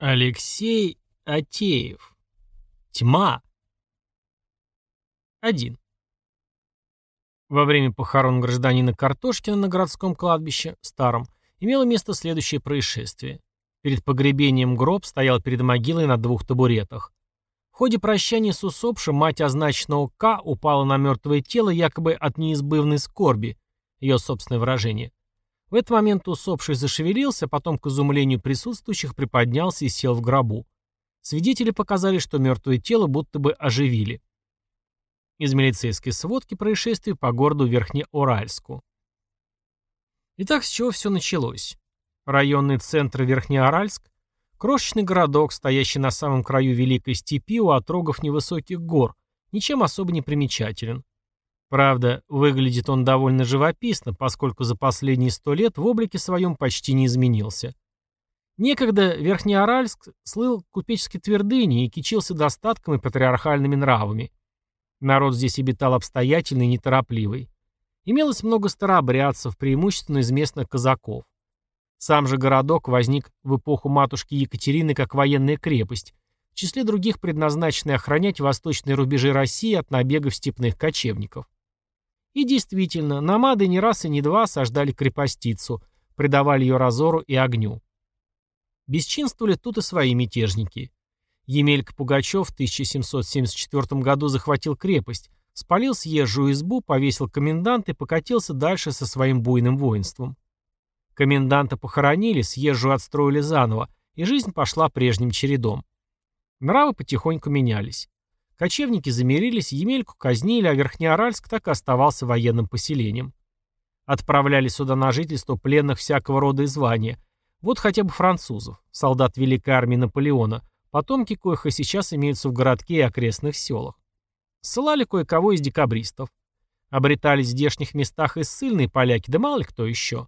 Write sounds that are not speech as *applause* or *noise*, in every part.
Алексей Атеев. Тьма. 1. Во время похорон гражданина Картошкина на городском кладбище, старом, имело место следующее происшествие. Перед погребением гроб стоял перед могилой на двух табуретах. В ходе прощания с усопшим мать означенного К упала на мертвое тело якобы от неизбывной скорби, ее собственное выражение. В этот момент усопший зашевелился, потом, к изумлению присутствующих, приподнялся и сел в гробу. Свидетели показали, что мертвое тело будто бы оживили. Из милицейской сводки происшествий по городу Верхнеуральску. Итак, с чего все началось? Районный центр Верхнеуральск – крошечный городок, стоящий на самом краю Великой степи у отрогов невысоких гор, ничем особо не примечателен. Правда, выглядит он довольно живописно, поскольку за последние сто лет в облике своем почти не изменился. Некогда Верхнеоральск слыл купеческой твердыней и кичился достатком и патриархальными нравами. Народ здесь обитал обстоятельный и неторопливый. Имелось много старообрядцев, преимущественно из местных казаков. Сам же городок возник в эпоху матушки Екатерины как военная крепость, в числе других предназначенный охранять восточные рубежи России от набегов степных кочевников. И действительно, намады не раз и не два сождали крепостицу, предавали ее разору и огню. Бесчинствовали тут и свои мятежники. Емелька Пугачев в 1774 году захватил крепость, спалил съезжую избу, повесил комендант и покатился дальше со своим буйным воинством. Коменданта похоронили, съезжую отстроили заново, и жизнь пошла прежним чередом. Нравы потихоньку менялись. Кочевники замирились, Емельку казнили, а Верхнеоральск так и оставался военным поселением. Отправляли сюда на жительство пленных всякого рода и звания. Вот хотя бы французов, солдат Великой армии Наполеона, потомки коих и сейчас имеются в городке и окрестных селах. Ссылали кое-кого из декабристов. Обретались в здешних местах и ссыльные поляки, да мало ли кто еще.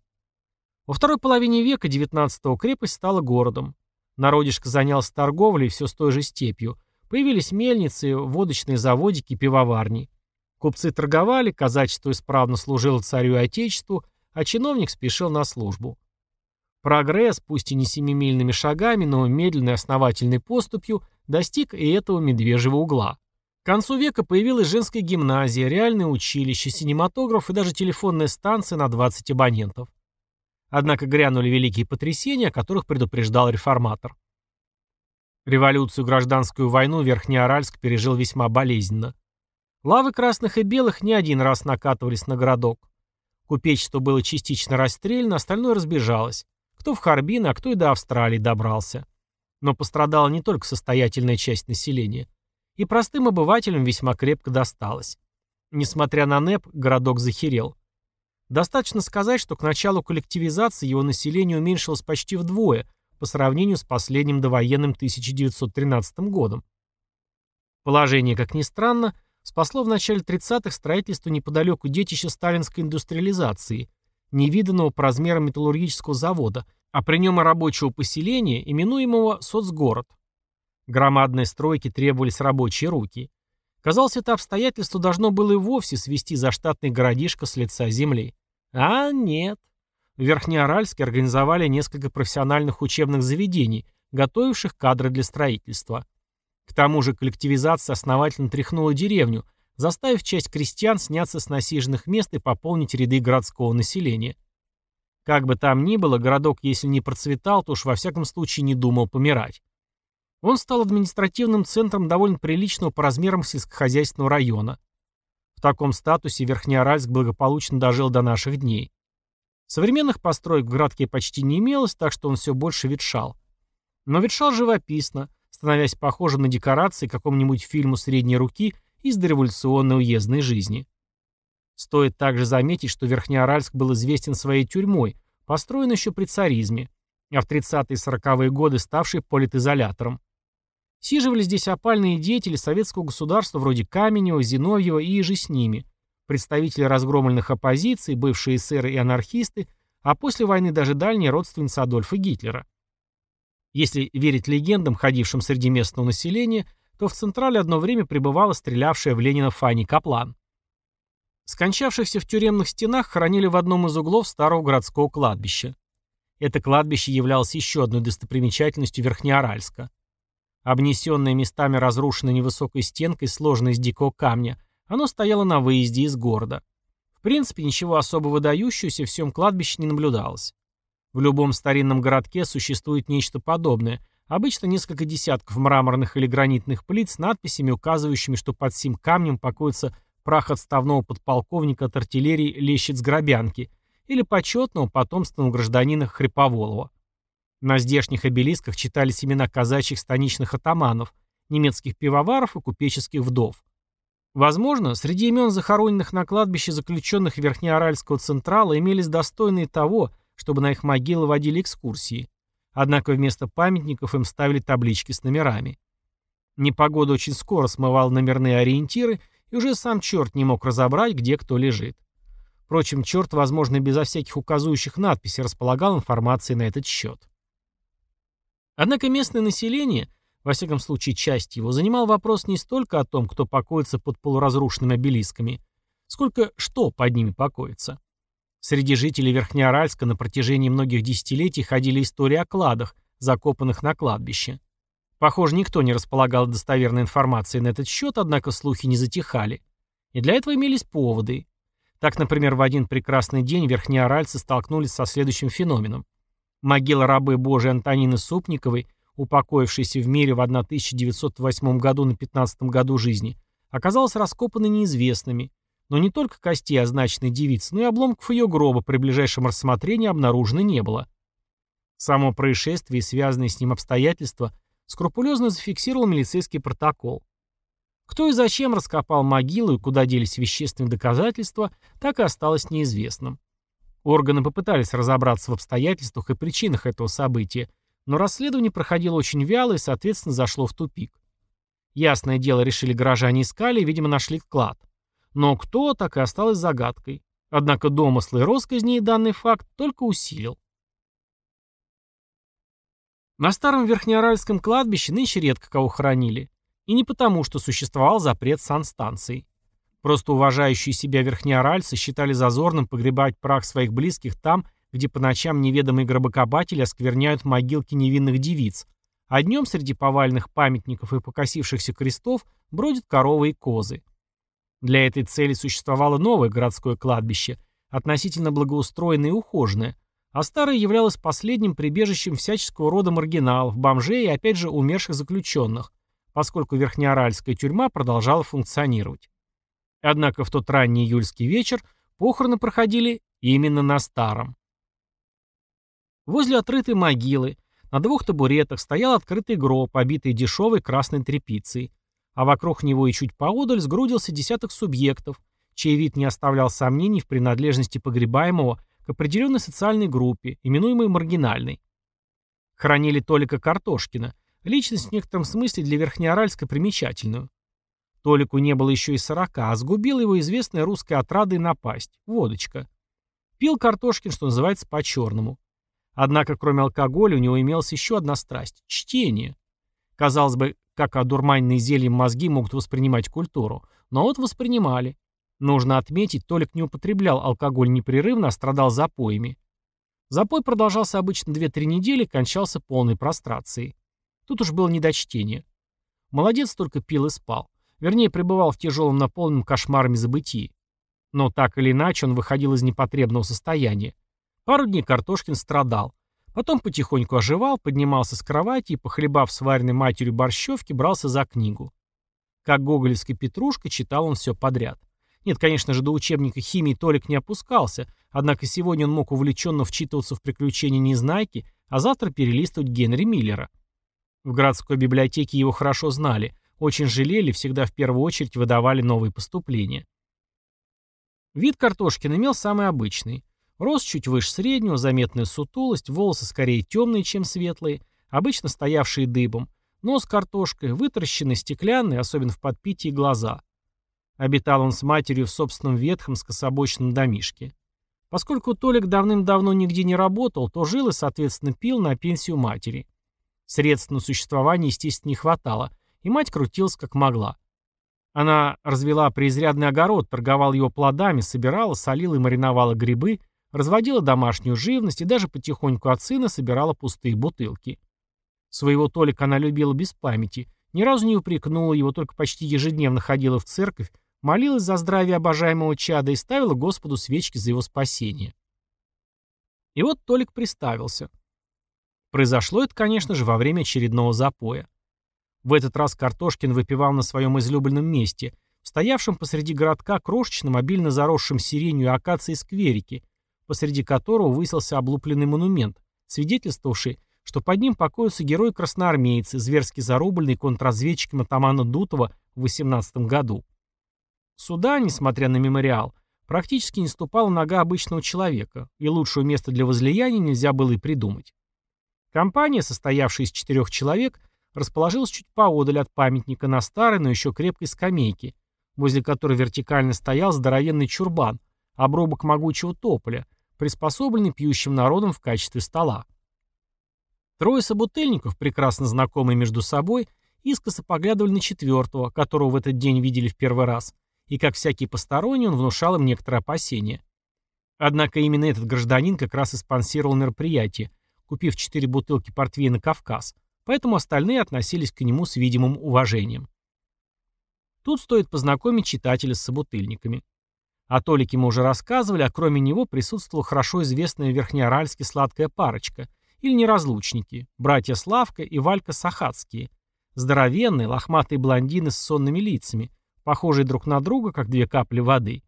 Во второй половине века 19-го крепость стала городом. Народишко занялся торговлей все с той же степью – Появились мельницы, водочные заводики, пивоварни. Купцы торговали, казачество исправно служило царю и отечеству, а чиновник спешил на службу. Прогресс, пусть и не семимильными шагами, но медленной основательной поступью, достиг и этого медвежьего угла. К концу века появилась женская гимназия, реальное училище, синематограф и даже телефонная станция на 20 абонентов. Однако грянули великие потрясения, о которых предупреждал реформатор. Революцию гражданскую войну Верхнеоральск пережил весьма болезненно. Лавы красных и белых не один раз накатывались на городок. Купечество было частично расстреляно, остальное разбежалось. Кто в Харбин, а кто и до Австралии добрался. Но пострадала не только состоятельная часть населения. И простым обывателям весьма крепко досталось. Несмотря на НЭП, городок захерел. Достаточно сказать, что к началу коллективизации его население уменьшилось почти вдвое – по сравнению с последним довоенным 1913 годом. Положение, как ни странно, спасло в начале 30-х строительство неподалеку детища сталинской индустриализации, невиданного по размерам металлургического завода, а при нем и рабочего поселения, именуемого соцгород. Громадные стройки требовались рабочие руки. Казалось, это обстоятельство должно было и вовсе свести заштатный городишко с лица земли. А нет. В Верхнеоральске организовали несколько профессиональных учебных заведений, готовивших кадры для строительства. К тому же коллективизация основательно тряхнула деревню, заставив часть крестьян сняться с насиженных мест и пополнить ряды городского населения. Как бы там ни было, городок, если не процветал, то уж во всяком случае не думал помирать. Он стал административным центром довольно приличного по размерам сельскохозяйственного района. В таком статусе Верхнеоральск благополучно дожил до наших дней. Современных построек в городке почти не имелось, так что он все больше ветшал. Но ветшал живописно, становясь похожим на декорации какому-нибудь фильму средней руки из дореволюционной уездной жизни. Стоит также заметить, что Верхнеоральск был известен своей тюрьмой, построенной еще при царизме, а в 30-е и 40-е годы ставшей политизолятором. Сиживали здесь опальные деятели советского государства вроде Каменева, Зиновьева и же с ними, представители разгромленных оппозиций, бывшие эсеры и анархисты, а после войны даже дальние родственницы Адольфа Гитлера. Если верить легендам, ходившим среди местного населения, то в Централе одно время пребывала стрелявшая в Ленина Фанни Каплан. Скончавшихся в тюремных стенах хоронили в одном из углов старого городского кладбища. Это кладбище являлось еще одной достопримечательностью Верхнеаральска. Обнесенное местами разрушенной невысокой стенкой, сложной из дикого камня, оно стояло на выезде из города. В принципе, ничего особо выдающегося в всем кладбище не наблюдалось. В любом старинном городке существует нечто подобное, обычно несколько десятков мраморных или гранитных плит с надписями, указывающими, что под сим камнем покоится прах отставного подполковника от артиллерии Лещиц-Гробянки или почетного потомственного гражданина Хриповолова. На здешних обелисках читались имена казачьих станичных атаманов, немецких пивоваров и купеческих вдов. Возможно, среди имен захороненных на кладбище заключенных Верхнеаральского Централа имелись достойные того, чтобы на их могилы водили экскурсии. Однако вместо памятников им ставили таблички с номерами. Непогода очень скоро смывала номерные ориентиры, и уже сам черт не мог разобрать, где кто лежит. Впрочем, черт, возможно, безо всяких указующих надписей располагал информацией на этот счет. Однако местное население, во всяком случае часть его, занимал вопрос не столько о том, кто покоится под полуразрушенными обелисками, сколько что под ними покоится. Среди жителей Верхнеаральска на протяжении многих десятилетий ходили истории о кладах, закопанных на кладбище. Похоже, никто не располагал достоверной информацией на этот счет, однако слухи не затихали. И для этого имелись поводы. Так, например, в один прекрасный день верхнеоральцы столкнулись со следующим феноменом. Могила рабы Божией Антонины Супниковой, упокоившейся в мире в 1908 году на 15 году жизни, оказалась раскопана неизвестными, но не только костей означенной девицы, но и обломков ее гроба при ближайшем рассмотрении обнаружено не было. Само происшествие и связанные с ним обстоятельства скрупулезно зафиксировал милицейский протокол. Кто и зачем раскопал могилу и куда делись вещественные доказательства, так и осталось неизвестным. Органы попытались разобраться в обстоятельствах и причинах этого события, но расследование проходило очень вяло и, соответственно, зашло в тупик. Ясное дело, решили горожане искали и, видимо, нашли клад. Но кто, так и осталось загадкой. Однако домыслы и россказни данный факт только усилил. На старом Верхнеаральском кладбище нынче редко кого хоронили. И не потому, что существовал запрет санстанций. Просто уважающие себя верхнеоральцы считали зазорным погребать прах своих близких там, где по ночам неведомые гробокопатели оскверняют могилки невинных девиц, а днем среди повальных памятников и покосившихся крестов бродят коровы и козы. Для этой цели существовало новое городское кладбище, относительно благоустроенное и ухоженное, а старое являлось последним прибежищем всяческого рода маргиналов, бомжей и опять же умерших заключенных, поскольку Верхнеоральская тюрьма продолжала функционировать. Однако в тот ранний июльский вечер похороны проходили именно на старом. Возле отрытой могилы на двух табуретах стоял открытый гроб, обитый дешевой красной тряпицей, а вокруг него и чуть поодаль сгрудился десяток субъектов, чей вид не оставлял сомнений в принадлежности погребаемого к определенной социальной группе, именуемой маргинальной. Хранили Толика Картошкина, личность в некотором смысле для Верхнеоральска примечательную. Толику не было еще и сорока, а сгубила его известная русская отрада и напасть – водочка. Пил Картошкин, что называется, по-черному. Однако, кроме алкоголя, у него имелась еще одна страсть – чтение. Казалось бы, как одурманенные зельем мозги могут воспринимать культуру. Но вот воспринимали. Нужно отметить, Толик не употреблял алкоголь непрерывно, а страдал запоями. Запой продолжался обычно 2-3 недели, кончался полной прострацией. Тут уж было не до чтения. Молодец только пил и спал. Вернее, пребывал в тяжелом наполненном кошмарами забытии. Но так или иначе он выходил из непотребного состояния. Пару дней Картошкин страдал. Потом потихоньку оживал, поднимался с кровати и, похлебав сваренной матерью борщевки, брался за книгу. Как гоголевской петрушка, читал он все подряд. Нет, конечно же, до учебника химии Толик не опускался, однако сегодня он мог увлеченно вчитываться в приключения Незнайки, а завтра перелистывать Генри Миллера. В городской библиотеке его хорошо знали, очень жалели, всегда в первую очередь выдавали новые поступления. Вид Картошкина имел самый обычный. Рост чуть выше среднего, заметная сутулость, волосы скорее темные, чем светлые, обычно стоявшие дыбом, нос картошкой, вытаращенный, стеклянный, особенно в подпитии глаза. Обитал он с матерью в собственном ветхом скособочном домишке. Поскольку Толик давным-давно нигде не работал, то жил и, соответственно, пил на пенсию матери. Средств на существование, естественно, не хватало, и мать крутилась как могла. Она развела преизрядный огород, торговала его плодами, собирала, солила и мариновала грибы, разводила домашнюю живность и даже потихоньку от сына собирала пустые бутылки. Своего Толика она любила без памяти, ни разу не упрекнула его, только почти ежедневно ходила в церковь, молилась за здравие обожаемого чада и ставила Господу свечки за его спасение. И вот Толик приставился. Произошло это, конечно же, во время очередного запоя. В этот раз Картошкин выпивал на своем излюбленном месте, стоявшем посреди городка крошечном, обильно заросшем сиренью и акацией скверике, посреди которого высился облупленный монумент, свидетельствовавший, что под ним покоятся герои-красноармейцы, зверски зарубленные контрразведчиком атамана Дутова в 18 году. Сюда, несмотря на мемориал, практически не ступала нога обычного человека, и лучшего места для возлияния нельзя было и придумать. Компания, состоявшая из четырех человек, расположилась чуть поодаль от памятника на старой, но еще крепкой скамейке, возле которой вертикально стоял здоровенный чурбан, обрубок могучего тополя, приспособленный пьющим народом в качестве стола. Трое собутыльников, прекрасно знакомые между собой, искоса поглядывали на четвертого, которого в этот день видели в первый раз, и, как всякий посторонний, он внушал им некоторые опасения. Однако именно этот гражданин как раз и спонсировал мероприятие, купив четыре бутылки портвейна «Кавказ», поэтому остальные относились к нему с видимым уважением. Тут стоит познакомить читателя с собутыльниками. О Толике мы уже рассказывали, а кроме него присутствовала хорошо известная в Верхнеоральске сладкая парочка – или неразлучники, братья Славка и Валька Сахацкие, здоровенные, лохматые блондины с сонными лицами, похожие друг на друга, как две капли воды.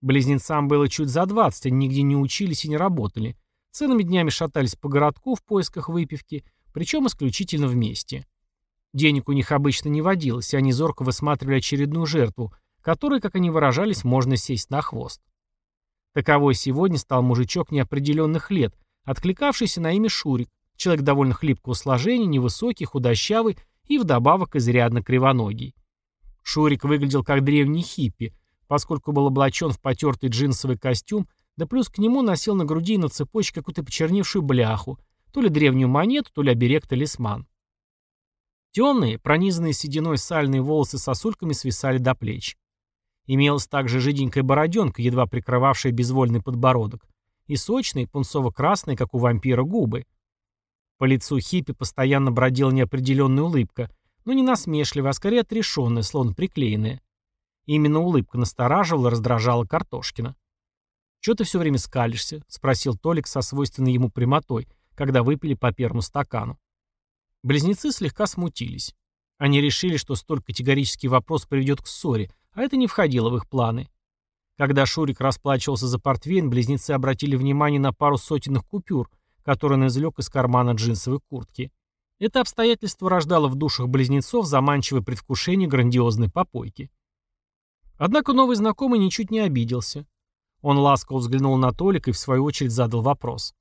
Близнецам было чуть за 20, они нигде не учились и не работали. Целыми днями шатались по городку в поисках выпивки, причем исключительно вместе. Денег у них обычно не водилось, и они зорко высматривали очередную жертву, которой, как они выражались, можно сесть на хвост. Таковой сегодня стал мужичок неопределенных лет, откликавшийся на имя Шурик, человек довольно хлипкого сложения, невысокий, худощавый и вдобавок изрядно кривоногий. Шурик выглядел как древний хиппи, поскольку был облачен в потертый джинсовый костюм, да плюс к нему носил на груди и на цепочке какую-то почерневшую бляху, то ли древнюю монету, то ли оберег-талисман. Темные, пронизанные сединой сальные волосы сосульками свисали до плеч. Имелась также жиденькая бороденка, едва прикрывавшая безвольный подбородок, и сочные, пунцово-красные, как у вампира, губы. По лицу хиппи постоянно бродила неопределенная улыбка, но не насмешливая, а скорее отрешенная, словно приклеенная. именно улыбка настораживала раздражала Картошкина. «Чего ты все время скалишься?» — спросил Толик со свойственной ему прямотой, когда выпили по первому стакану. Близнецы слегка смутились. Они решили, что столь категорический вопрос приведет к ссоре, а это не входило в их планы. Когда Шурик расплачивался за портвейн, близнецы обратили внимание на пару сотенных купюр, которые он извлек из кармана джинсовой куртки. Это обстоятельство рождало в душах близнецов заманчивое предвкушение грандиозной попойки. Однако новый знакомый ничуть не обиделся. Он ласково взглянул на Толика и в свою очередь задал вопрос.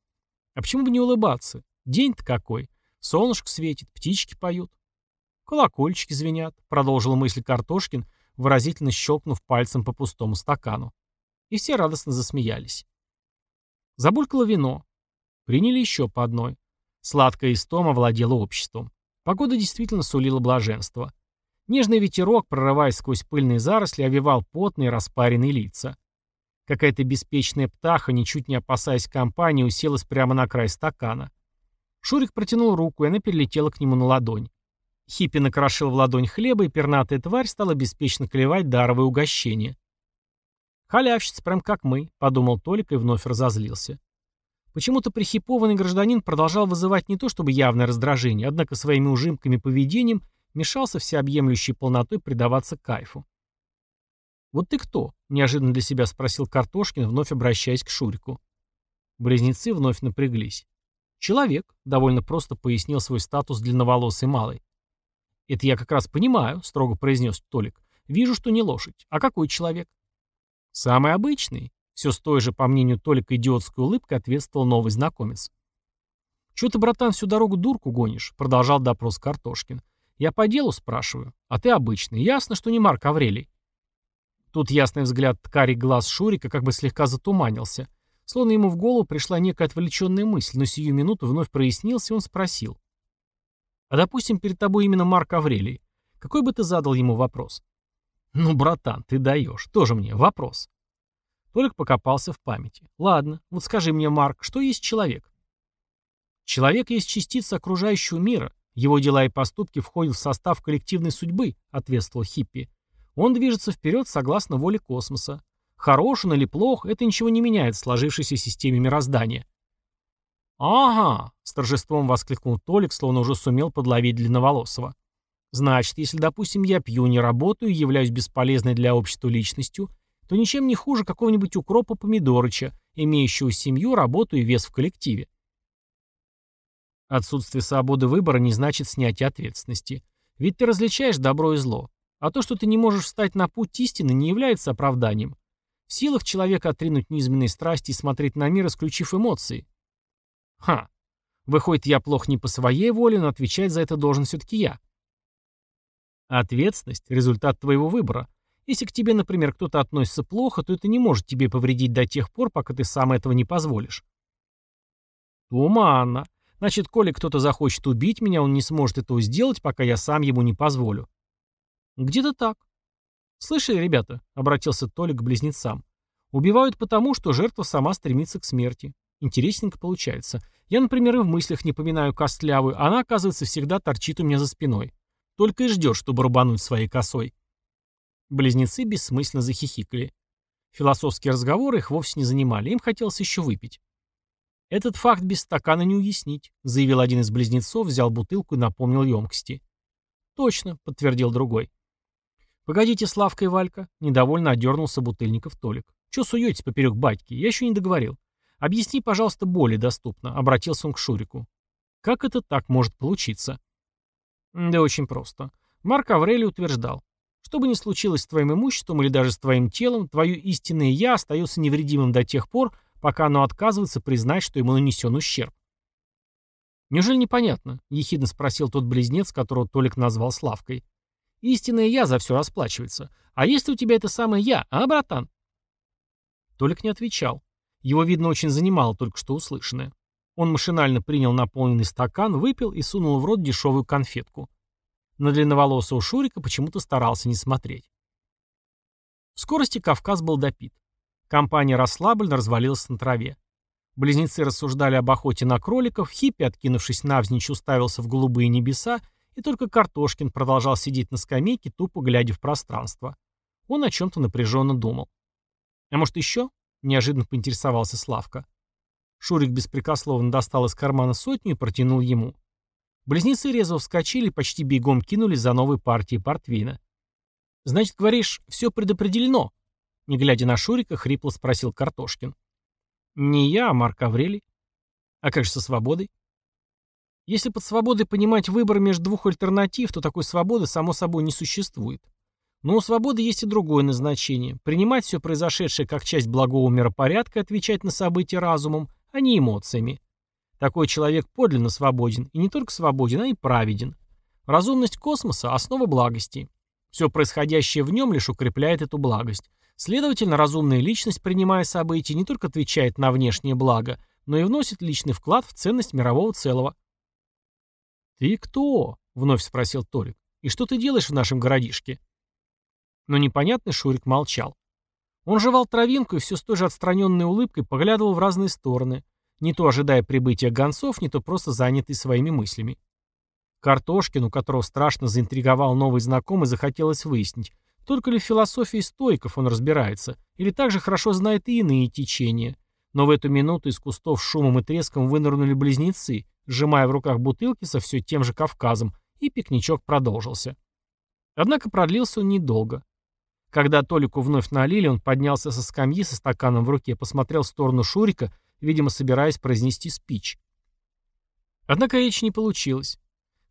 «А почему бы не улыбаться? День-то какой. Солнышко светит, птички поют». «Колокольчики звенят», — продолжил мысль Картошкин, выразительно щелкнув пальцем по пустому стакану. И все радостно засмеялись. Забулькало вино. Приняли еще по одной. Сладкая истома владела обществом. Погода действительно сулила блаженство. Нежный ветерок, прорываясь сквозь пыльные заросли, овивал потные распаренные лица. Какая-то беспечная птаха, ничуть не опасаясь компании, уселась прямо на край стакана. Шурик протянул руку, и она перелетела к нему на ладонь. Хиппи накрошил в ладонь хлеба, и пернатая тварь стала беспечно клевать даровое угощение. «Халявщица, прям как мы», — подумал Толик и вновь разозлился. Почему-то прихипованный гражданин продолжал вызывать не то чтобы явное раздражение, однако своими ужимками поведением мешался всеобъемлющей полнотой предаваться кайфу. «Вот ты кто?» — неожиданно для себя спросил Картошкин, вновь обращаясь к Шурику. Близнецы вновь напряглись. «Человек», — довольно просто пояснил свой статус длинноволосый малый. «Это я как раз понимаю», — строго произнес Толик. «Вижу, что не лошадь. А какой человек?» «Самый обычный», — все с той же, по мнению Толика, идиотской улыбкой ответствовал новый знакомец. «Чего ты, братан, всю дорогу дурку гонишь?» — продолжал допрос Картошкин. «Я по делу спрашиваю, а ты обычный. Ясно, что не Марк Аврелий». Тут ясный взгляд ткарей глаз Шурика как бы слегка затуманился. Словно ему в голову пришла некая отвлеченная мысль, но сию минуту вновь прояснился, и он спросил. А допустим, перед тобой именно Марк Аврелий. Какой бы ты задал ему вопрос? Ну, братан, ты даешь. Тоже мне вопрос. Толик покопался в памяти. Ладно, вот скажи мне, Марк, что есть человек? Человек есть частица окружающего мира. Его дела и поступки входят в состав коллективной судьбы, ответствовал Хиппи. Он движется вперед согласно воле космоса. Хорош он или плох, это ничего не меняет в сложившейся системе мироздания. «Ага!» — с торжеством воскликнул Толик, словно уже сумел подловить длинноволосого. «Значит, если, допустим, я пью, не работаю являюсь бесполезной для общества личностью, то ничем не хуже какого-нибудь укропа Помидорыча, имеющего семью, работу и вес в коллективе. Отсутствие свободы выбора не значит снятие ответственности. Ведь ты различаешь добро и зло. А то, что ты не можешь встать на путь истины, не является оправданием. В силах человека отринуть низменные страсти и смотреть на мир, исключив эмоции. Ха. Выходит, я плох не по своей воле, но отвечать за это должен все-таки я. Ответственность – результат твоего выбора. Если к тебе, например, кто-то относится плохо, то это не может тебе повредить до тех пор, пока ты сам этого не позволишь. Туманно. Значит, коли кто-то захочет убить меня, он не сможет этого сделать, пока я сам ему не позволю. Где-то так. Слышали, ребята, обратился Толик к близнецам. Убивают потому, что жертва сама стремится к смерти. Интересненько получается. Я, например, и в мыслях не поминаю костлявую, а она, оказывается, всегда торчит у меня за спиной. Только и ждет, чтобы рубануть своей косой. Близнецы бессмысленно захихикали. Философские разговоры их вовсе не занимали, им хотелось еще выпить. «Этот факт без стакана не уяснить», — заявил один из близнецов, взял бутылку и напомнил емкости. «Точно», — подтвердил другой. «Погодите, Славка и Валька», — недовольно одернулся бутыльников Толик. «Чё суетесь поперек батьки? Я еще не договорил. Объясни, пожалуйста, более доступно», — обратился он к Шурику. «Как это так может получиться?» «Да очень просто. Марк Аврелий утверждал. Что бы ни случилось с твоим имуществом или даже с твоим телом, твое истинное «я» остается невредимым до тех пор, пока оно отказывается признать, что ему нанесен ущерб. «Неужели непонятно?» — ехидно спросил тот близнец, которого Толик назвал Славкой. «Истинное «я» за все расплачивается. А если у тебя это самое «я», а, братан?» Толик не отвечал. Его, видно, очень занимало только что услышанное. Он машинально принял наполненный стакан, выпил и сунул в рот дешевую конфетку. На длинноволосого Шурика почему-то старался не смотреть. В скорости Кавказ был допит. Компания расслабленно развалилась на траве. Близнецы рассуждали об охоте на кроликов, Хиппи, откинувшись навзничь, уставился в голубые небеса, и только Картошкин продолжал сидеть на скамейке, тупо глядя в пространство. Он о чем-то напряженно думал. «А может еще?» — неожиданно поинтересовался Славка. Шурик беспрекословно достал из кармана сотню и протянул ему. Близнецы резво вскочили почти бегом кинулись за новой партией портвейна. «Значит, говоришь, все предопределено?» Не глядя на Шурика, хрипло спросил Картошкин. «Не я, а Марк Аврелий. А как же со свободой?» Если под свободой понимать выбор между двух альтернатив, то такой свободы, само собой, не существует. Но у свободы есть и другое назначение – принимать все произошедшее как часть благого миропорядка и отвечать на события разумом, а не эмоциями. Такой человек подлинно свободен, и не только свободен, а и праведен. Разумность космоса – основа благости. Все происходящее в нем лишь укрепляет эту благость. Следовательно, разумная личность, принимая события, не только отвечает на внешнее благо, но и вносит личный вклад в ценность мирового целого. «Ты кто?» — вновь спросил Толик. «И что ты делаешь в нашем городишке?» Но непонятный Шурик молчал. Он жевал травинку и все с той же отстраненной улыбкой поглядывал в разные стороны, не то ожидая прибытия гонцов, не то просто занятый своими мыслями. Картошкин, у которого страшно заинтриговал новый знакомый, захотелось выяснить, только ли в философии стойков он разбирается, или также хорошо знает и иные течения. Но в эту минуту из кустов шумом и треском вынырнули близнецы, сжимая в руках бутылки со все тем же Кавказом, и пикничок продолжился. Однако продлился он недолго. Когда Толику вновь налили, он поднялся со скамьи со стаканом в руке, посмотрел в сторону Шурика, видимо, собираясь произнести спич. Однако речь не получилась.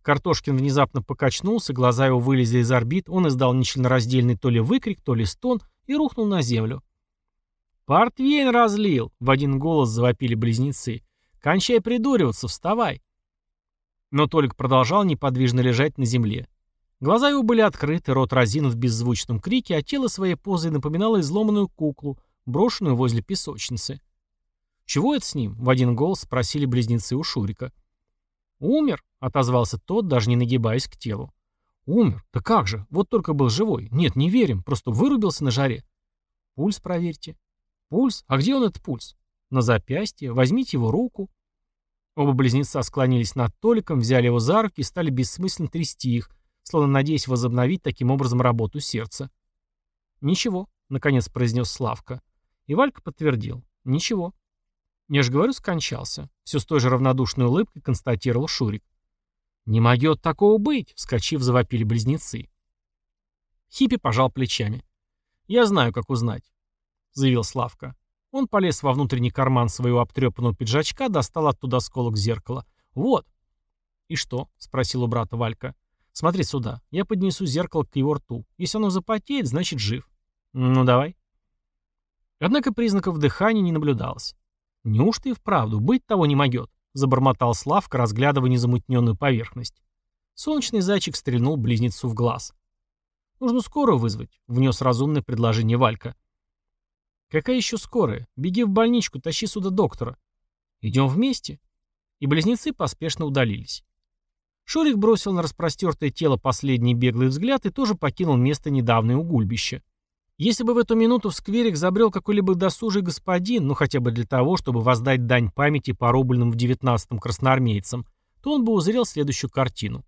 Картошкин внезапно покачнулся, глаза его вылезли из орбит, он издал нечленораздельный то ли выкрик, то ли стон и рухнул на землю. «Портвейн разлил!» — в один голос завопили близнецы. «Кончай придуриваться, вставай!» Но Толик продолжал неподвижно лежать на земле. Глаза его были открыты, рот разинут в беззвучном крике, а тело своей позой напоминало изломанную куклу, брошенную возле песочницы. «Чего это с ним?» — в один голос спросили близнецы у Шурика. «Умер», — отозвался тот, даже не нагибаясь к телу. «Умер? Да как же? Вот только был живой. Нет, не верим, просто вырубился на жаре». «Пульс проверьте». Пульс? А где он, этот пульс? На запястье. Возьмите его руку. Оба близнеца склонились над Толиком, взяли его за руки и стали бессмысленно трясти их, словно надеясь возобновить таким образом работу сердца. «Ничего», — наконец произнес Славка. И Валька подтвердил. «Ничего». «Я же говорю, скончался», — все с той же равнодушной улыбкой констатировал Шурик. «Не могет такого быть!» — вскочив, завопили близнецы. Хиппи пожал плечами. «Я знаю, как узнать», — заявил Славка. Он полез во внутренний карман своего обтрепанного пиджачка, достал оттуда осколок зеркала. «Вот». «И что?» — спросил у брата Валька. «Смотри сюда. Я поднесу зеркало к его рту. Если оно запотеет, значит жив». «Ну, давай». Однако признаков дыхания не наблюдалось. «Неужто и вправду быть того не могет?» — забормотал Славка, разглядывая незамутненную поверхность. Солнечный зайчик стрельнул близнецу в глаз. «Нужно скорую вызвать», — внес разумное предложение Валька. «Какая еще скорая? Беги в больничку, тащи сюда доктора». «Идем вместе». И близнецы поспешно удалились. Шурик бросил на распростертое тело последний беглый взгляд и тоже покинул место недавнее угульбища. Если бы в эту минуту в скверик забрел какой-либо досужий господин, ну хотя бы для того, чтобы воздать дань памяти порубленным в девятнадцатом красноармейцам, то он бы узрел следующую картину.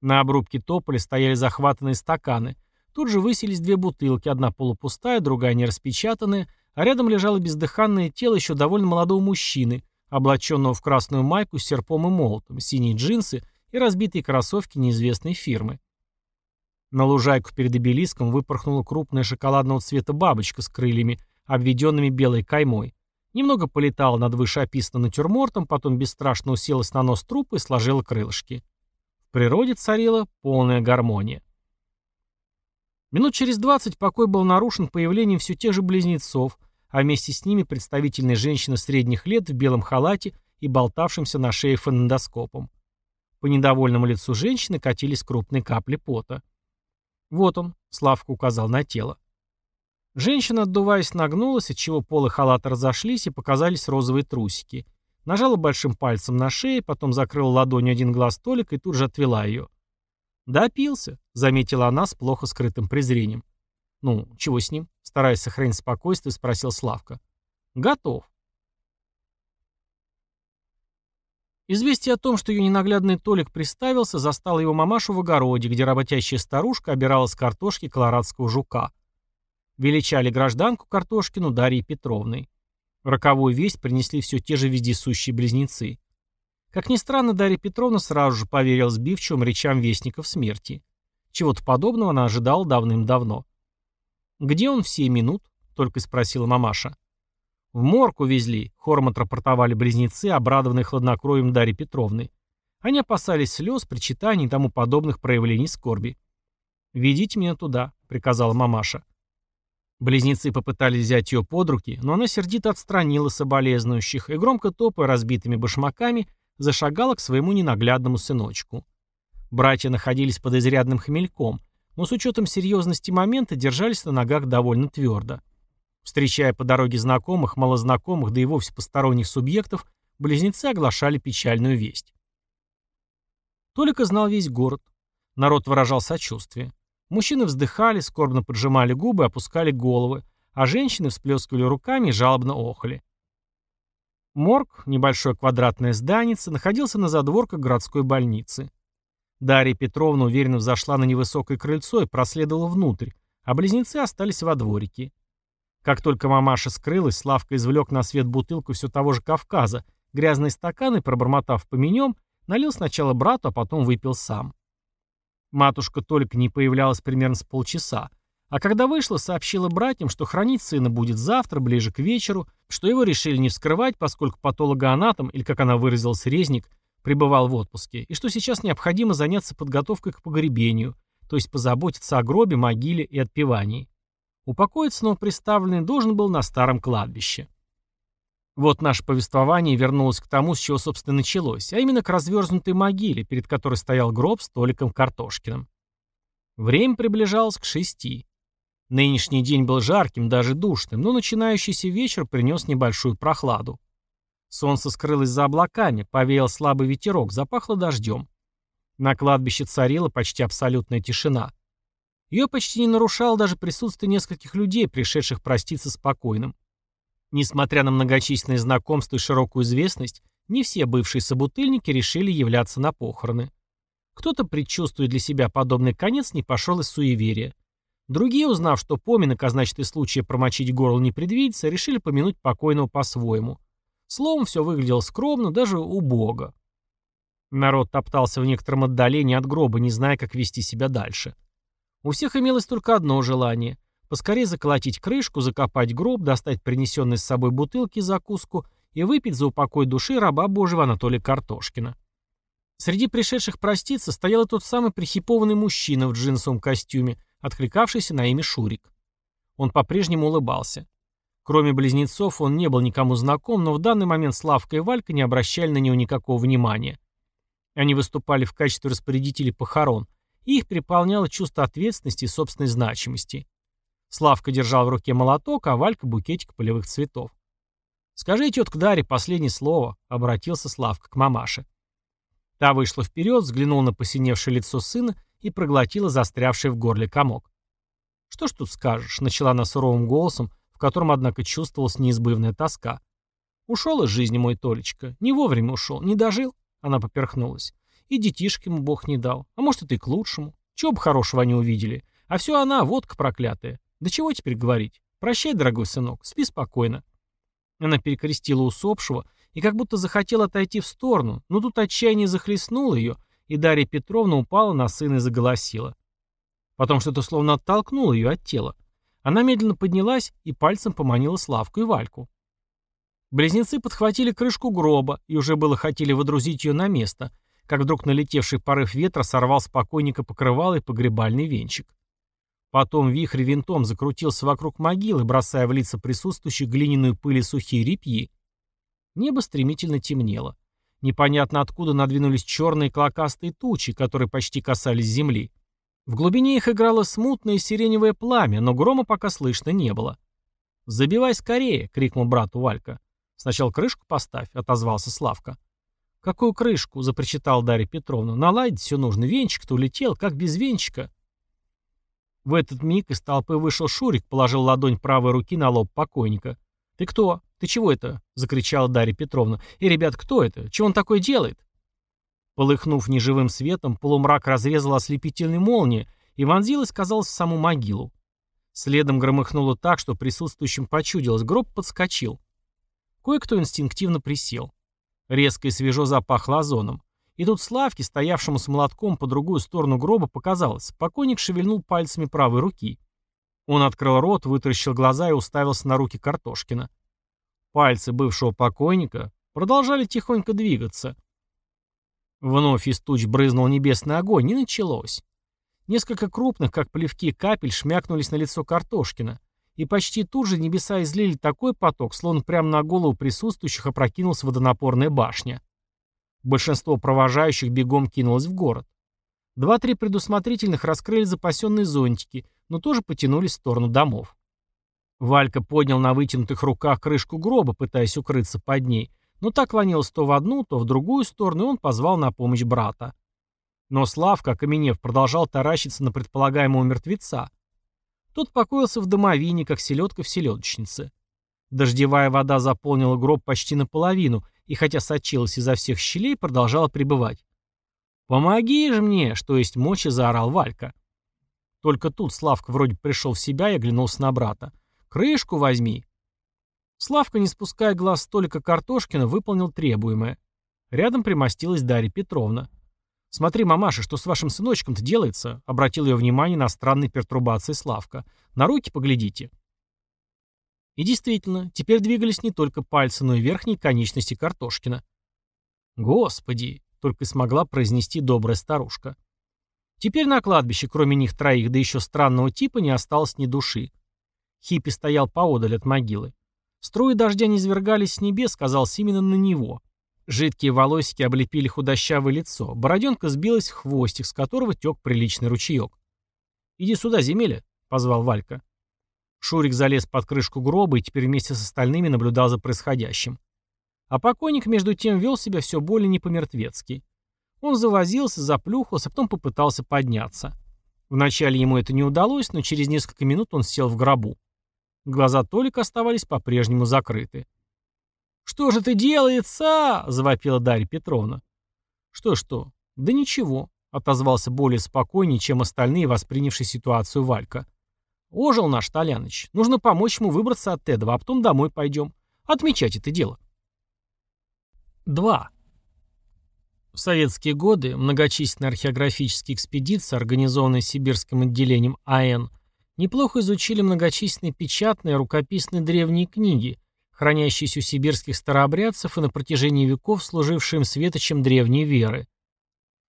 На обрубке тополя стояли захватанные стаканы. Тут же высились две бутылки, одна полупустая, другая нераспечатанная, а рядом лежало бездыханное тело еще довольно молодого мужчины, облаченного в красную майку с серпом и молотом, синие джинсы и разбитые кроссовки неизвестной фирмы. На лужайку перед обелиском выпорхнула крупная шоколадного цвета бабочка с крыльями, обведенными белой каймой. Немного полетала над вышеописанным натюрмортом, потом бесстрашно уселась на нос трупа и сложила крылышки. В природе царила полная гармония. Минут через двадцать покой был нарушен появлением все тех же близнецов, а вместе с ними представительная женщина средних лет в белом халате и болтавшимся на шее фонендоскопом. По недовольному лицу женщины катились крупные капли пота. «Вот он», — Славка указал на тело. Женщина, отдуваясь, нагнулась, отчего полы халата разошлись и показались розовые трусики. Нажала большим пальцем на шею, потом закрыла ладонью один глаз Толика и тут же отвела ее. «Допился», — заметила она с плохо скрытым презрением. «Ну, чего с ним?» — стараясь сохранить спокойствие, спросил Славка. «Готов», Известие о том, что ее ненаглядный Толик приставился, застало его мамашу в огороде, где работящая старушка обирала с картошки колорадского жука. Величали гражданку Картошкину Дарьей Петровной. Роковую весть принесли все те же вездесущие близнецы. Как ни странно, Дарья Петровна сразу же поверила сбивчивым речам вестников смерти. Чего-то подобного она ожидала давным-давно. «Где он в сей минут?» — только спросила мамаша. «В морг увезли», — хором отрапортовали близнецы, обрадованные хладнокровием Дарьи Петровны. Они опасались слез, причитаний и тому подобных проявлений скорби. «Ведите меня туда», — приказала мамаша. Близнецы попытались взять ее под руки, но она сердито отстранила соболезнующих и, громко топая разбитыми башмаками, зашагала к своему ненаглядному сыночку. Братья находились под изрядным хмельком, но с учетом серьезности момента держались на ногах довольно твердо. Встречая по дороге знакомых, малознакомых, да и вовсе посторонних субъектов, близнецы оглашали печальную весть. Толика знал весь город. Народ выражал сочувствие. Мужчины вздыхали, скорбно поджимали губы, опускали головы, а женщины всплескивали руками и жалобно охали. Морг, небольшое квадратное зданице, находился на задворках городской больницы. Дарья Петровна уверенно взошла на невысокое крыльцо и проследовала внутрь, а близнецы остались во дворике. Как только мамаша скрылась, Славка извлек на свет бутылку все того же Кавказа, грязные стаканы, пробормотав поменем, налил сначала брату, а потом выпил сам. Матушка только не появлялась примерно с полчаса, а когда вышла, сообщила братьям, что хранить сына будет завтра, ближе к вечеру, что его решили не вскрывать, поскольку патологоанатом, или, как она выразилась, резник, пребывал в отпуске, и что сейчас необходимо заняться подготовкой к погребению, то есть позаботиться о гробе, могиле и отпевании. Упокоиться новоприставленный должен был на старом кладбище. Вот наше повествование вернулось к тому, с чего, собственно, началось, а именно к разверзнутой могиле, перед которой стоял гроб с Толиком Картошкиным. Время приближалось к шести. Нынешний день был жарким, даже душным, но начинающийся вечер принес небольшую прохладу. Солнце скрылось за облаками, повеял слабый ветерок, запахло дождем. На кладбище царила почти абсолютная тишина. Ее почти не нарушало даже присутствие нескольких людей, пришедших проститься с покойным. Несмотря на многочисленные знакомства и широкую известность, не все бывшие собутыльники решили являться на похороны. Кто-то, предчувствуя для себя подобный конец, не пошел из суеверия. Другие, узнав, что поминок, а значит и случая промочить горло не предвидится, решили помянуть покойного по-своему. Словом, все выглядело скромно, даже убого. Народ топтался в некотором отдалении от гроба, не зная, как вести себя дальше. У всех имелось только одно желание – поскорее заколотить крышку, закопать гроб, достать принесенные с собой бутылки закуску и выпить за упокой души раба Божьего Анатолия Картошкина. Среди пришедших проститься стоял тот самый прихипованный мужчина в джинсовом костюме, откликавшийся на имя Шурик. Он по-прежнему улыбался. Кроме близнецов, он не был никому знаком, но в данный момент Славка и Валька не обращали на него никакого внимания. Они выступали в качестве распорядителей похорон, и их переполняло чувство ответственности и собственной значимости. Славка держал в руке молоток, а Валька — букетик полевых цветов. «Скажи, тетка Дарья, последнее слово», — обратился Славка к мамаше. Та вышла вперед, взглянула на посиневшее лицо сына и проглотила застрявший в горле комок. «Что ж тут скажешь?» — начала она суровым голосом, в котором, однако, чувствовалась неизбывная тоска. «Ушел из жизни мой Толечка. Не вовремя ушел. Не дожил?» Она поперхнулась. «И детишек ему Бог не дал. А может, это и к лучшему. Чего бы хорошего они увидели. А все она, водка проклятая. Да чего теперь говорить? Прощай, дорогой сынок. Спи спокойно». Она перекрестила усопшего и как будто захотела отойти в сторону, но тут отчаяние захлестнуло ее — и Дарья Петровна упала на сына и заголосила. Потом что-то словно оттолкнуло ее от тела. Она медленно поднялась и пальцем поманила Славку и Вальку. Близнецы подхватили крышку гроба и уже было хотели водрузить ее на место, как вдруг налетевший порыв ветра сорвал с покойника покрывало и погребальный венчик. Потом вихрь винтом закрутился вокруг могилы, бросая в лица присутствующих глиняную пыль и сухие репьи. Небо стремительно темнело. Непонятно откуда надвинулись черные клокастые тучи, которые почти касались земли. В глубине их играло смутное сиреневое пламя, но грома пока слышно не было. «Забивай скорее!» — крикнул брату Валька. «Сначала крышку поставь», — отозвался Славка. «Какую крышку?» — запричитал Дарья Петровна. «Наладить все нужно. Венчик-то улетел, как без венчика». В этот миг из толпы вышел Шурик, положил ладонь правой руки на лоб покойника. «Ты кто?» «Ты чего это?» — закричала Дарья Петровна. «И, ребят, кто это? Чего он такое делает?» Полыхнув неживым светом, полумрак разрезала ослепительной молния и вонзилась, казалось, в саму могилу. Следом громыхнуло так, что присутствующим почудилось, гроб подскочил. Кое-кто инстинктивно присел. Резко и свежо запахло озоном. И тут Славке, стоявшему с молотком по другую сторону гроба, показалось, покойник шевельнул пальцами правой руки. Он открыл рот, вытаращил глаза и уставился на руки Картошкина. Пальцы бывшего покойника продолжали тихонько двигаться. Вновь из туч брызнул небесный огонь, и началось. Несколько крупных, как плевки капель, шмякнулись на лицо Картошкина, и почти тут же небеса излили такой поток, словно прямо на голову присутствующих опрокинулась водонапорная башня. Большинство провожающих бегом кинулось в город. Два-три предусмотрительных раскрыли запасенные зонтики, но тоже потянулись в сторону домов. Валька поднял на вытянутых руках крышку гроба, пытаясь укрыться под ней, но так клонилась то в одну, то в другую сторону, и он позвал на помощь брата. Но Славка, окаменев, продолжал таращиться на предполагаемого мертвеца. Тот покоился в домовине, как селедка в селедочнице. Дождевая вода заполнила гроб почти наполовину, и хотя сочилась изо всех щелей, продолжала пребывать. «Помоги же мне!» — что есть мочи, заорал Валька. Только тут Славка вроде пришел в себя и оглянулся на брата. «Крышку возьми!» Славка, не спуская глаз столика Картошкина, выполнил требуемое. Рядом примостилась Дарья Петровна. «Смотри, мамаша, что с вашим сыночком-то делается?» — обратил ее внимание на странные пертурбации Славка. «На руки поглядите». И действительно, теперь двигались не только пальцы, но и верхние конечности Картошкина. «Господи!» — только смогла произнести добрая старушка. Теперь на кладбище, кроме них троих, да еще странного типа, не осталось ни души. Хиппи стоял поодаль от могилы. Струи дождя не извергались с небес, казалось, именно на него. Жидкие волосики облепили худощавое лицо. Бороденка сбилась в хвостик, с которого тек приличный ручеек. «Иди сюда, земеля», — позвал Валька. Шурик залез под крышку гроба и теперь вместе с остальными наблюдал за происходящим. А покойник, между тем, вел себя все более непомертвецки. Он завозился, заплюхался, а потом попытался подняться. Вначале ему это не удалось, но через несколько минут он сел в гробу. Глаза Толика оставались по-прежнему закрыты. «Что же ты делается?» — завопила Дарья Петровна. «Что-что? Да ничего», — отозвался более спокойнее, чем остальные, воспринявшие ситуацию Валька. «Ожил наш Толяныч. Нужно помочь ему выбраться от Тедова, а потом домой пойдем. Отмечать это дело». 2. В советские годы многочисленные археографические экспедиции, организованные сибирским отделением АН, неплохо изучили многочисленные печатные рукописные древние книги, хранящиеся у сибирских старообрядцев и на протяжении веков служившие им светочем древней веры.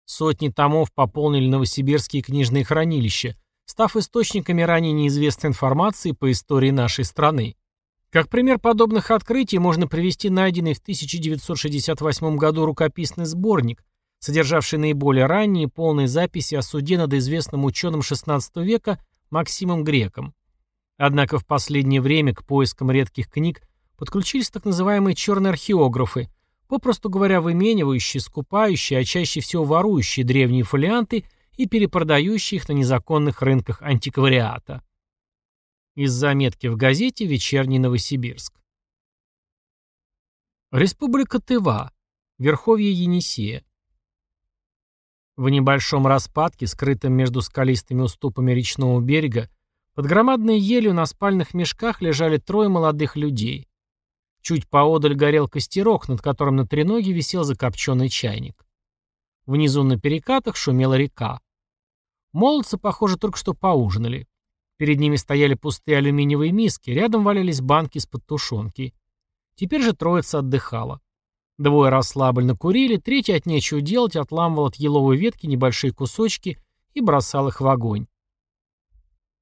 Сотни томов пополнили новосибирские книжные хранилища, став источниками ранее неизвестной информации по истории нашей страны. Как пример подобных открытий можно привести найденный в 1968 году рукописный сборник, содержавший наиболее ранние полные записи о суде над известным ученым XVI века Максимом Греком. Однако в последнее время к поискам редких книг подключились так называемые черные археографы, попросту говоря, выменивающие, скупающие, а чаще всего ворующие древние фолианты и перепродающие их на незаконных рынках антиквариата. Из заметки в газете «Вечерний Новосибирск». Республика Тыва. Верховье Енисея. В небольшом распадке, скрытом между скалистыми уступами речного берега, под громадной елью на спальных мешках лежали трое молодых людей. Чуть поодаль горел костерок, над которым на треноге висел закопченный чайник. Внизу на перекатах шумела река. Молодцы, похоже, только что поужинали. Перед ними стояли пустые алюминиевые миски, рядом валялись банки из-под тушенки. Теперь же троица отдыхала. Двое расслабленно курили, третий от нечего делать отламывал от еловой ветки небольшие кусочки и бросал их в огонь.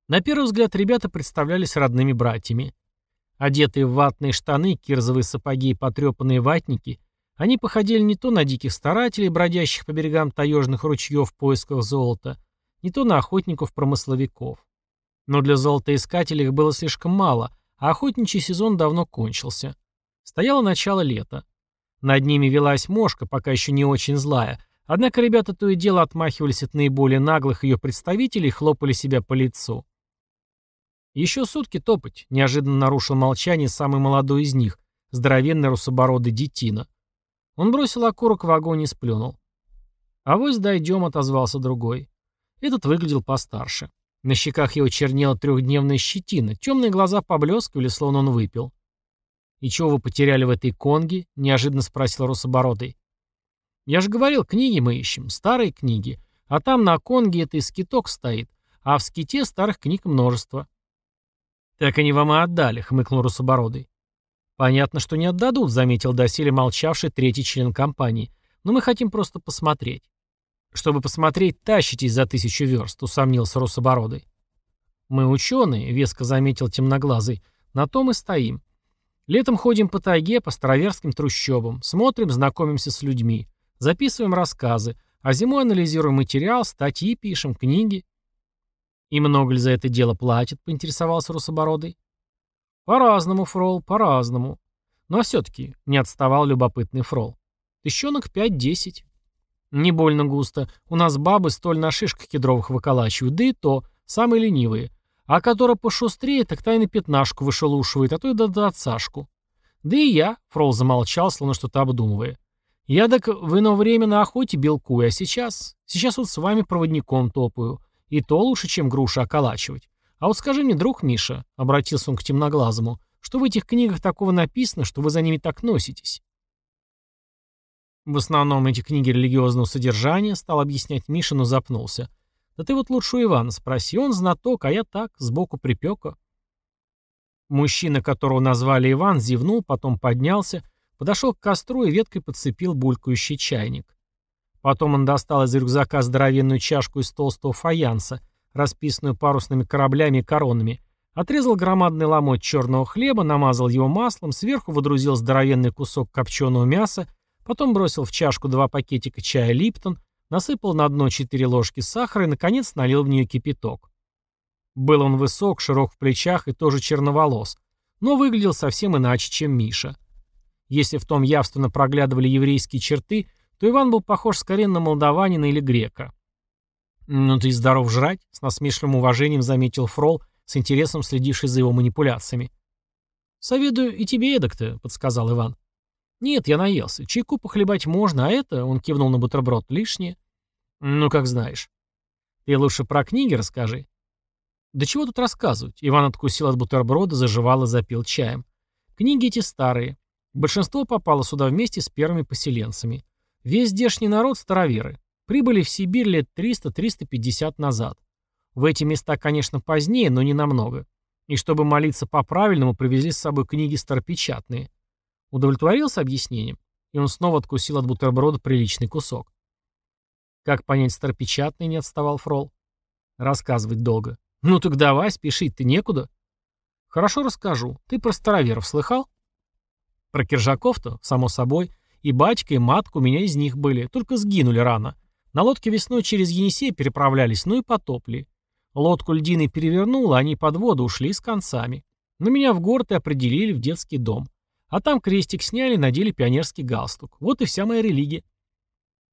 На первый взгляд ребята представлялись родными братьями. Одетые в ватные штаны, кирзовые сапоги и потрепанные ватники, они походили не то на диких старателей, бродящих по берегам таежных ручьев в поисках золота, не то на охотников-промысловиков. Но для золотоискателей их было слишком мало, а охотничий сезон давно кончился. Стояло начало лета. Над ними велась мошка, пока еще не очень злая, однако ребята то и дело отмахивались от наиболее наглых ее представителей и хлопали себя по лицу. «Еще сутки топать», — неожиданно нарушил молчание самый молодой из них, здоровенный русобородый детина. Он бросил окурок в огонь и сплюнул. «Авось дойдем», — отозвался другой. Этот выглядел постарше. На щеках его чернела трехдневная щетина, темные глаза поблескивали, словно он выпил. «И чего вы потеряли в этой конге?» — неожиданно спросил Рособородый. «Я же говорил, книги мы ищем, старые книги. А там на конге это и скиток стоит, а в ските старых книг множество». «Так они вам и отдали», — хмыкнул Рособородый. «Понятно, что не отдадут», — заметил доселе молчавший третий член компании. «Но мы хотим просто посмотреть». «Чтобы посмотреть, тащитесь за тысячу верст», — усомнился Рособородый. «Мы ученые», — веско заметил темноглазый. «На том и стоим. Летом ходим по тайге, по староверским трущобам, смотрим, знакомимся с людьми, записываем рассказы, а зимой анализируем материал, статьи пишем, книги». «И много ли за это дело платят?» — поинтересовался Русобородый. «По-разному, Фрол, по-разному. Но все-таки не отставал любопытный Фрол. Тыщенок пять-десять. Не больно густо. У нас бабы столь на шишках кедровых выколачивают, да и то, самые ленивые. А которая пошустрее, так та и на пятнашку вышелушивает, а то и до двадцашку. Да и я, Фрол замолчал, словно что-то обдумывая. Я так в ино время на охоте белкую, а сейчас... Сейчас вот с вами проводником топаю. И то лучше, чем груши околачивать. А вот скажи мне, друг Миша, — обратился он к темноглазому, — что в этих книгах такого написано, что вы за ними так носитесь? В основном эти книги религиозного содержания, стал объяснять Миша, но запнулся. Да ты вот лучше у Ивана спроси, он знаток, а я так, сбоку припека. Мужчина, которого назвали Иван, зевнул, потом поднялся, подошел к костру и веткой подцепил булькающий чайник. Потом он достал из рюкзака здоровенную чашку из толстого фаянса, расписанную парусными кораблями и коронами, отрезал громадный ломоть черного хлеба, намазал его маслом, сверху водрузил здоровенный кусок копченого мяса Потом бросил в чашку два пакетика чая «Липтон», насыпал на дно четыре ложки сахара и, наконец, налил в нее кипяток. Был он высок, широк в плечах и тоже черноволос, но выглядел совсем иначе, чем Миша. Если в том явственно проглядывали еврейские черты, то Иван был похож скорее на молдаванина или грека. «Ну ты здоров жрать», — с насмешливым уважением заметил Фрол, с интересом следивший за его манипуляциями. «Советую и тебе эдак-то», — подсказал Иван. «Нет, я наелся. Чайку похлебать можно, а это...» — он кивнул на бутерброд. «Лишнее». «Ну, как знаешь». «Ты лучше про книги расскажи». «Да чего тут рассказывать?» Иван откусил от бутерброда, заживал и запил чаем. «Книги эти старые. Большинство попало сюда вместе с первыми поселенцами. Весь здешний народ – староверы. Прибыли в Сибирь лет 300-350 назад. В эти места, конечно, позднее, но не намного. И чтобы молиться по-правильному, привезли с собой книги старопечатные. Удовлетворился объяснением? И он снова откусил от бутерброда приличный кусок. Как понять старопечатный, не отставал Фрол. Рассказывать долго. Ну так давай, спешить-то некуда. Хорошо расскажу. Ты про староверов слыхал? Про киржаков-то, само собой. И батька, и матка у меня из них были, только сгинули рано. На лодке весной через Енисей переправлялись, ну и потопли. Лодку льдиной перевернуло, они под воду ушли с концами. Но меня в город и определили в детский дом. А там крестик сняли, надели пионерский галстук. Вот и вся моя религия.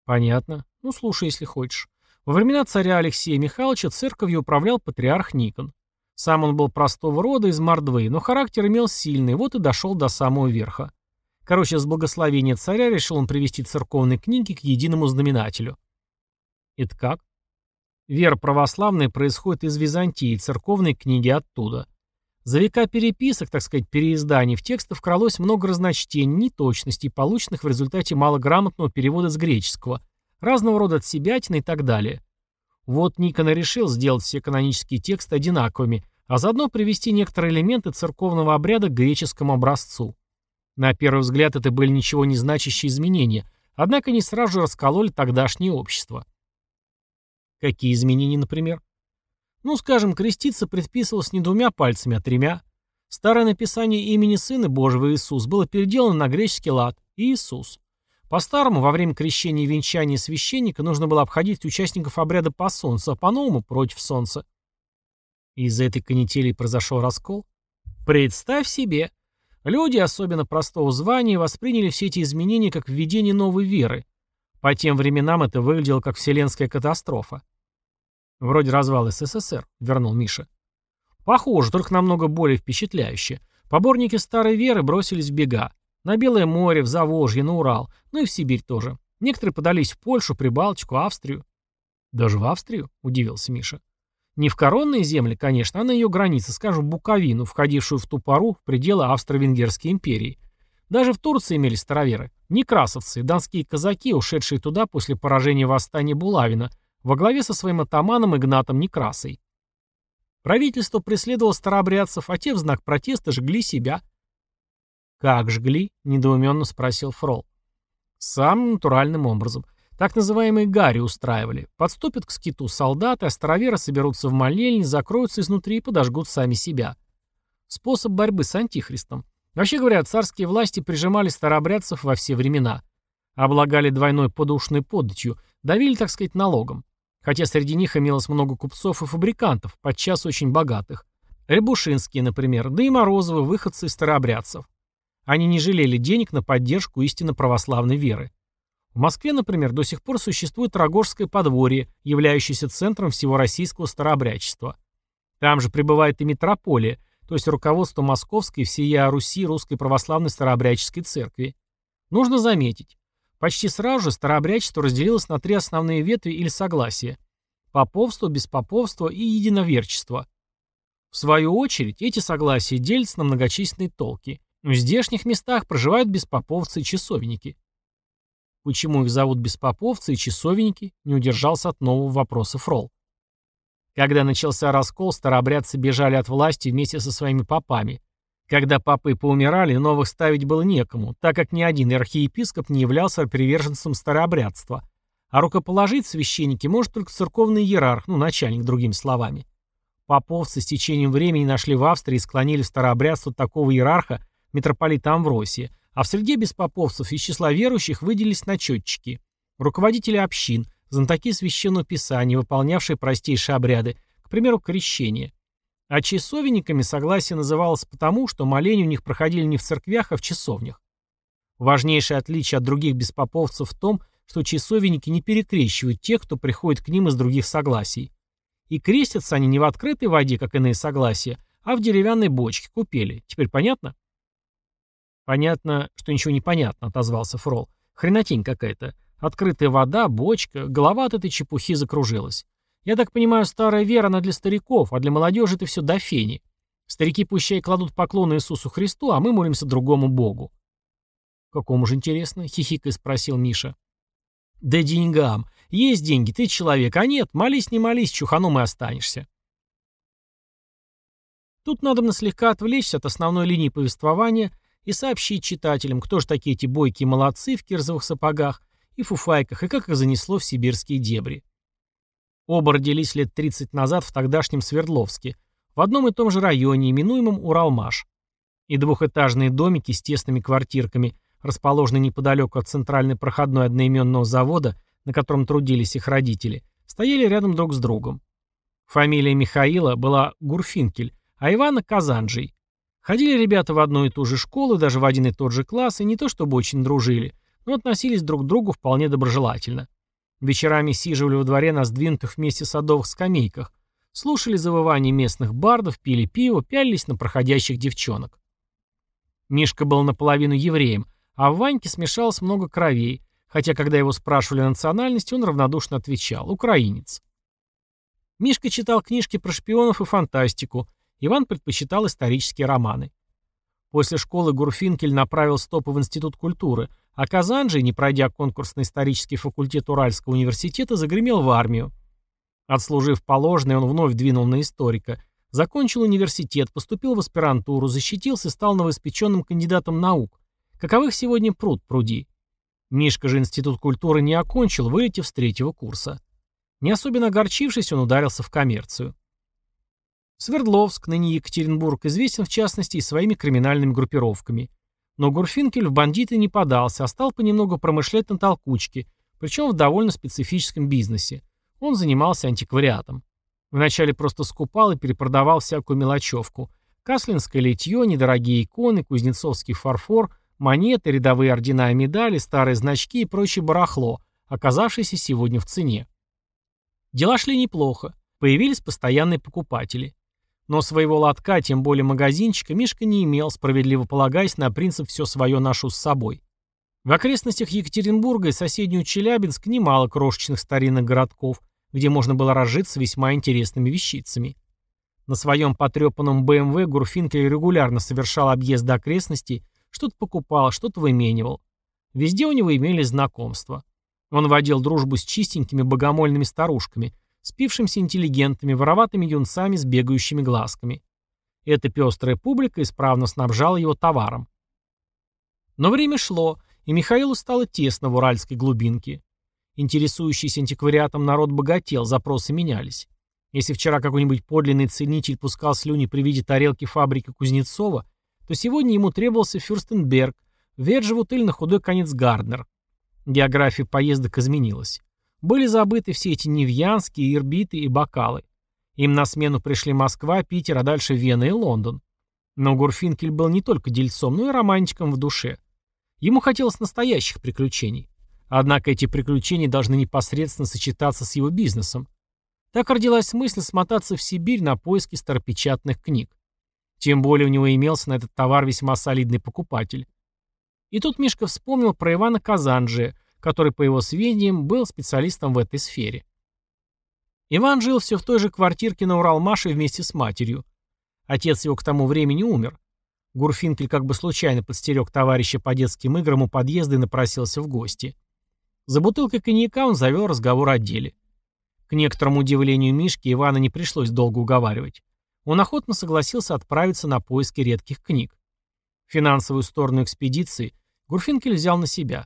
Понятно. Ну, слушай, если хочешь. Во времена царя Алексея Михайловича церковью управлял патриарх Никон. Сам он был простого рода, из Мордвы, но характер имел сильный, вот и дошел до самого верха. Короче, с благословения царя решил он привести церковные книги к единому знаменателю. Это как? Вера православная происходит из Византии, церковные книги оттуда. За века переписок, так сказать, переизданий в тексты вкралось много разночтений, неточностей, полученных в результате малограмотного перевода с греческого, разного рода отсебятины и так далее. Вот Никон и решил сделать все канонические тексты одинаковыми, а заодно привести некоторые элементы церковного обряда к греческому образцу. На первый взгляд это были ничего не значащие изменения, однако они сразу же раскололи тогдашнее общество. Какие изменения, например? Ну, скажем, креститься предписывалось не двумя пальцами, а тремя. Старое написание имени Сына Божьего Иисус было переделано на греческий лад – Иисус. По-старому, во время крещения и венчания священника нужно было обходить участников обряда по солнцу, а по-новому – против солнца. Из-за этой канители произошел раскол? Представь себе! Люди, особенно простого звания, восприняли все эти изменения как введение новой веры. По тем временам это выглядело как вселенская катастрофа. Вроде развал СССР, вернул Миша. Похоже, только намного более впечатляюще. Поборники старой веры бросились в бега. На Белое море, в Заволжье, на Урал, ну и в Сибирь тоже. Некоторые подались в Польшу, Прибалтику, Австрию. Даже в Австрию? Удивился Миша. Не в коронные земли, конечно, а на ее границе, скажем, Буковину, входившую в ту пору в пределы Австро-Венгерской империи. Даже в Турции имели староверы. Некрасовцы, донские казаки, ушедшие туда после поражения восстания Булавина – во главе со своим атаманом Игнатом Некрасой. Правительство преследовало старообрядцев, а те в знак протеста жгли себя. «Как жгли?» – недоуменно спросил Фрол. «Самым натуральным образом. Так называемые гари устраивали. Подступят к скиту солдаты, а староверы соберутся в молельне, закроются изнутри и подожгут сами себя. Способ борьбы с антихристом. Вообще говоря, царские власти прижимали старообрядцев во все времена. Облагали двойной подушной податью, давили, так сказать, налогом хотя среди них имелось много купцов и фабрикантов, подчас очень богатых. Рябушинские, например, да и Морозовы, выходцы из старообрядцев. Они не жалели денег на поддержку истинно православной веры. В Москве, например, до сих пор существует Рогожское подворье, являющееся центром всего российского старообрядчества. Там же пребывает и митрополия, то есть руководство Московской всея Руси Русской Православной Старообрядческой Церкви. Нужно заметить, Почти сразу же старообрядчество разделилось на три основные ветви или согласия – поповство, беспоповство и единоверчество. В свою очередь, эти согласия делятся на многочисленные толки. В здешних местах проживают беспоповцы и часовенники. Почему их зовут беспоповцы и часовенники, не удержался от нового вопроса Фрол. Когда начался раскол, старообрядцы бежали от власти вместе со своими попами. Когда папы поумирали, новых ставить было некому, так как ни один архиепископ не являлся приверженцем старообрядства. А рукоположить священники может только церковный иерарх, ну, начальник, другими словами. Поповцы с течением времени нашли в Австрии и склонили в старообрядство такого иерарха, митрополита Амвросия, а в среде беспоповцев из числа верующих выделились начетчики, руководители общин, знатоки священного писания, выполнявшие простейшие обряды, к примеру, крещение. А часовенниками согласие называлось потому, что моления у них проходили не в церквях, а в часовнях. Важнейшее отличие от других беспоповцев в том, что часовенники не перекрещивают тех, кто приходит к ним из других согласий. И крестятся они не в открытой воде, как иные согласия, а в деревянной бочке, купели. Теперь понятно? Понятно, что ничего не понятно, отозвался Фрол. Хренотень какая-то. Открытая вода, бочка, голова от этой чепухи закружилась. Я так понимаю, старая вера, она для стариков, а для молодежи это все до фени. Старики пущай кладут поклоны Иисусу Христу, а мы молимся другому Богу. «Какому же интересно?» — хихикой спросил Миша. «Да деньгам. Есть деньги, ты человек, а нет, молись не молись, чуханом и останешься». Тут надо слегка отвлечься от основной линии повествования и сообщить читателям, кто же такие эти бойкие молодцы в кирзовых сапогах и фуфайках, и как их занесло в сибирские дебри. Оба родились лет 30 назад в тогдашнем Свердловске, в одном и том же районе, именуемом Уралмаш. И двухэтажные домики с тесными квартирками, расположенные неподалеку от центральной проходной одноименного завода, на котором трудились их родители, стояли рядом друг с другом. Фамилия Михаила была Гурфинкель, а Ивана – Казанджий. Ходили ребята в одну и ту же школу, даже в один и тот же класс, и не то чтобы очень дружили, но относились друг к другу вполне доброжелательно. Вечерами сиживали во дворе на сдвинутых вместе садовых скамейках, слушали завывания местных бардов, пили пиво, пялились на проходящих девчонок. Мишка был наполовину евреем, а в Ваньке смешалось много кровей, хотя когда его спрашивали о национальности, он равнодушно отвечал – украинец. Мишка читал книжки про шпионов и фантастику, Иван предпочитал исторические романы. После школы Гурфинкель направил стопы в Институт культуры, а Казанджи, не пройдя конкурс на исторический факультет Уральского университета, загремел в армию. Отслужив положенное, он вновь двинул на историка. Закончил университет, поступил в аспирантуру, защитился и стал новоиспеченным кандидатом наук. Каковых сегодня пруд пруди. Мишка же институт культуры не окончил, вылетев с третьего курса. Не особенно огорчившись, он ударился в коммерцию. Свердловск, ныне Екатеринбург, известен в частности и своими криминальными группировками. Но Гурфинкель в бандиты не подался, а стал понемногу промышлять на толкучке, причем в довольно специфическом бизнесе. Он занимался антиквариатом. Вначале просто скупал и перепродавал всякую мелочевку. Каслинское литье, недорогие иконы, кузнецовский фарфор, монеты, рядовые ордена и медали, старые значки и прочее барахло, оказавшееся сегодня в цене. Дела шли неплохо. Появились постоянные покупатели. Но своего лотка, тем более магазинчика, Мишка не имел, справедливо полагаясь на принцип «все свое ношу с собой». В окрестностях Екатеринбурга и соседнюю Челябинск немало крошечных старинных городков, где можно было разжиться весьма интересными вещицами. На своем потрепанном БМВ эм Гурфинкель регулярно совершал объезд окрестностей, что-то покупал, что-то выменивал. Везде у него имелись знакомства. Он водил дружбу с чистенькими богомольными старушками – спившимся интеллигентами, вороватыми юнцами с бегающими глазками. Эта пестрая публика исправно снабжала его товаром. Но время шло, и Михаилу стало тесно в уральской глубинке. Интересующийся антиквариатом народ богател, запросы менялись. Если вчера какой-нибудь подлинный ценитель пускал слюни при виде тарелки фабрики Кузнецова, то сегодня ему требовался Фюрстенберг, Веджевут или на худой конец Гарднер. География поездок изменилась. Были забыты все эти невьянские, ирбиты и бокалы. Им на смену пришли Москва, Питер, а дальше Вена и Лондон. Но Гурфинкель был не только дельцом, но и романтиком в душе. Ему хотелось настоящих приключений. Однако эти приключения должны непосредственно сочетаться с его бизнесом. Так родилась мысль смотаться в Сибирь на поиски старопечатных книг. Тем более у него имелся на этот товар весьма солидный покупатель. И тут Мишка вспомнил про Ивана Казанджия, который, по его сведениям, был специалистом в этой сфере. Иван жил все в той же квартирке на Уралмаше вместе с матерью. Отец его к тому времени умер. Гурфинкель как бы случайно подстерег товарища по детским играм у подъезда и напросился в гости. За бутылкой коньяка он завел разговор о деле. К некоторому удивлению Мишки Ивана не пришлось долго уговаривать. Он охотно согласился отправиться на поиски редких книг. Финансовую сторону экспедиции Гурфинкель взял на себя.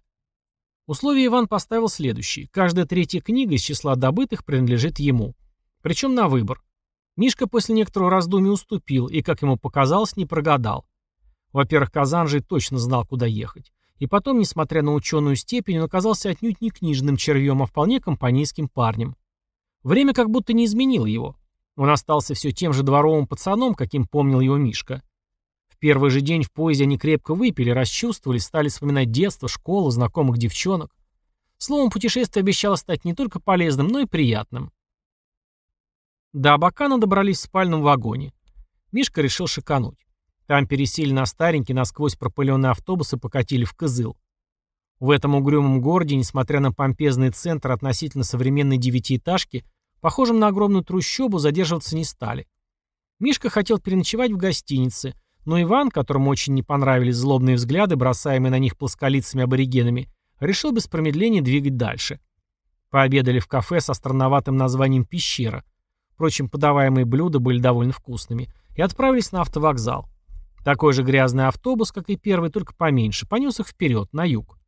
Условие Иван поставил следующее. Каждая третья книга из числа добытых принадлежит ему. Причем на выбор. Мишка после некоторого раздумья уступил и, как ему показалось, не прогадал. Во-первых, Казанжий точно знал, куда ехать. И потом, несмотря на ученую степень, он оказался отнюдь не книжным червем, а вполне компанейским парнем. Время как будто не изменило его. Он остался все тем же дворовым пацаном, каким помнил его Мишка первый же день в поезде они крепко выпили, расчувствовались, стали вспоминать детство, школу, знакомых девчонок. Словом, путешествие обещало стать не только полезным, но и приятным. До Абакана добрались в спальном вагоне. Мишка решил шикануть. Там пересели на старенький, насквозь пропыленный автобус и покатили в Кызыл. В этом угрюмом городе, несмотря на помпезный центр относительно современной девятиэтажки, похожим на огромную трущобу, задерживаться не стали. Мишка хотел переночевать в гостинице, но Иван, которому очень не понравились злобные взгляды, бросаемые на них плосколицами аборигенами, решил без промедления двигать дальше. Пообедали в кафе со странноватым названием «Пещера». Впрочем, подаваемые блюда были довольно вкусными. И отправились на автовокзал. Такой же грязный автобус, как и первый, только поменьше, понес их вперед, на юг.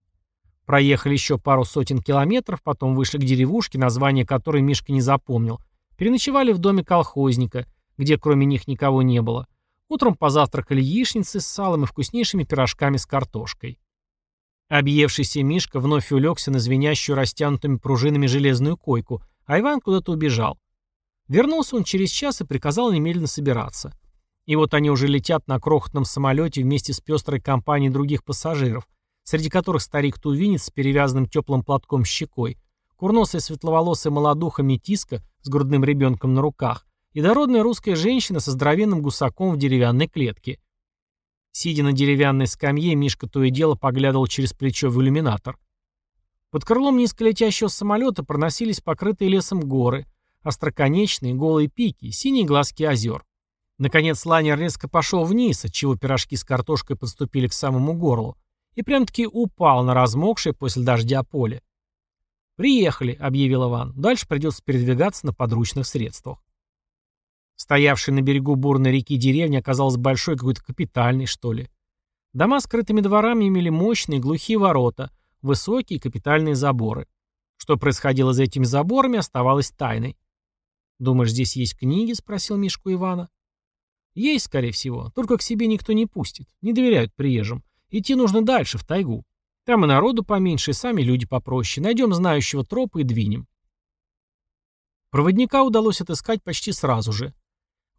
Проехали еще пару сотен километров, потом вышли к деревушке, название которой Мишка не запомнил. Переночевали в доме колхозника, где кроме них никого не было. Утром позавтракали яичницы с салом и вкуснейшими пирожками с картошкой. Объевшийся Мишка вновь улегся на звенящую растянутыми пружинами железную койку, а Иван куда-то убежал. Вернулся он через час и приказал немедленно собираться. И вот они уже летят на крохотном самолете вместе с пестрой компанией других пассажиров, среди которых старик Тувинец с перевязанным теплым платком щекой, курносая светловолосая молодуха Метиска с грудным ребенком на руках и дородная русская женщина со здоровенным гусаком в деревянной клетке. Сидя на деревянной скамье, Мишка то и дело поглядывал через плечо в иллюминатор. Под крылом низколетящего самолета проносились покрытые лесом горы, остроконечные голые пики, синие глазки озер. Наконец лайнер резко пошел вниз, отчего пирожки с картошкой подступили к самому горлу, и прям-таки упал на размокшее после дождя поле. «Приехали», — объявил Иван. «Дальше придется передвигаться на подручных средствах». Стоявшая на берегу бурной реки деревня оказалась большой, какой-то капитальной, что ли. Дома с крытыми дворами имели мощные глухие ворота, высокие капитальные заборы. Что происходило за этими заборами, оставалось тайной. «Думаешь, здесь есть книги?» — спросил Мишку Ивана. «Есть, скорее всего, только к себе никто не пустит, не доверяют приезжим. Идти нужно дальше, в тайгу. Там и народу поменьше, и сами люди попроще. Найдем знающего тропа и двинем». Проводника удалось отыскать почти сразу же.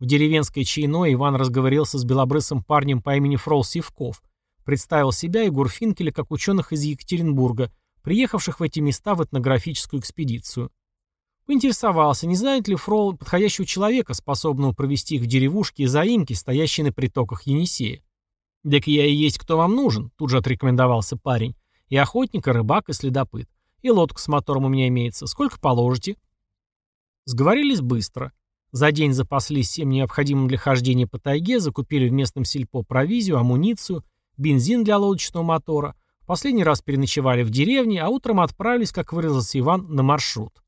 В деревенской чайной Иван разговорился с белобрысым парнем по имени Фрол Сивков, представил себя и Гурфинкеля как ученых из Екатеринбурга, приехавших в эти места в этнографическую экспедицию. Поинтересовался, не знает ли Фрол подходящего человека, способного провести их в деревушке и заимки, стоящие на притоках Енисея. «Так я и есть кто вам нужен», — тут же отрекомендовался парень. «И охотник, и рыбак, и следопыт. И лодка с мотором у меня имеется. Сколько положите?» Сговорились быстро. За день запаслись всем необходимым для хождения по тайге, закупили в местном сельпо провизию, амуницию, бензин для лодочного мотора, последний раз переночевали в деревне, а утром отправились, как выразился Иван, на маршрут.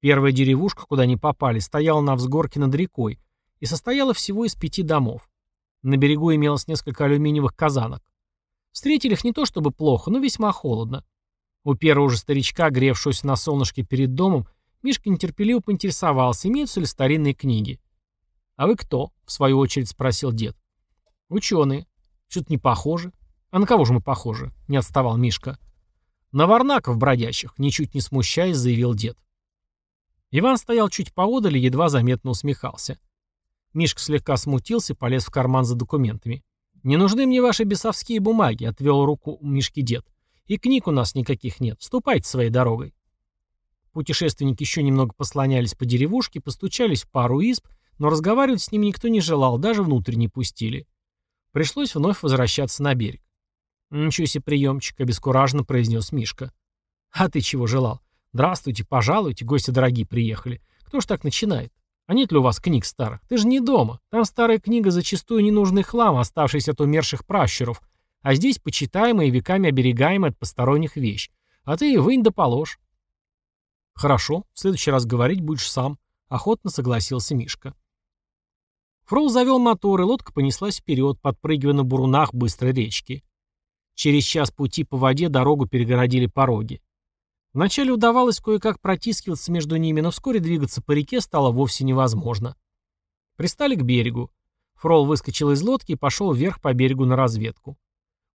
Первая деревушка, куда они попали, стояла на взгорке над рекой и состояла всего из пяти домов. На берегу имелось несколько алюминиевых казанок. Встретили их не то чтобы плохо, но весьма холодно. У первого же старичка, гревшегося на солнышке перед домом, Мишка нетерпеливо поинтересовался, имеются ли старинные книги. «А вы кто?» — в свою очередь спросил дед. «Ученые. Что-то не похоже». «А на кого же мы похожи?» — не отставал Мишка. «На варнаков бродячих», — ничуть не смущаясь, заявил дед. Иван стоял чуть поодаль и едва заметно усмехался. Мишка слегка смутился и полез в карман за документами. «Не нужны мне ваши бесовские бумаги», — отвел руку Мишки дед. «И книг у нас никаких нет. Ступайте своей дорогой». Путешественники еще немного послонялись по деревушке, постучались в пару изб, но разговаривать с ними никто не желал, даже внутрь не пустили. Пришлось вновь возвращаться на берег. «Ничего себе приемчик», — обескураженно произнес Мишка. «А ты чего желал? Здравствуйте, пожалуйте, гости дорогие приехали. Кто ж так начинает? А нет ли у вас книг старых? Ты же не дома. Там старая книга зачастую ненужный хлам, оставшийся от умерших пращуров. А здесь почитаемая и веками оберегаемая от посторонних вещь. А ты вынь да положь. «Хорошо, в следующий раз говорить будешь сам», — охотно согласился Мишка. Фрол завел мотор, и лодка понеслась вперед, подпрыгивая на бурунах быстрой речки. Через час пути по воде дорогу перегородили пороги. Вначале удавалось кое-как протискиваться между ними, но вскоре двигаться по реке стало вовсе невозможно. Пристали к берегу. Фрол выскочил из лодки и пошел вверх по берегу на разведку.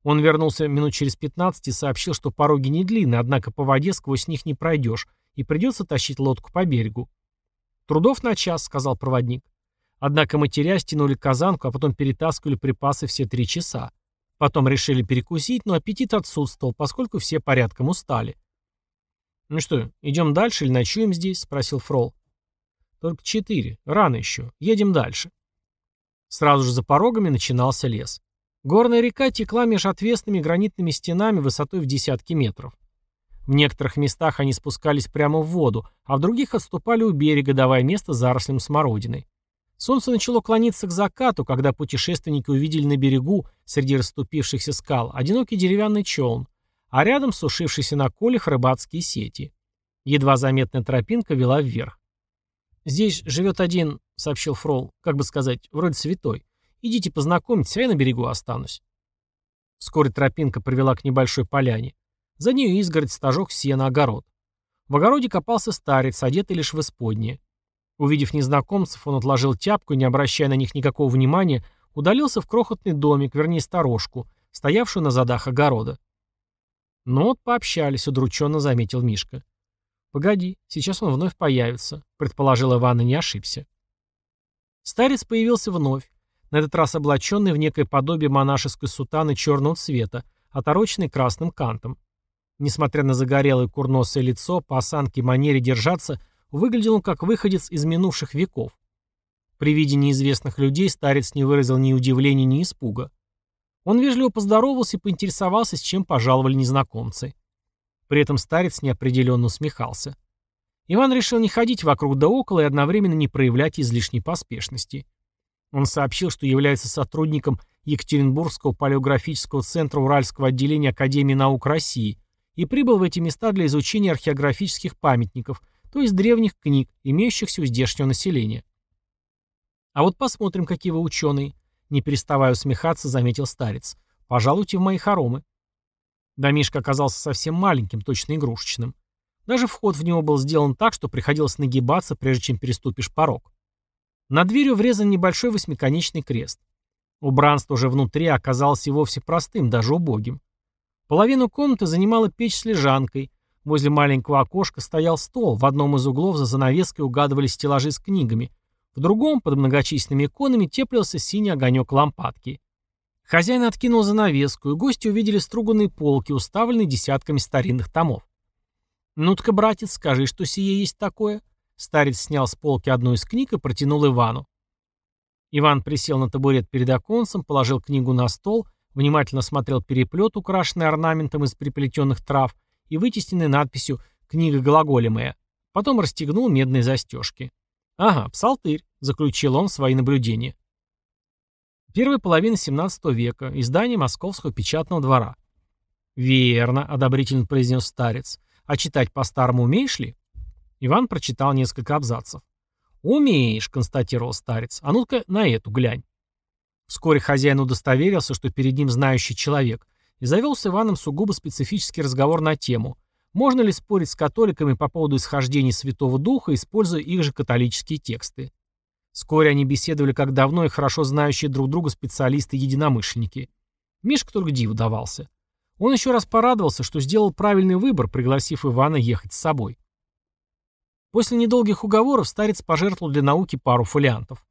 Он вернулся минут через 15 и сообщил, что пороги не длинны, однако по воде сквозь них не пройдешь, и придется тащить лодку по берегу. «Трудов на час», — сказал проводник. Однако матеря стянули казанку, а потом перетаскивали припасы все три часа. Потом решили перекусить, но аппетит отсутствовал, поскольку все порядком устали. «Ну что, идем дальше или ночуем здесь?» — спросил Фрол. Только четыре. Рано еще. Едем дальше. Сразу же за порогами начинался лес. Горная река текла меж отвесными гранитными стенами высотой в десятки метров. В некоторых местах они спускались прямо в воду, а в других отступали у берега, давая место зарослям смородиной. Солнце начало клониться к закату, когда путешественники увидели на берегу, среди расступившихся скал, одинокий деревянный челн, а рядом сушившиеся на колях рыбацкие сети. Едва заметная тропинка вела вверх. «Здесь живет один», — сообщил Фрол, — «как бы сказать, вроде святой. Идите познакомьтесь, а я на берегу останусь». Вскоре тропинка привела к небольшой поляне. За нею изгородь, стажок, сено, огород. В огороде копался старец, одетый лишь в исподнее. Увидев незнакомцев, он отложил тяпку и, не обращая на них никакого внимания, удалился в крохотный домик, вернее сторожку, стоявшую на задах огорода. Ну вот пообщались, удрученно заметил Мишка. «Погоди, сейчас он вновь появится», — предположил Иван и не ошибся. Старец появился вновь, на этот раз облаченный в некое подобие монашеской сутаны черного цвета, отороченный красным кантом. Несмотря на загорелое курносое лицо, по осанке и манере держаться, выглядел он как выходец из минувших веков. При виде неизвестных людей старец не выразил ни удивления, ни испуга. Он вежливо поздоровался и поинтересовался, с чем пожаловали незнакомцы. При этом старец неопределенно усмехался. Иван решил не ходить вокруг да около и одновременно не проявлять излишней поспешности. Он сообщил, что является сотрудником Екатеринбургского палеографического центра Уральского отделения Академии наук России и прибыл в эти места для изучения археографических памятников, то есть древних книг, имеющихся у здешнего населения. «А вот посмотрим, какие вы ученые», — не переставая усмехаться, заметил старец. «Пожалуйте в мои хоромы». Домишко оказался совсем маленьким, точно игрушечным. Даже вход в него был сделан так, что приходилось нагибаться, прежде чем переступишь порог. На дверью врезан небольшой восьмиконечный крест. Убранство уже внутри оказалось и вовсе простым, даже убогим. Половину комнаты занимала печь с лежанкой. Возле маленького окошка стоял стол, в одном из углов за занавеской угадывались стеллажи с книгами, в другом, под многочисленными иконами, теплился синий огонек лампадки. Хозяин откинул занавеску, и гости увидели струганные полки, уставленные десятками старинных томов. «Ну-ка, братец, скажи, что сие есть такое?» Старец снял с полки одну из книг и протянул Ивану. Иван присел на табурет перед оконцем, положил книгу на стол, внимательно смотрел переплет, украшенный орнаментом из приплетенных трав и вытесненный надписью «Книга глаголемая». Потом расстегнул медные застежки. «Ага, псалтырь», — заключил он свои наблюдения. Первая половина 17 века. Издание Московского печатного двора. «Верно», — одобрительно произнес старец. «А читать по-старому умеешь ли?» Иван прочитал несколько абзацев. «Умеешь», — констатировал старец. «А ну-ка на эту глянь». Вскоре хозяин удостоверился, что перед ним знающий человек, и завел с Иваном сугубо специфический разговор на тему, можно ли спорить с католиками по поводу исхождения Святого Духа, используя их же католические тексты. Вскоре они беседовали как давно и хорошо знающие друг друга специалисты-единомышленники. Мишка только диву давался. Он еще раз порадовался, что сделал правильный выбор, пригласив Ивана ехать с собой. После недолгих уговоров старец пожертвовал для науки пару фолиантов.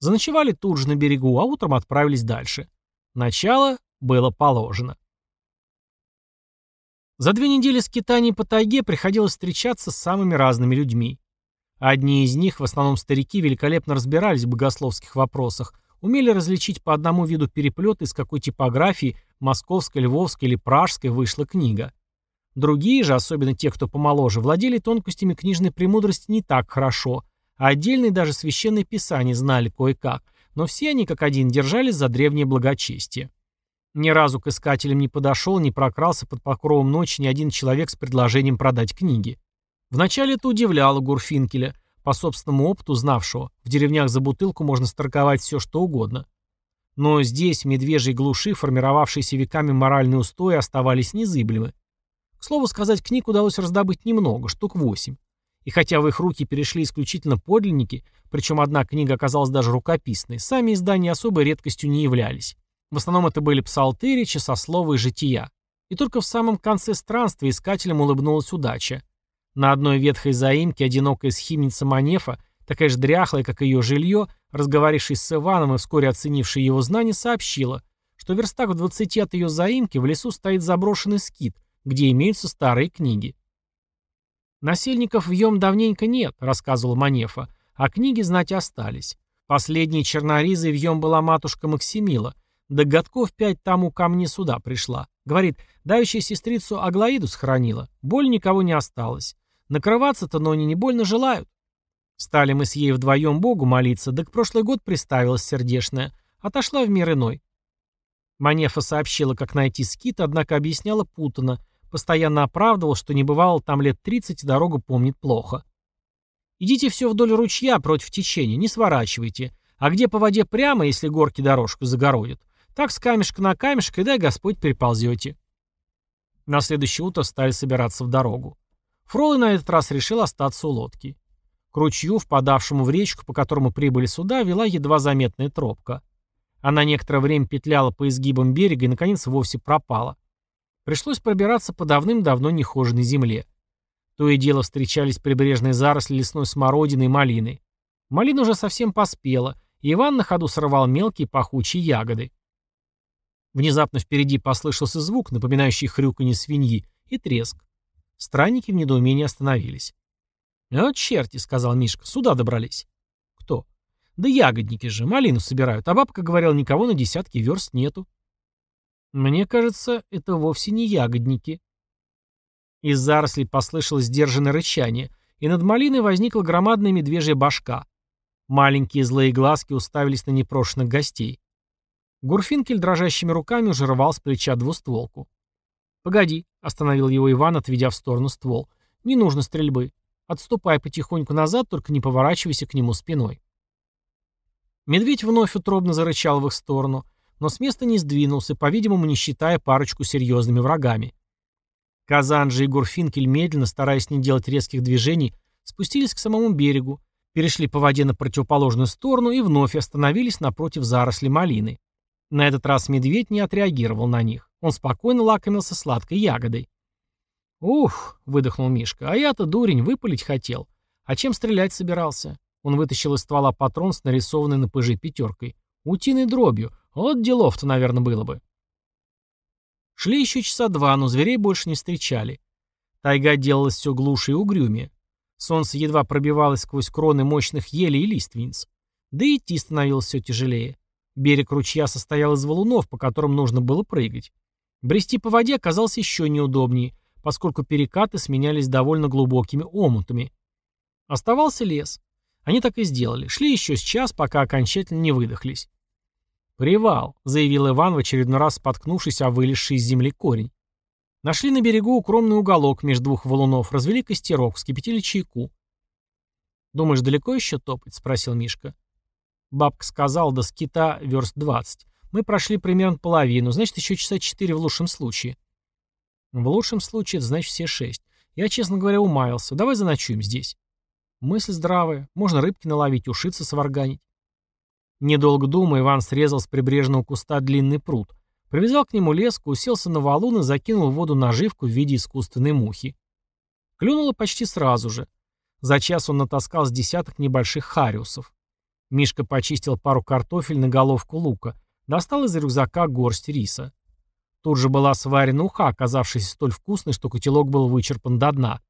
Заночевали тут же на берегу, а утром отправились дальше. Начало было положено. За две недели скитаний по тайге приходилось встречаться с самыми разными людьми. Одни из них, в основном старики, великолепно разбирались в богословских вопросах, умели различить по одному виду переплета, из какой типографии московской, львовской или пражской вышла книга. Другие же, особенно те, кто помоложе, владели тонкостями книжной премудрости не так хорошо, отдельные даже священные писания знали кое-как, но все они как один держались за древнее благочестие. Ни разу к искателям не подошел, не прокрался под покровом ночи ни один человек с предложением продать книги. Вначале это удивляло Гурфинкеля, по собственному опыту знавшего, в деревнях за бутылку можно сторговать все, что угодно. Но здесь, в медвежьей глуши, формировавшиеся веками моральные устои оставались незыблемы. К слову сказать, книг удалось раздобыть немного, штук восемь. И хотя в их руки перешли исключительно подлинники, причем одна книга оказалась даже рукописной, сами издания особой редкостью не являлись. В основном это были псалтыри, часословы и жития. И только в самом конце странствия искателям улыбнулась удача. На одной ветхой заимке одинокая схимница Манефа, такая же дряхлая, как ее жилье, разговарившись с Иваном и вскоре оценившая его знания, сообщила, что верстак в двадцати от ее заимки в лесу стоит заброшенный скит, где имеются старые книги. «Насельников в Йом давненько нет», — рассказывала Манефа, а книги знать остались. Последней черноризой в ем была матушка Максимила, да годков пять тому ко мне сюда пришла. Говорит, давящая сестрицу Аглаиду схоронила, боль никого не осталось. Накрываться-то, но они не больно желают. Стали мы с ей вдвоем Богу молиться, да к прошлый год приставилась сердешная, отошла в мир иной. Манефа сообщила, как найти скит, однако объясняла путано, постоянно оправдывал, что не бывало там лет 30 и дорогу помнит плохо. Идите все вдоль ручья против течения, не сворачивайте. А где по воде прямо, если горки дорожку загородят, так с камешка на камешек и дай Господь переползете. На следующее утро стали собираться в дорогу. Фролы на этот раз решил остаться у лодки. К ручью, впадавшему в речку, по которому прибыли сюда, вела едва заметная тропка. Она некоторое время петляла по изгибам берега и, наконец, вовсе пропала. Пришлось пробираться по давным-давно нехоженной земле. То и дело встречались прибрежные заросли лесной смородины и малины. Малина уже совсем поспела, и Иван на ходу срывал мелкие пахучие ягоды. Внезапно впереди послышался звук, напоминающий хрюканье свиньи, и треск. Странники в недоумении остановились. «Вот черти», — сказал Мишка, — «сюда добрались». «Кто?» «Да ягодники же, малину собирают, а бабка говорила, никого на десятки верст нету». «Мне кажется, это вовсе не ягодники». Из зарослей послышалось сдержанное рычание, и над малиной возникла громадная медвежья башка. Маленькие злые глазки уставились на непрошенных гостей. Гурфинкель дрожащими руками уже рвал с плеча двустволку. «Погоди», — остановил его Иван, отведя в сторону ствол. «Не нужно стрельбы. Отступай потихоньку назад, только не поворачивайся к нему спиной». Медведь вновь утробно зарычал в их сторону, но с места не сдвинулся, по-видимому, не считая парочку серьезными врагами. Казанджи и Гурфинкель медленно, стараясь не делать резких движений, спустились к самому берегу, перешли по воде на противоположную сторону и вновь остановились напротив заросли малины. На этот раз медведь не отреагировал на них. Он спокойно лакомился сладкой ягодой. «Ух!» — выдохнул Мишка. «А я-то, дурень, выпалить хотел. А чем стрелять собирался?» Он вытащил из ствола патрон с нарисованной на пыжи пятеркой. «Утиной дробью. Вот делов-то, наверное, было бы». Шли еще часа два, но зверей больше не встречали. Тайга делалась все глуше и угрюмее. Солнце едва пробивалось сквозь кроны мощных елей и лиственниц. Да и идти становилось все тяжелее. Берег ручья состоял из валунов, по которым нужно было прыгать. Брести по воде оказалось еще неудобнее, поскольку перекаты сменялись довольно глубокими омутами. Оставался лес. Они так и сделали. Шли еще с час, пока окончательно не выдохлись. «Привал», — заявил Иван, в очередной раз споткнувшись о вылезший из земли корень. Нашли на берегу укромный уголок между двух валунов, развели костерок, вскипятили чайку. «Думаешь, далеко еще топать?» — спросил Мишка. Бабка сказала, до скита верст двадцать. Мы прошли примерно половину, значит, еще часа четыре в лучшем случае. В лучшем случае, значит все шесть. Я, честно говоря, умаялся. Давай заночуем здесь. Мысль здравая. Можно рыбки наловить, ушиться сварганить. Недолго думая, Иван срезал с прибрежного куста длинный пруд, привязал к нему леску, уселся на валун и закинул в воду наживку в виде искусственной мухи. Клюнуло почти сразу же. За час он натаскал с десяток небольших хариусов. Мишка почистил пару картофель на головку лука, достал из рюкзака горсть риса. Тут же была сварена уха, оказавшаяся столь вкусной, что котелок был вычерпан до дна.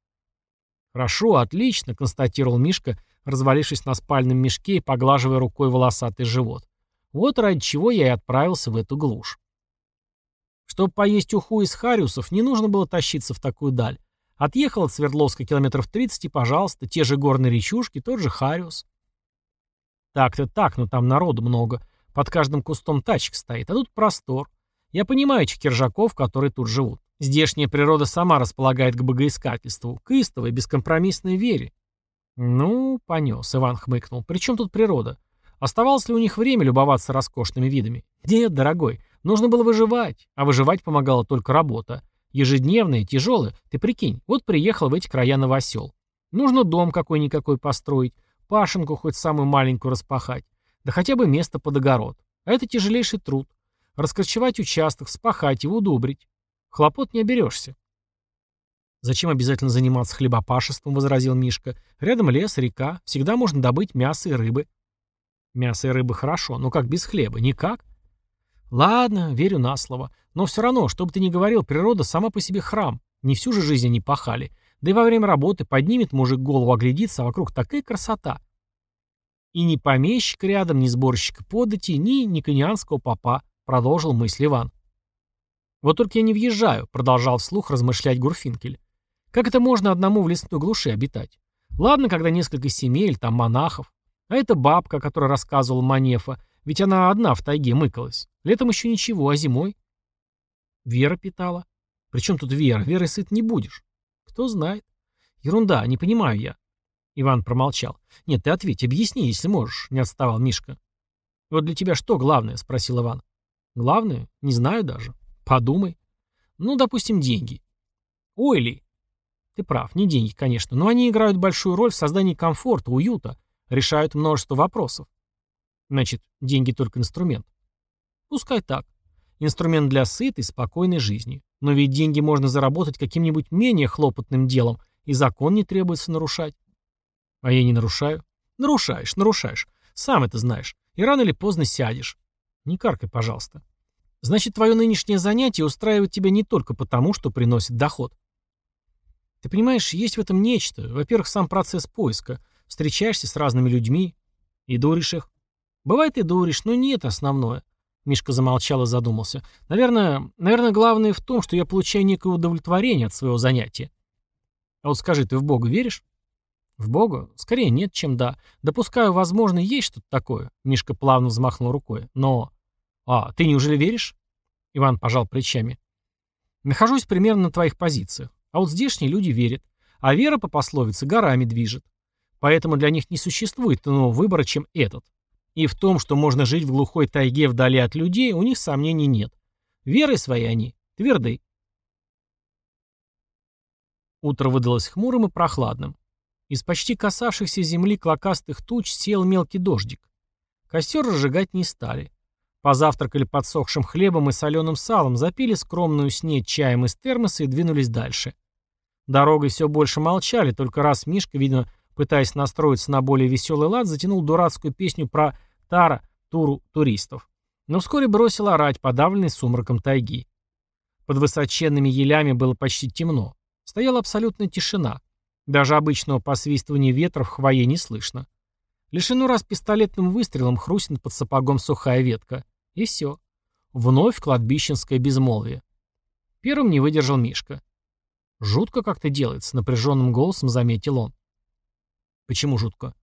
«Хорошо, отлично», — констатировал Мишка, развалившись на спальном мешке и поглаживая рукой волосатый живот. Вот ради чего я и отправился в эту глушь. Чтобы поесть уху из хариусов, не нужно было тащиться в такую даль. Отъехал от Свердловска километров 30 и, пожалуйста, те же горные речушки, тот же хариус. Так-то так, но там народу много. Под каждым кустом тачек стоит, а тут простор. Я понимаю этих киржаков, которые тут живут. Здешняя природа сама располагает к богоискательству, к истовой, бескомпромиссной вере. «Ну, понес», — Иван хмыкнул. «При чем тут природа? Оставалось ли у них время любоваться роскошными видами? Нет, дорогой, нужно было выживать, а выживать помогала только работа. Ежедневная, тяжелая. Ты прикинь, вот приехал в эти края новосел. Нужно дом какой-никакой построить, пашенку хоть самую маленькую распахать, да хотя бы место под огород. А это тяжелейший труд. Раскорчевать участок, спахать его, удобрить. Хлопот не оберешься. «Зачем обязательно заниматься хлебопашеством?» — возразил Мишка. «Рядом лес, река. Всегда можно добыть мясо и рыбы». «Мясо и рыбы хорошо, но как без хлеба? Никак». «Ладно, верю на слово. Но все равно, что бы ты ни говорил, природа сама по себе храм. Не всю же жизнь они пахали. Да и во время работы поднимет мужик голову, оглядится, а вокруг такая красота». И ни помещика рядом, ни сборщика подати, ни никонианского попа, продолжил мысль Иван. Вот только я не въезжаю, продолжал вслух размышлять Гурфинкель. Как это можно одному в лесной глуши обитать? Ладно, когда несколько семей или там монахов. А это бабка, которая рассказывала Манефа, ведь она одна в тайге мыкалась. Летом еще ничего, а зимой? Вера питала. Причем тут Вера? Верой сыт не будешь. Кто знает. Ерунда, не понимаю я. Иван промолчал. Нет, ты ответь, объясни, если можешь, не отставал Мишка. Вот для тебя что главное? Спросил Иван. Главное? Не знаю даже. Подумай. Ну, допустим, деньги. Ой ли. Ты прав, не деньги, конечно, но они играют большую роль в создании комфорта, уюта, решают множество вопросов. Значит, деньги только инструмент. Пускай так. Инструмент для сытой, спокойной жизни. Но ведь деньги можно заработать каким-нибудь менее хлопотным делом, и закон не требуется нарушать. А я не нарушаю. Нарушаешь, нарушаешь. Сам это знаешь. И рано или поздно сядешь. Не каркай, пожалуйста. Значит, твое нынешнее занятие устраивает тебя не только потому, что приносит доход. Ты понимаешь, есть в этом нечто. Во-первых, сам процесс поиска. Встречаешься с разными людьми и дуришь их. Бывает и дуришь, но не это основное. Мишка замолчал и задумался. Наверное, наверное, главное в том, что я получаю некое удовлетворение от своего занятия. А вот скажи, ты в Бога веришь? В Бога? Скорее нет, чем да. Допускаю, возможно, есть что-то такое. Мишка плавно взмахнул рукой. Но... А, ты неужели веришь? Иван пожал плечами. Нахожусь примерно на твоих позициях. А вот здешние люди верят. А вера, по пословице, горами движет. Поэтому для них не существует иного выбора, чем этот. И в том, что можно жить в глухой тайге вдали от людей, у них сомнений нет. Верой своей они тверды. Утро выдалось хмурым и прохладным. Из почти касавшихся земли клокастых туч сел мелкий дождик. Костер разжигать не стали. Позавтракали подсохшим хлебом и соленым салом, запили скромную снеть чаем из термоса и двинулись дальше. Дорогой все больше молчали, только раз Мишка, видно, пытаясь настроиться на более веселый лад, затянул дурацкую песню про Тара, туру туристов. Но вскоре бросил орать, подавленный сумраком тайги. Под высоченными елями было почти темно. Стояла абсолютная тишина. Даже обычного посвистывания ветра в хвое не слышно. Лишь раз пистолетным выстрелом хрустнет под сапогом сухая ветка. И все. Вновь кладбищенское безмолвие. Первым не выдержал Мишка. «Жутко как-то делается», — напряженным голосом заметил он. «Почему жутко?»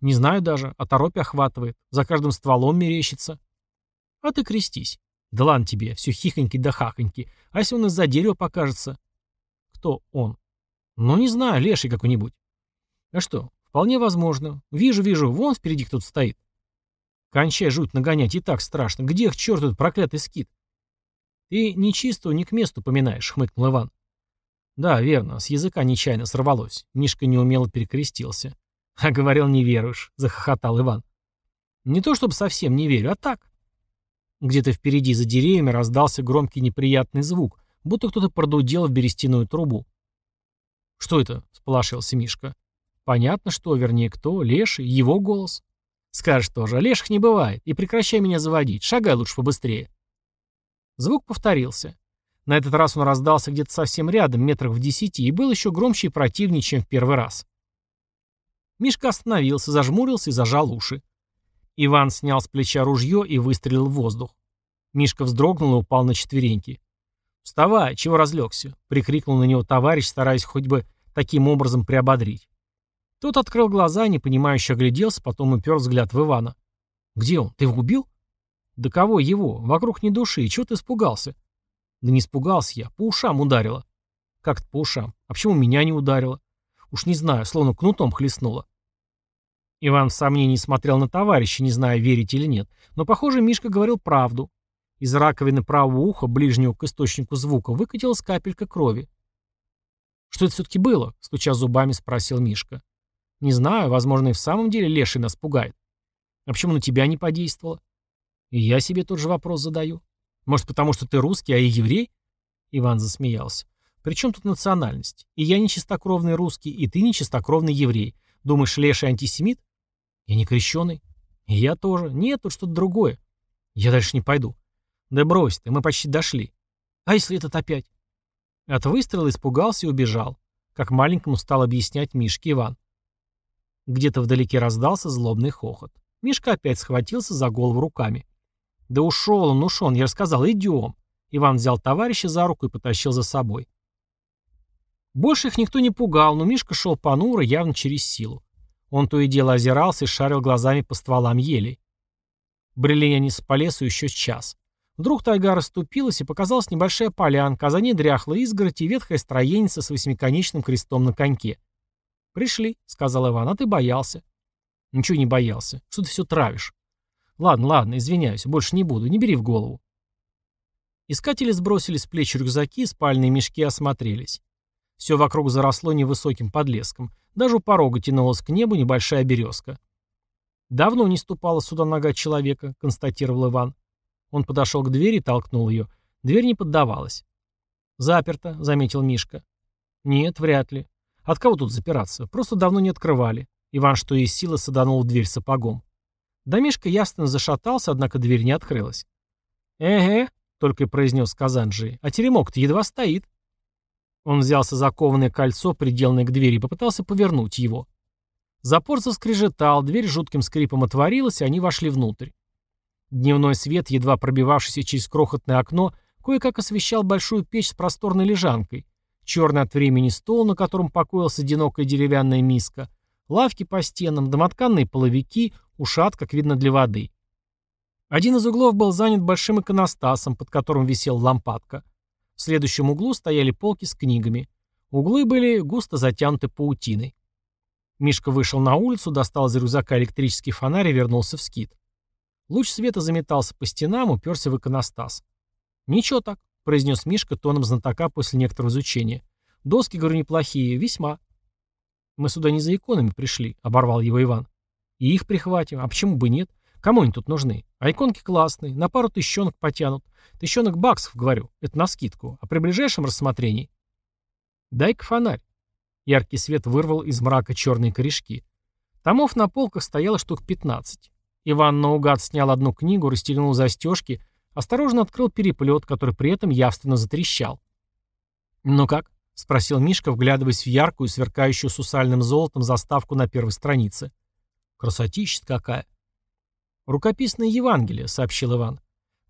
«Не знаю даже, оторопь охватывает, за каждым стволом мерещится». «А ты крестись». «Да ладно тебе, все хихоньки да хахоньки. А если он из-за дерева покажется?» «Кто он?» «Ну, не знаю, леший какой-нибудь». «А что, Вполне возможно. Вижу, вижу, вон впереди кто-то стоит. Кончай жуть нагонять, и так страшно. Где к черту этот проклятый скит? Ты ни чистого, ни к месту поминаешь, хмыкнул Иван. Да, верно, с языка нечаянно сорвалось. Мишка неумело перекрестился. А говорил, не веруешь, захохотал Иван. Не то чтобы совсем не верю, а так. Где-то впереди за деревьями раздался громкий неприятный звук, будто кто-то продудел в берестяную трубу. «Что это?» — сполошился Мишка. Понятно, что, вернее, кто, Леший, его голос. Скажешь тоже, Леших не бывает, и прекращай меня заводить, шагай лучше побыстрее. Звук повторился. На этот раз он раздался где-то совсем рядом, метрах в десяти, и был еще громче и противнее, чем в первый раз. Мишка остановился, зажмурился и зажал уши. Иван снял с плеча ружье и выстрелил в воздух. Мишка вздрогнул и упал на четвереньки. «Вставай, чего разлегся?» — прикрикнул на него товарищ, стараясь хоть бы таким образом приободрить. Тот открыл глаза, непонимающе огляделся, потом упер взгляд в Ивана. «Где он? Ты его убил?» «Да кого его? Вокруг ни души. Чего ты испугался?» «Да не испугался я. По ушам ударило». «Как-то по ушам. А почему меня не ударило?» «Уж не знаю, словно кнутом хлестнуло». Иван в сомнении смотрел на товарища, не зная, верить или нет. Но, похоже, Мишка говорил правду. Из раковины правого уха, ближнего к источнику звука, выкатилась капелька крови. «Что это все-таки было?» — стуча зубами, спросил Мишка. Не знаю, возможно, и в самом деле леший нас пугает. А почему на тебя не подействовало? И я себе тот же вопрос задаю. Может, потому что ты русский, а я еврей? Иван засмеялся. При чем тут национальность? И я не чистокровный русский, и ты не чистокровный еврей. Думаешь, леший антисемит? Я не крещеный. И я тоже. Нет, тут что-то другое. Я дальше не пойду. Да брось ты, мы почти дошли. А если этот опять? От выстрела испугался и убежал. Как маленькому стал объяснять Мишке Иван. Где-то вдалеке раздался злобный хохот. Мишка опять схватился за голову руками. «Да ушел он, ушел он, я же сказал, идем!» Иван взял товарища за руку и потащил за собой. Больше их никто не пугал, но Мишка шел понуро, явно через силу. Он то и дело озирался и шарил глазами по стволам елей. Брели они по лесу еще час. Вдруг тайга расступилась, и показалась небольшая полянка, а за ней дряхлая изгородь и ветхая строеница с восьмиконечным крестом на коньке. «Пришли», — сказал Иван, — «а ты боялся». «Ничего не боялся. Что ты все травишь?» «Ладно, ладно, извиняюсь, больше не буду, не бери в голову». Искатели сбросили с плеч рюкзаки, спальные мешки осмотрелись. Все вокруг заросло невысоким подлеском. Даже у порога тянулась к небу небольшая березка. «Давно не ступала сюда нога человека», — констатировал Иван. Он подошел к двери и толкнул ее. Дверь не поддавалась. «Заперто», — заметил Мишка. «Нет, вряд ли. От кого тут запираться? Просто давно не открывали». Иван, что из силы, саданул в дверь сапогом. Домишка ясно зашатался, однако дверь не открылась. «Эге», — только и произнес Казанджи, — «а теремок-то едва стоит». Он взялся за кованое кольцо, приделанное к двери, и попытался повернуть его. Запор заскрежетал, дверь жутким скрипом отворилась, и они вошли внутрь. Дневной свет, едва пробивавшийся через крохотное окно, кое-как освещал большую печь с просторной лежанкой, черный от времени стол, на котором покоилась одинокая деревянная миска, лавки по стенам, домотканные половики, ушат, как видно, для воды. Один из углов был занят большим иконостасом, под которым висел лампадка. В следующем углу стояли полки с книгами. Углы были густо затянуты паутиной. Мишка вышел на улицу, достал из рюкзака электрический фонарь и вернулся в скит. Луч света заметался по стенам, уперся в иконостас. «Ничего так», — произнес Мишка тоном знатока после некоторого изучения. «Доски, говорю, неплохие, весьма». «Мы сюда не за иконами пришли», — оборвал его Иван. «И их прихватим. А почему бы нет? Кому они тут нужны? А иконки классные, на пару тыщенок потянут. Тыщенок баксов, говорю, это на скидку. А при ближайшем рассмотрении... Дай-ка фонарь. Яркий свет вырвал из мрака черные корешки. Томов на полках стояло штук 15. Иван наугад снял одну книгу, расстегнул застежки, осторожно открыл переплет, который при этом явственно затрещал. «Ну как?» — спросил Мишка, вглядываясь в яркую, сверкающую сусальным золотом заставку на первой странице. «Красотища какая!» «Рукописное Евангелие», — сообщил Иван.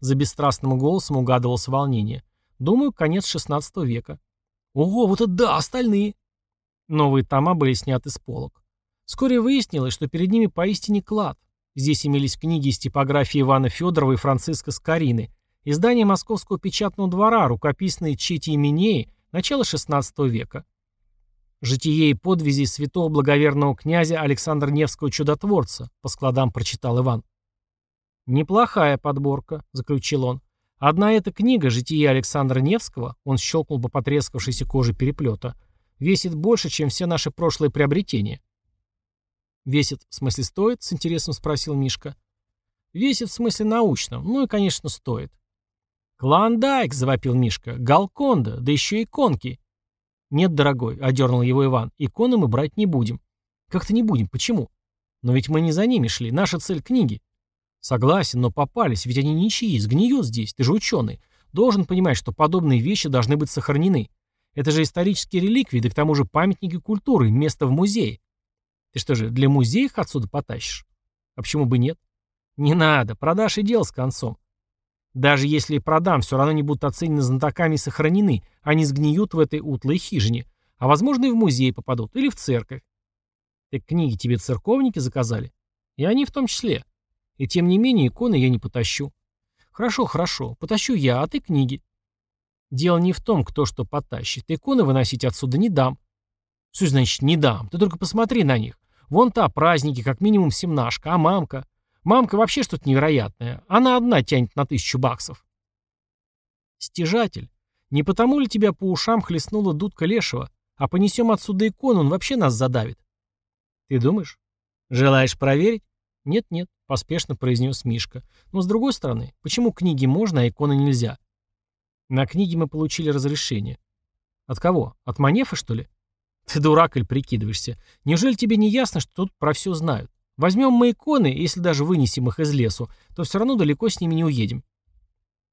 За бесстрастным голосом угадывалось волнение. «Думаю, конец XVI века». «Ого, вот это да, остальные!» Новые тома были сняты с полок. Вскоре выяснилось, что перед ними поистине клад. Здесь имелись книги из типографии Ивана Федорова и Франциска Скорины, издания Московского печатного двора, рукописные Чити и Минеи, начала XVI века. «Житие и подвизи святого благоверного князя Александра Невского чудотворца», по складам прочитал Иван. «Неплохая подборка», — заключил он. «Одна эта книга «Житие Александра Невского», он щелкнул по потрескавшейся коже переплета, весит больше, чем все наши прошлые приобретения». «Весит, в смысле стоит?» — с интересом спросил Мишка. «Весит в смысле научном. Ну и, конечно, стоит». «Клондайк!» — завопил Мишка. «Галконда! Да еще иконки!» «Нет, дорогой», — одернул его Иван, — «иконы мы брать не будем». «Как-то не будем. Почему?» «Но ведь мы не за ними шли. Наша цель — книги. Согласен, но попались, ведь они ничьи, сгниют здесь, ты же ученый. Должен понимать, что подобные вещи должны быть сохранены. Это же исторические реликвии, да к тому же памятники культуры, место в музее. Ты что же, для музея их отсюда потащишь? А почему бы нет? Не надо, продашь и дело с концом. Даже если и продам, все равно не будут оценены знатоками и сохранены, они сгниют в этой утлой хижине, а возможно и в музей попадут, или в церковь. Так книги тебе церковники заказали? И они в том числе. И тем не менее иконы я не потащу. Хорошо, хорошо, потащу я, а ты книги. Дело не в том, кто что потащит. Иконы выносить отсюда не дам. Что значит не дам? Ты только посмотри на них. Вон та, праздники, как минимум семнашка, а мамка? Мамка вообще что-то невероятное. Она одна тянет на тысячу баксов. Стяжатель. Не потому ли тебя по ушам хлестнула дудка лешего? А понесем отсюда икону, он вообще нас задавит. Ты думаешь? Желаешь проверить? «Нет-нет», — поспешно произнес Мишка. «Но с другой стороны, почему книги можно, а иконы нельзя?» «На книги мы получили разрешение». «От кого? От Манефа, что ли?» «Ты дурак или прикидываешься? Неужели тебе не ясно, что тут про все знают? Возьмем мы иконы, если даже вынесем их из лесу, то все равно далеко с ними не уедем».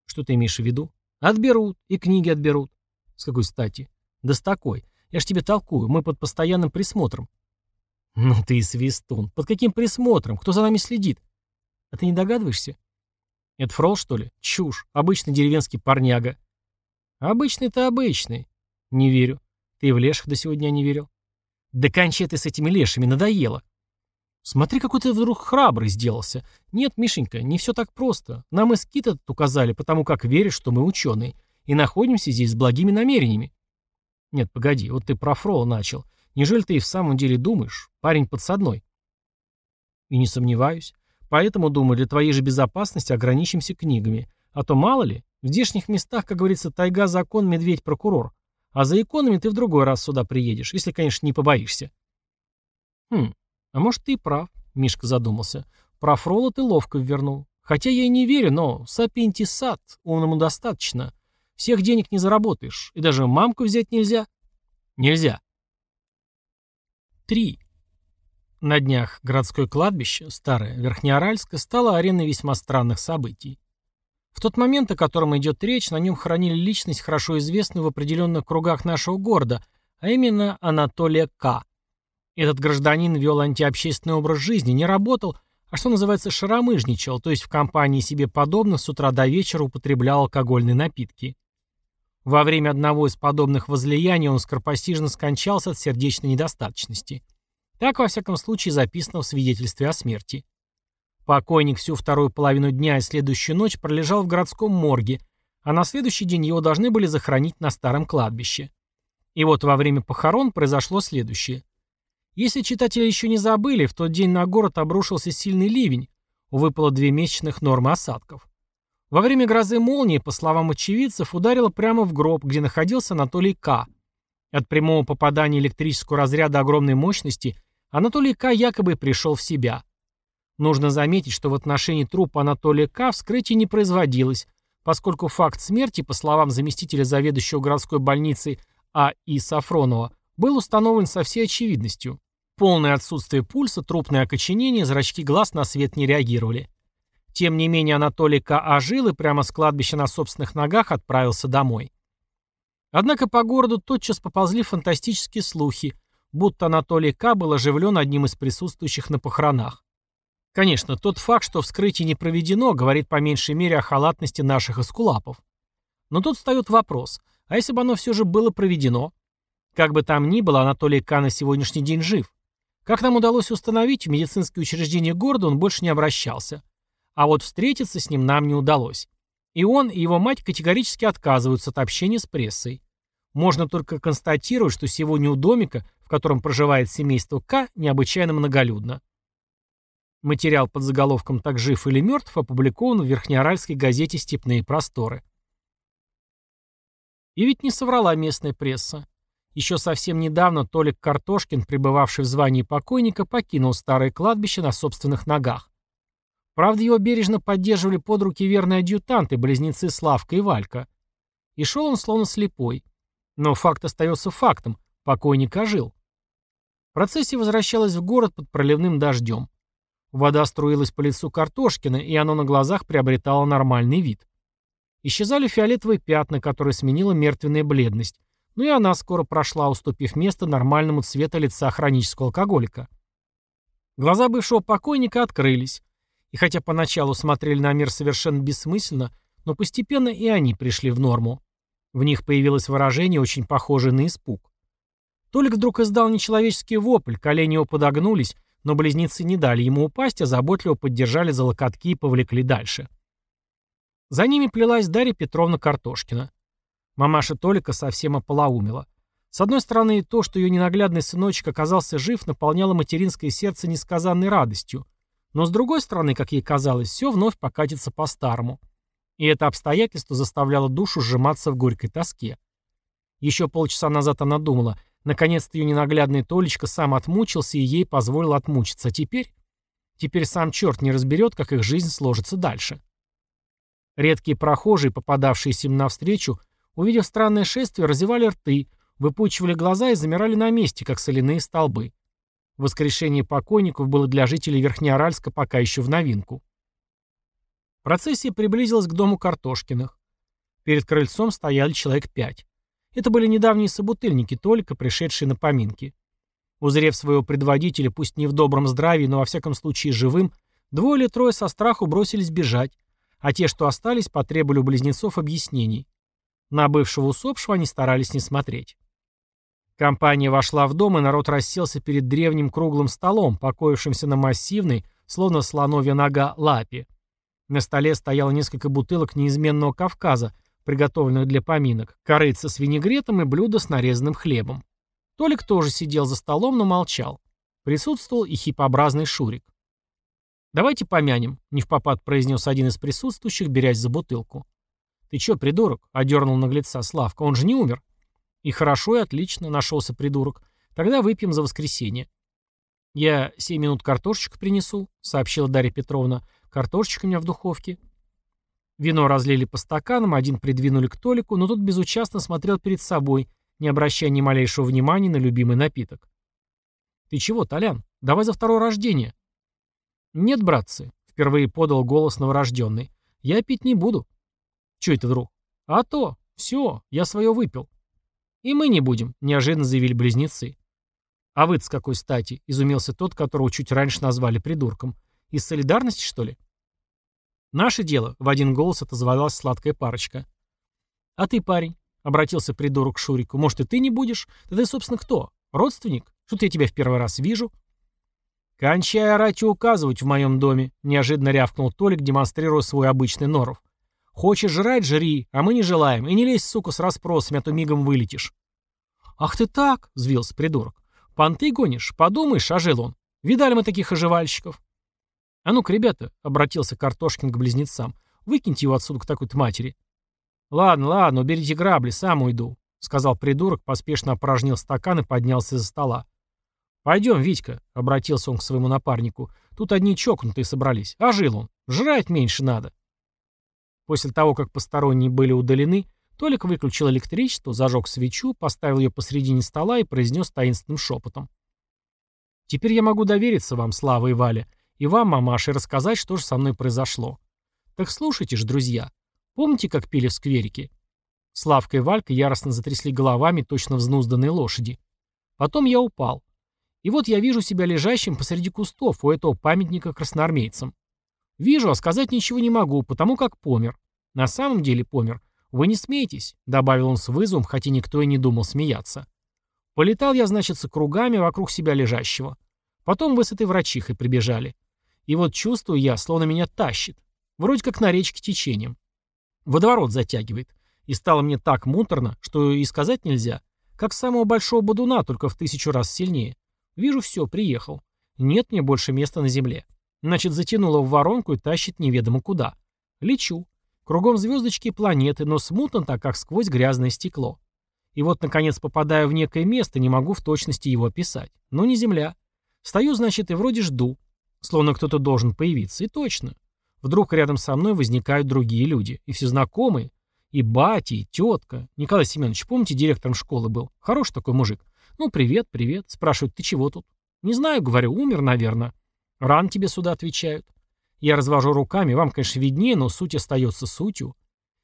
«Что ты имеешь в виду?» «Отберут, и книги отберут». «С какой стати?» «Да с такой. Я ж тебе толкую, мы под постоянным присмотром». Ну ты и свистун. Под каким присмотром? Кто за нами следит? А ты не догадываешься? Это фрол, что ли? Чушь. Обычный деревенский парняга. Обычный-то обычный. Не верю. Ты в леших до сегодня не верил. Да кончай ты с этими лешими, надоело. Смотри, какой ты вдруг храбрый сделался. Нет, Мишенька, не все так просто. Нам и скит этот указали, потому как веришь, что мы ученые, и находимся здесь с благими намерениями. Нет, погоди, вот ты про Фрола начал. Неужели ты и в самом деле думаешь? Парень подсадной. И не сомневаюсь. Поэтому, думаю, для твоей же безопасности ограничимся книгами. А то мало ли, в здешних местах, как говорится, тайга закон, медведь прокурор. А за иконами ты в другой раз сюда приедешь, если, конечно, не побоишься. Хм, а может, ты и прав, Мишка задумался. Про Фрола ты ловко ввернул. Хотя я и не верю, но сапинти сад, умному достаточно. Всех денег не заработаешь, и даже мамку взять нельзя. Нельзя. 3. На днях городское кладбище, старое, Верхнеоральское, стало ареной весьма странных событий. В тот момент, о котором идет речь, на нем хранили личность, хорошо известную в определенных кругах нашего города, а именно Анатолия К. Этот гражданин вел антиобщественный образ жизни, не работал, а что называется шаромыжничал, то есть в компании себе подобных с утра до вечера употреблял алкогольные напитки. Во время одного из подобных возлияний он скоропостижно скончался от сердечной недостаточности. Так, во всяком случае, записано в свидетельстве о смерти. Покойник всю вторую половину дня и следующую ночь пролежал в городском морге, а на следующий день его должны были захоронить на старом кладбище. И вот во время похорон произошло следующее. Если читатели еще не забыли, в тот день на город обрушился сильный ливень, выпало две месячных нормы осадков. Во время грозы молнии, по словам очевидцев, ударило прямо в гроб, где находился Анатолий К. От прямого попадания электрического разряда огромной мощности Анатолий К. якобы пришел в себя. Нужно заметить, что в отношении трупа Анатолия К. вскрытие не производилось, поскольку факт смерти, по словам заместителя заведующего городской больницей А. И. Сафронова, был установлен со всей очевидностью. Полное отсутствие пульса, трупное окоченение, зрачки глаз на свет не реагировали. Тем не менее Анатолий К. ожил и прямо с кладбища на собственных ногах отправился домой. Однако по городу тотчас поползли фантастические слухи, будто Анатолий К. был оживлен одним из присутствующих на похоронах. Конечно, тот факт, что вскрытие не проведено, говорит по меньшей мере о халатности наших эскулапов. Но тут встает вопрос, а если бы оно все же было проведено? Как бы там ни было, Анатолий К. на сегодняшний день жив. Как нам удалось установить, в медицинское учреждение города он больше не обращался. А вот встретиться с ним нам не удалось. И он, и его мать категорически отказываются от общения с прессой. Можно только констатировать, что сегодня у домика, в котором проживает семейство К, необычайно многолюдно. Материал под заголовком «Так жив или мертв» опубликован в Верхнеоральской газете «Степные просторы». И ведь не соврала местная пресса. Еще совсем недавно Толик Картошкин, пребывавший в звании покойника, покинул старое кладбище на собственных ногах. Правда, его бережно поддерживали под руки верные адъютанты, близнецы Славка и Валька. И шел он словно слепой. Но факт остается фактом. Покойник ожил. Процессия возвращалась в город под проливным дождем. Вода струилась по лицу Картошкина, и оно на глазах приобретало нормальный вид. Исчезали фиолетовые пятна, которые сменила мертвенная бледность. Ну и она скоро прошла, уступив место нормальному цвету лица хронического алкоголика. Глаза бывшего покойника открылись. И хотя поначалу смотрели на мир совершенно бессмысленно, но постепенно и они пришли в норму. В них появилось выражение, очень похожее на испуг. Толик вдруг издал нечеловеческий вопль, колени его подогнулись, но близнецы не дали ему упасть, а заботливо поддержали за локотки и повлекли дальше. За ними плелась Дарья Петровна Картошкина. Мамаша Толика совсем ополоумела. С одной стороны, то, что ее ненаглядный сыночек оказался жив, наполняло материнское сердце несказанной радостью, но с другой стороны, как ей казалось, все вновь покатится по-старому. И это обстоятельство заставляло душу сжиматься в горькой тоске. Еще полчаса назад она думала, наконец-то ее ненаглядный Толечка сам отмучился и ей позволил отмучиться. А теперь? Теперь сам черт не разберет, как их жизнь сложится дальше. Редкие прохожие, попадавшиеся им навстречу, увидев странное шествие, разевали рты, выпучивали глаза и замирали на месте, как соляные столбы. Воскрешение покойников было для жителей Верхнеоральска пока еще в новинку. Процессия приблизилась к дому Картошкиных. Перед крыльцом стояли человек пять. Это были недавние собутыльники, только пришедшие на поминки. Узрев своего предводителя, пусть не в добром здравии, но во всяком случае живым, двое или трое со страху бросились бежать, а те, что остались, потребовали у близнецов объяснений. На бывшего усопшего они старались не смотреть. Компания вошла в дом, и народ расселся перед древним круглым столом, покоившимся на массивной, словно слоновья нога, лапе. На столе стояло несколько бутылок неизменного Кавказа, приготовленных для поминок, корыца с винегретом и блюдо с нарезанным хлебом. Толик тоже сидел за столом, но молчал. Присутствовал и хипообразный Шурик. «Давайте помянем», — не в попад произнес один из присутствующих, берясь за бутылку. «Ты чё, придурок?» — одернул наглеца Славка. «Он же не умер». «И хорошо, и отлично», — нашелся придурок. «Тогда выпьем за воскресенье». «Я семь минут картошечку принесу», — сообщила Дарья Петровна. «Картошечка у меня в духовке». Вино разлили по стаканам, один придвинули к Толику, но тот безучастно смотрел перед собой, не обращая ни малейшего внимания на любимый напиток. «Ты чего, Толян? Давай за второе рождение». «Нет, братцы», — впервые подал голос новорожденный. «Я пить не буду». «Чё это вдруг?» «А то. Все, я свое выпил». «И мы не будем», — неожиданно заявили близнецы. «А вы с какой стати?» — изумился тот, которого чуть раньше назвали придурком. «Из солидарности, что ли?» «Наше дело», — в один голос отозвалась сладкая парочка. «А ты, парень?» — обратился придурок к Шурику. «Может, и ты не будешь? Да ты, собственно, кто? Родственник? Что-то я тебя в первый раз вижу». «Кончай орать и указывать в моем доме», — неожиданно рявкнул Толик, демонстрируя свой обычный норов. «Хочешь жрать — жри, а мы не желаем. И не лезь, сука, с расспросами, а то мигом вылетишь». «Ах ты так!» — взвился придурок. «Понты гонишь? Подумаешь, ожил он. Видали мы таких оживальщиков?» «А ну-ка, ребята», — обратился Картошкин к близнецам, — «выкиньте его отсюда к такой-то матери». «Ладно, ладно, уберите грабли, сам уйду», — сказал придурок, поспешно опорожнил стакан и поднялся из-за стола. «Пойдем, Витька», — обратился он к своему напарнику. «Тут одни чокнутые собрались. А жил он. Жрать меньше надо». После того, как посторонние были удалены, Толик выключил электричество, зажег свечу, поставил ее посредине стола и произнес таинственным шепотом. «Теперь я могу довериться вам, Слава и Валя, и вам, мамаша, рассказать, что же со мной произошло. Так слушайте же, друзья. Помните, как пили в скверике? Славка и Валька яростно затрясли головами, точно взнузданные лошади. Потом я упал. И вот я вижу себя лежащим посреди кустов у этого памятника красноармейцам. Вижу, а сказать ничего не могу, потому как помер. На самом деле помер. Вы не смейтесь, добавил он с вызовом, хотя никто и не думал смеяться. Полетал я, значит, с кругами вокруг себя лежащего. Потом вы с этой врачихой прибежали. И вот чувствую я, словно меня тащит. Вроде как на речке течением. Водоворот затягивает. И стало мне так муторно, что и сказать нельзя. Как самого большого бодуна, только в тысячу раз сильнее. Вижу все, приехал. Нет мне больше места на земле. Значит, затянуло в воронку и тащит неведомо куда. Лечу. Кругом звездочки и планеты, но смутно так, как сквозь грязное стекло. И вот, наконец, попадаю в некое место, не могу в точности его описать. Но не Земля. Стою, значит, и вроде жду. Словно кто-то должен появиться. И точно. Вдруг рядом со мной возникают другие люди. И все знакомые. И батя, и тетка. Николай Семенович, помните, директором школы был? Хороший такой мужик. Ну, привет, привет. Спрашивают, ты чего тут? Не знаю, говорю, умер, наверное. Ран тебе сюда отвечают. Я развожу руками, вам, конечно, виднее, но суть остается сутью.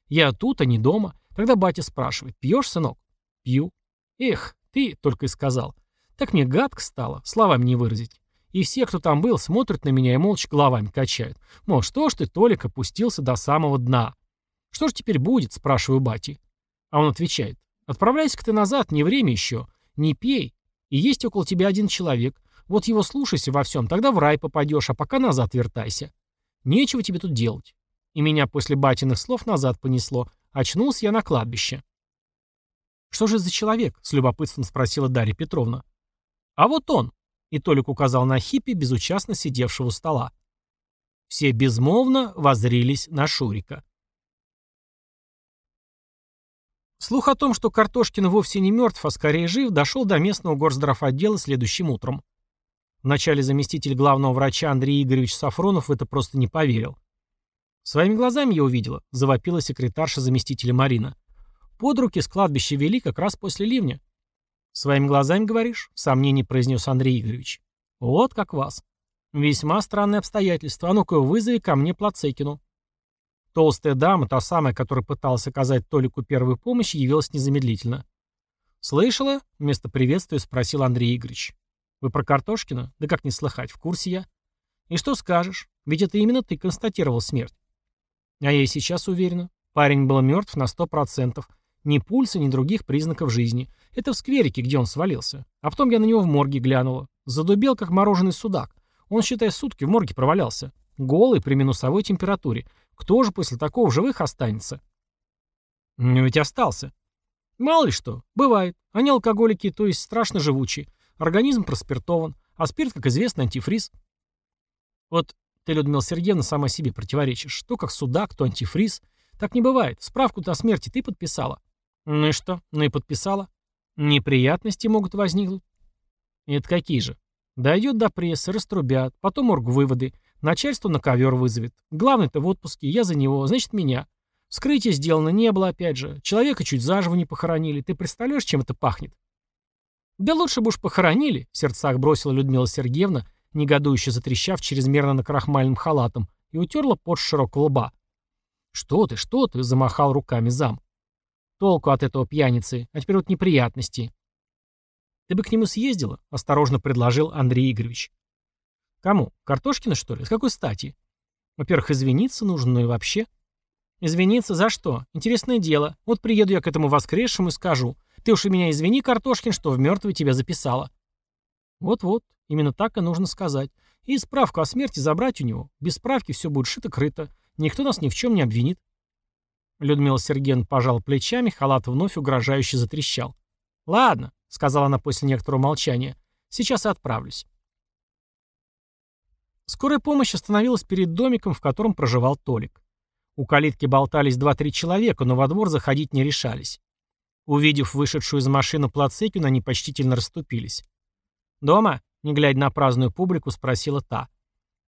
Я тут, а не дома. Тогда батя спрашивает, пьешь, сынок? Пью. Эх, ты только и сказал. Так мне гадко стало, словами не выразить. И все, кто там был, смотрят на меня и молча головами качают. Мол, что ж ты, Толик, опустился до самого дна? Что ж теперь будет, спрашиваю бати. А он отвечает, отправляйся-ка ты назад, не время еще. Не пей. И есть около тебя один человек. Вот его слушайся во всем, тогда в рай попадешь, а пока назад вертайся. Нечего тебе тут делать. И меня после батиных слов назад понесло. Очнулся я на кладбище. «Что же за человек?» — с любопытством спросила Дарья Петровна. «А вот он!» — и Толик указал на хиппи, безучастно сидевшего у стола. Все безмолвно возрились на Шурика. Слух о том, что Картошкин вовсе не мертв, а скорее жив, дошел до местного горздравотдела следующим утром. Вначале заместитель главного врача Андрей Игоревич Сафронов в это просто не поверил. «Своими глазами я увидела», — завопила секретарша заместителя Марина. «Под руки с кладбища вели как раз после ливня». «Своими глазами, говоришь?» — в сомнении произнес Андрей Игоревич. «Вот как вас. Весьма странное обстоятельство. А ну-ка, вызови ко мне Плацекину». Толстая дама, та самая, которая пыталась оказать Толику первую помощь, явилась незамедлительно. «Слышала?» — вместо приветствия спросил Андрей Игоревич. Вы про Картошкина? Да как не слыхать, в курсе я. И что скажешь? Ведь это именно ты констатировал смерть. А я и сейчас уверена. Парень был мертв на сто процентов. Ни пульса, ни других признаков жизни. Это в скверике, где он свалился. А потом я на него в морге глянула. Задубел, как мороженый судак. Он, считай, сутки в морге провалялся. Голый, при минусовой температуре. Кто же после такого в живых останется? Ну ведь остался. Мало ли что. Бывает. Они алкоголики, то есть страшно живучие. Организм проспиртован. А спирт, как известно, антифриз. Вот ты, Людмила Сергеевна, сама себе противоречишь. То как судак, то антифриз. Так не бывает. Справку-то о смерти ты подписала. Ну и что? Ну и подписала. Неприятности могут возникнуть. Это какие же? Дойдет до прессы, раструбят, потом оргвыводы, начальство на ковер вызовет. Главный-то в отпуске, я за него, значит меня. Вскрытие сделано не было, опять же. Человека чуть заживо не похоронили. Ты представляешь, чем это пахнет? Да лучше бы уж похоронили, в сердцах бросила Людмила Сергеевна, негодующе затрещав чрезмерно накрахмальным халатом, и утерла под широкого лба. «Что ты, что ты?» — замахал руками зам. «Толку от этого пьяницы, а теперь вот неприятности». «Ты бы к нему съездила?» — осторожно предложил Андрей Игоревич. «Кому? Картошкина, что ли? С какой стати?» «Во-первых, извиниться нужно, ну и вообще...» «Извиниться за что? Интересное дело. Вот приеду я к этому воскресшему и скажу. Ты уж и меня извини, Картошкин, что в мертвый тебя записала». «Вот-вот. Именно так и нужно сказать. И справку о смерти забрать у него. Без справки все будет шито-крыто. Никто нас ни в чем не обвинит. Людмила Сергеевна пожала плечами, халат вновь угрожающе затрещал. «Ладно», — сказала она после некоторого молчания, — «сейчас отправлюсь». Скорая помощь остановилась перед домиком, в котором проживал Толик. У калитки болтались два-три человека, но во двор заходить не решались. Увидев вышедшую из машины Плацекину, они почтительно расступились. «Дома?» Не глядя на праздную публику, спросила та.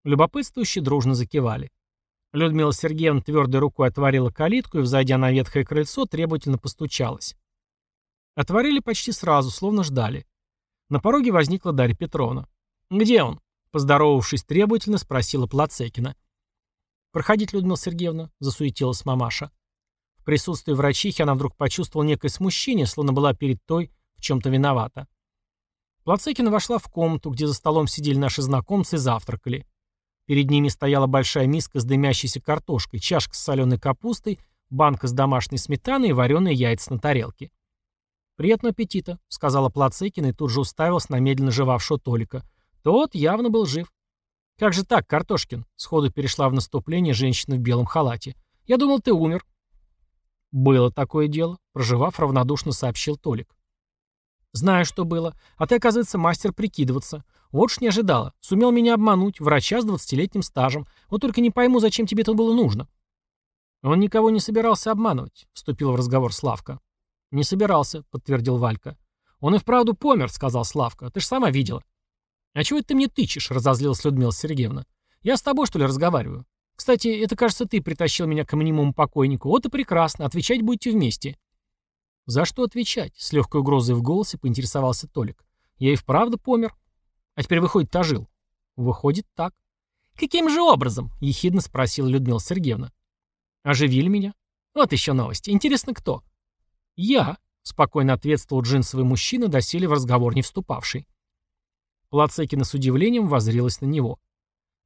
Любопытствующие дружно закивали. Людмила Сергеевна твердой рукой отворила калитку и, взойдя на ветхое крыльцо, требовательно постучалась. Отворили почти сразу, словно ждали. На пороге возникла Дарья Петровна. «Где он?» Поздоровавшись требовательно, спросила Плацекина. «Проходите, Людмила Сергеевна», — засуетилась мамаша. В присутствии врачихи она вдруг почувствовала некое смущение, словно была перед той в чем-то виновата. Плацекина вошла в комнату, где за столом сидели наши знакомцы и завтракали. Перед ними стояла большая миска с дымящейся картошкой, чашка с соленой капустой, банка с домашней сметаной и вареные яйца на тарелке. «Приятного аппетита», — сказала Плацекина и тут же уставилась на медленно жевавшего Толика. Тот явно был жив. «Как же так, Картошкин?» — сходу перешла в наступление женщина в белом халате. «Я думал, ты умер». «Было такое дело», — проживав, равнодушно сообщил Толик. «Знаю, что было. А ты, оказывается, мастер прикидываться. Вот уж не ожидала. Сумел меня обмануть, врача с двадцатилетним стажем. Вот только не пойму, зачем тебе это было нужно». «Он никого не собирался обманывать», — вступил в разговор Славка. «Не собирался», — подтвердил Валька. «Он и вправду помер», — сказал Славка. «Ты ж сама видела». «А чего это ты мне тычешь?» — разозлилась Людмила Сергеевна. «Я с тобой, что ли, разговариваю? Кстати, это, кажется, ты притащил меня к минимуму покойнику. Вот и прекрасно. Отвечать будете вместе». «За что отвечать?» — с легкой угрозой в голосе поинтересовался Толик. «Я и вправду помер. А теперь выходит, ожил». «Выходит, так». «Каким же образом?» — ехидно спросила Людмила Сергеевна. «Оживили меня?» «Вот еще новости. Интересно, кто?» «Я», — спокойно ответствовал джинсовый мужчина, доселе в разговор не вступавший. Плацекина с удивлением воззрелась на него.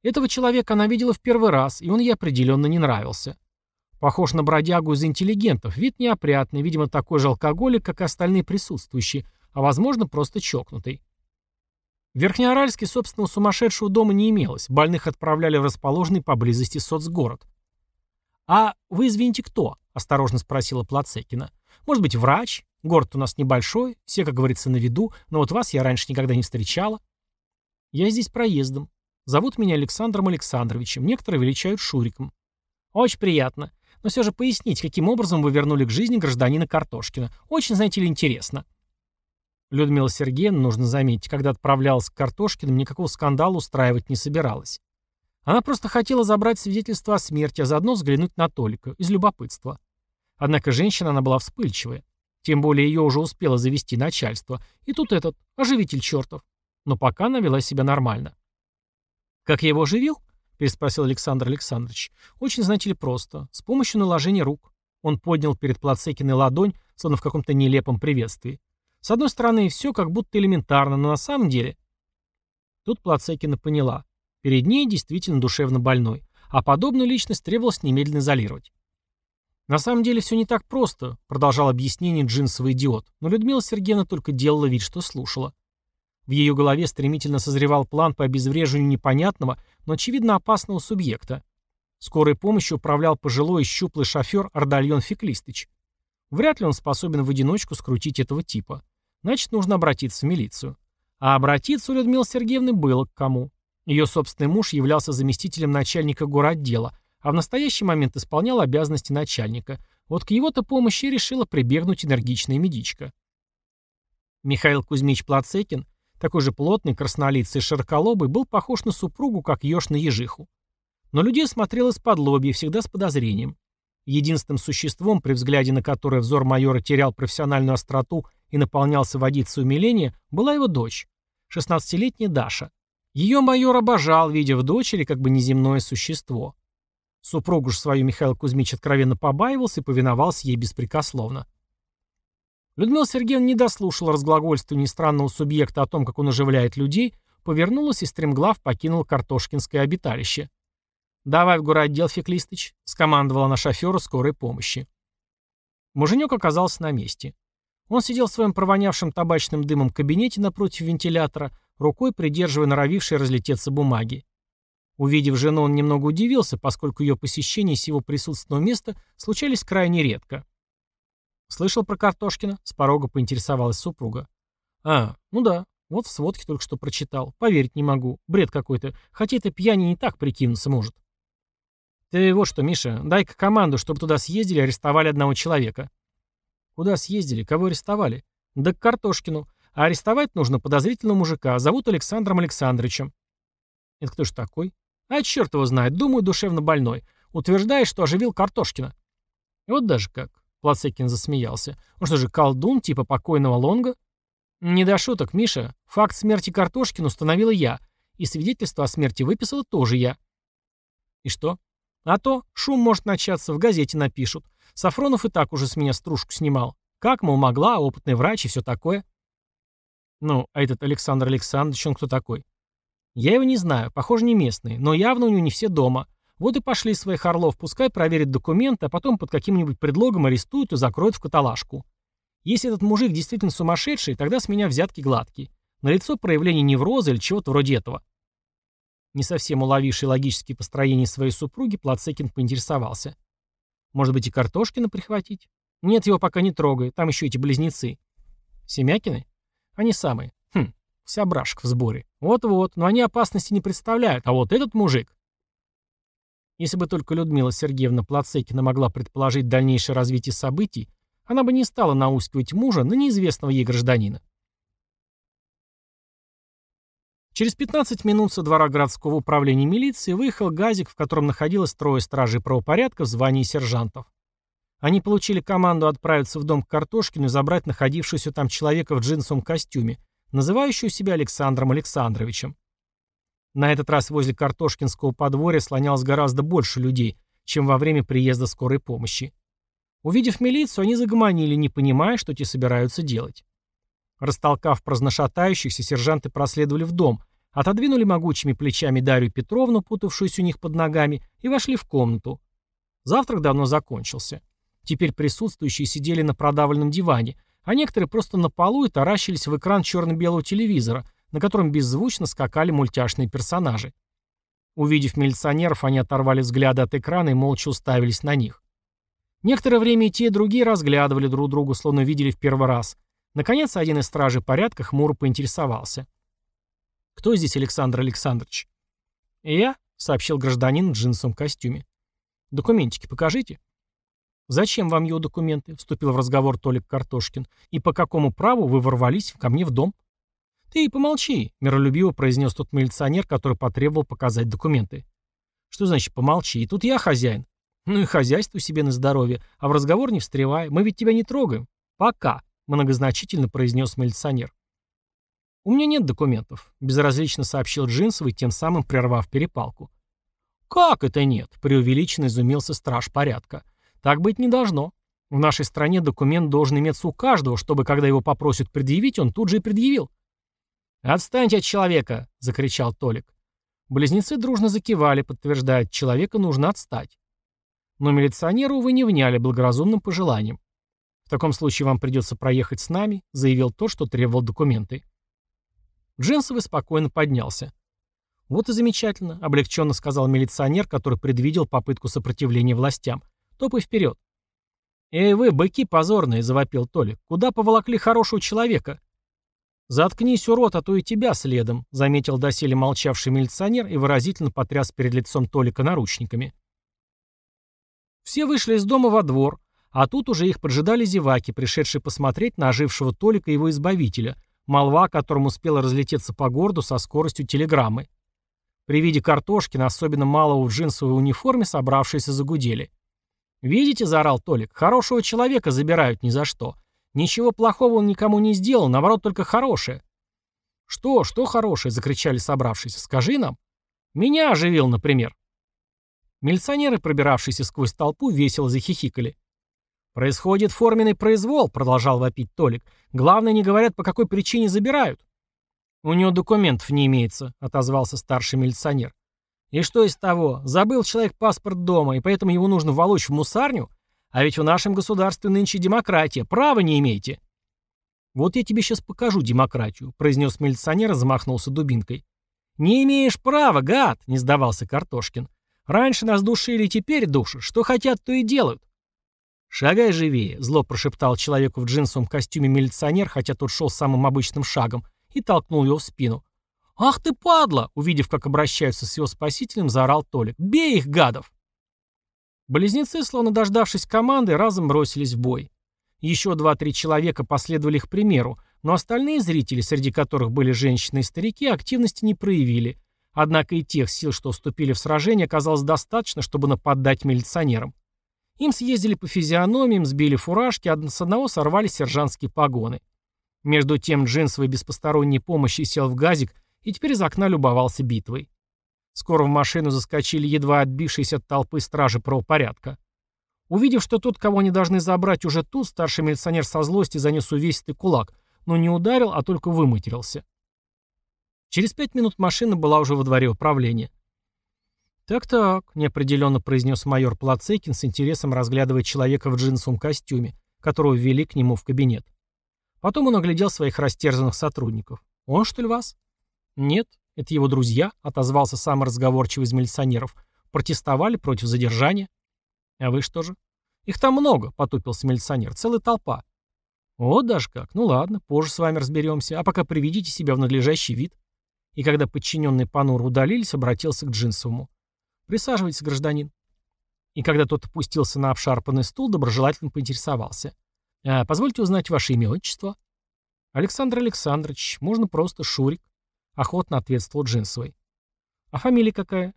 Этого человека она видела в первый раз, и он ей определенно не нравился. Похож на бродягу из интеллигентов, вид неопрятный, видимо, такой же алкоголик, как и остальные присутствующие, а возможно, просто чокнутый. В Верхнеоральске, собственного сумасшедшего дома не имелось, больных отправляли в расположенный поблизости соцгород. «А вы, извините, кто?» – осторожно спросила Плацекина. «Может быть, врач? Город у нас небольшой, все, как говорится, на виду, но вот вас я раньше никогда не встречала». «Я здесь проездом. Зовут меня Александром Александровичем, некоторые величают Шуриком». «Очень приятно. Но все же пояснить, каким образом вы вернули к жизни гражданина Картошкина. Очень, знаете ли, интересно. Людмила Сергеевна, нужно заметить, когда отправлялась к Картошкиным, никакого скандала устраивать не собиралась. Она просто хотела забрать свидетельство о смерти, а заодно взглянуть на Толика, из любопытства. Однако женщина она была вспыльчивая. Тем более ее уже успело завести начальство. И тут этот, оживитель чертов. Но пока она вела себя нормально. Как я его оживил? — переспросил Александр Александрович. «Очень, знаете ли, просто. С помощью наложения рук». Он поднял перед Плацекиной ладонь, словно в каком-то нелепом приветствии. С одной стороны, все как будто элементарно, но на самом деле... Тут Плацекина поняла. Перед ней действительно душевно больной, а подобную личность требовалось немедленно изолировать. «На самом деле все не так просто», — продолжал объяснение джинсовый идиот, но Людмила Сергеевна только делала вид, что слушала. В ее голове стремительно созревал план по обезвреживанию непонятного, но очевидно опасного субъекта. Скорой помощью управлял пожилой и щуплый шофер Ардальон Феклистыч. Вряд ли он способен в одиночку скрутить этого типа. Значит, нужно обратиться в милицию. А обратиться у Людмилы Сергеевны было к кому. Ее собственный муж являлся заместителем начальника городдела, а в настоящий момент исполнял обязанности начальника. Вот к его-то помощи решила прибегнуть энергичная медичка. Михаил Кузьмич Плацекин, такой же плотный, краснолицый и широколобый, был похож на супругу, как еж на ежиху. Но людей смотрел из-под лобья, всегда с подозрением. Единственным существом, при взгляде на которое взор майора терял профессиональную остроту и наполнялся водицей умиления, была его дочь, 16-летняя Даша. Ее майор обожал, видя в дочери как бы неземное существо. Супругу же свою Михаил Кузьмич откровенно побаивался и повиновался ей беспрекословно. Людмила Сергеевна не дослушала разглагольствования странного субъекта о том, как он оживляет людей, повернулась и стремглав покинула картошкинское обиталище. «Давай в городдел, Феклистыч», — скомандовала она шоферу скорой помощи. Муженек оказался на месте. Он сидел в своем провонявшем табачным дымом кабинете напротив вентилятора, рукой придерживая норовившие разлететься бумаги. Увидев жену, он немного удивился, поскольку ее посещения его присутственного места случались крайне редко. «Слышал про Картошкина?» — с порога поинтересовалась супруга. «А, ну да, вот в сводке только что прочитал. Поверить не могу. Бред какой-то. Хотя это пьяни не так прикинуться может». «Ты вот что, Миша, дай-ка команду, чтобы туда съездили и арестовали одного человека». «Куда съездили? Кого арестовали?» «Да к Картошкину. А арестовать нужно подозрительного мужика. Зовут Александром Александровичем». «Это кто ж такой?» А черт его знает, думаю, душевно больной. Утверждает, что оживил Картошкина. Вот даже как. Плацекин засмеялся. Он что же, колдун, типа покойного Лонга? Не до шуток, Миша. Факт смерти Картошкина установила я. И свидетельство о смерти выписала тоже я. И что? А то, шум может начаться, в газете напишут. Сафронов и так уже с меня стружку снимал. Как, мол, могла, опытный врач и все такое. Ну, а этот Александр Александрович, он кто такой? Я его не знаю, похоже, не местный, но явно у него не все дома. Вот и пошли своих орлов, пускай проверят документы, а потом под каким-нибудь предлогом арестуют и закроют в каталажку. Если этот мужик действительно сумасшедший, тогда с меня взятки гладкие. На лицо проявление невроза или чего-то вроде этого. Не совсем уловивший логические построения своей супруги, Плацекин поинтересовался. Может быть и Картошкина прихватить? Нет, его пока не трогай, там еще эти близнецы. Семякины? Они самые. Хм, Вся брашка в сборе. Вот-вот, но они опасности не представляют, а вот этот мужик... Если бы только Людмила Сергеевна Плацекина могла предположить дальнейшее развитие событий, она бы не стала наускивать мужа на неизвестного ей гражданина. Через 15 минут со двора городского управления милиции выехал газик, в котором находилось трое стражей правопорядка в звании сержантов. Они получили команду отправиться в дом к Картошкину и забрать находившегося там человека в джинсовом костюме, называющую себя Александром Александровичем. На этот раз возле Картошкинского подворья слонялось гораздо больше людей, чем во время приезда скорой помощи. Увидев милицию, они загомонили, не понимая, что те собираются делать. Растолкав праздношатающихся, сержанты проследовали в дом, отодвинули могучими плечами Дарью Петровну, путавшуюся у них под ногами, и вошли в комнату. Завтрак давно закончился. Теперь присутствующие сидели на продавленном диване, а некоторые просто на полу и таращились в экран черно-белого телевизора, на котором беззвучно скакали мультяшные персонажи. Увидев милиционеров, они оторвали взгляды от экрана и молча уставились на них. Некоторое время и те, и другие разглядывали друг друга, словно видели в первый раз. Наконец, один из стражей порядка хмуро поинтересовался. «Кто здесь Александр Александрович?» «Я», — сообщил гражданин в джинсовом костюме. «Документики покажите». «Зачем вам его документы?» — вступил в разговор Толик Картошкин. «И по какому праву вы ворвались ко мне в дом?» «Ты помолчи», — миролюбиво произнес тот милиционер, который потребовал показать документы. «Что значит помолчи? И тут я хозяин». «Ну и хозяйство себе на здоровье, а в разговор не встревай, мы ведь тебя не трогаем». «Пока», — многозначительно произнес милиционер. «У меня нет документов», — безразлично сообщил Джинсовый, тем самым прервав перепалку. «Как это нет?» — преувеличенно изумился страж порядка. Так быть не должно. В нашей стране документ должен иметься у каждого, чтобы, когда его попросят предъявить, он тут же и предъявил. «Отстаньте от человека!» — закричал Толик. Близнецы дружно закивали, подтверждая, от человека нужно отстать. Но милиционеры, увы, не вняли благоразумным пожеланием. «В таком случае вам придется проехать с нами», — заявил тот, что требовал документы. Дженсовый спокойно поднялся. «Вот и замечательно», — облегченно сказал милиционер, который предвидел попытку сопротивления властям. «Топай вперед». «Эй вы, быки позорные!» — завопил Толик. «Куда поволокли хорошего человека?» «Заткнись, урод, а то и тебя следом», — заметил доселе молчавший милиционер и выразительно потряс перед лицом Толика наручниками. Все вышли из дома во двор, а тут уже их поджидали зеваки, пришедшие посмотреть на ожившего Толика и его избавителя, молва, которому успела разлететься по городу со скоростью телеграммы. При виде Картошкина, особенно малого в джинсовой униформе, собравшиеся загудели. «Видите», — заорал Толик, — «хорошего человека забирают ни за что. Ничего плохого он никому не сделал, наоборот, только хорошее». «Что, что хорошее?» — закричали собравшиеся. «Скажи нам». «Меня оживил, например». Милиционеры, пробиравшиеся сквозь толпу, весело захихикали. «Происходит форменный произвол», — продолжал вопить Толик. «Главное, не говорят, по какой причине забирают». «У него документов не имеется», — отозвался старший милиционер. «И что из того? Забыл человек паспорт дома, и поэтому его нужно волочь в мусарню? А ведь в нашем государстве нынче демократия. Права не имеете». «Вот я тебе сейчас покажу демократию», — произнес милиционер и замахнулся дубинкой. «Не имеешь права, гад!» — не сдавался Картошкин. «Раньше нас душили, теперь душат. Что хотят, то и делают». «Шагай живее», — зло прошептал человеку в джинсовом костюме милиционер, хотя тот шел самым обычным шагом, и толкнул его в спину. «Ах ты, падла!» — увидев, как обращаются с его спасителем, заорал Толик. «Бей их, гадов!» Близнецы, словно дождавшись команды, разом бросились в бой. Еще два-три человека последовали их примеру, но остальные зрители, среди которых были женщины и старики, активности не проявили. Однако и тех сил, что вступили в сражение, оказалось достаточно, чтобы нападать милиционерам. Им съездили по физиономиям, сбили фуражки, а с одного сорвали сержантские погоны. Между тем джинсовый без посторонней помощи сел в газик и теперь из окна любовался битвой. Скоро в машину заскочили едва отбившиеся от толпы стражи правопорядка. Увидев, что тот, кого они должны забрать, уже тут, старший милиционер со злости занес увесистый кулак, но не ударил, а только выматерился. Через пять минут машина была уже во дворе управления. «Так-так», — неопределенно произнес майор Плацекин с интересом разглядывая человека в джинсовом костюме, которого ввели к нему в кабинет. Потом он оглядел своих растерзанных сотрудников. «Он, что ли, вас?» «Нет, это его друзья», — отозвался самый разговорчивый из милиционеров. «Протестовали против задержания». «А вы что же?» «Их там много», — потупился милиционер. «Целая толпа». «Вот даже как. Ну ладно, позже с вами разберемся. А пока приведите себя в надлежащий вид». И когда подчиненные понуро удалились, обратился к Джинсовому. «Присаживайтесь, гражданин». И когда тот опустился на обшарпанный стул, доброжелательно поинтересовался. «А, «Позвольте узнать ваше имя отчество?» «Александр Александрович, можно просто Шурик», — охотно ответствовал Джинсовый. «А фамилия какая?»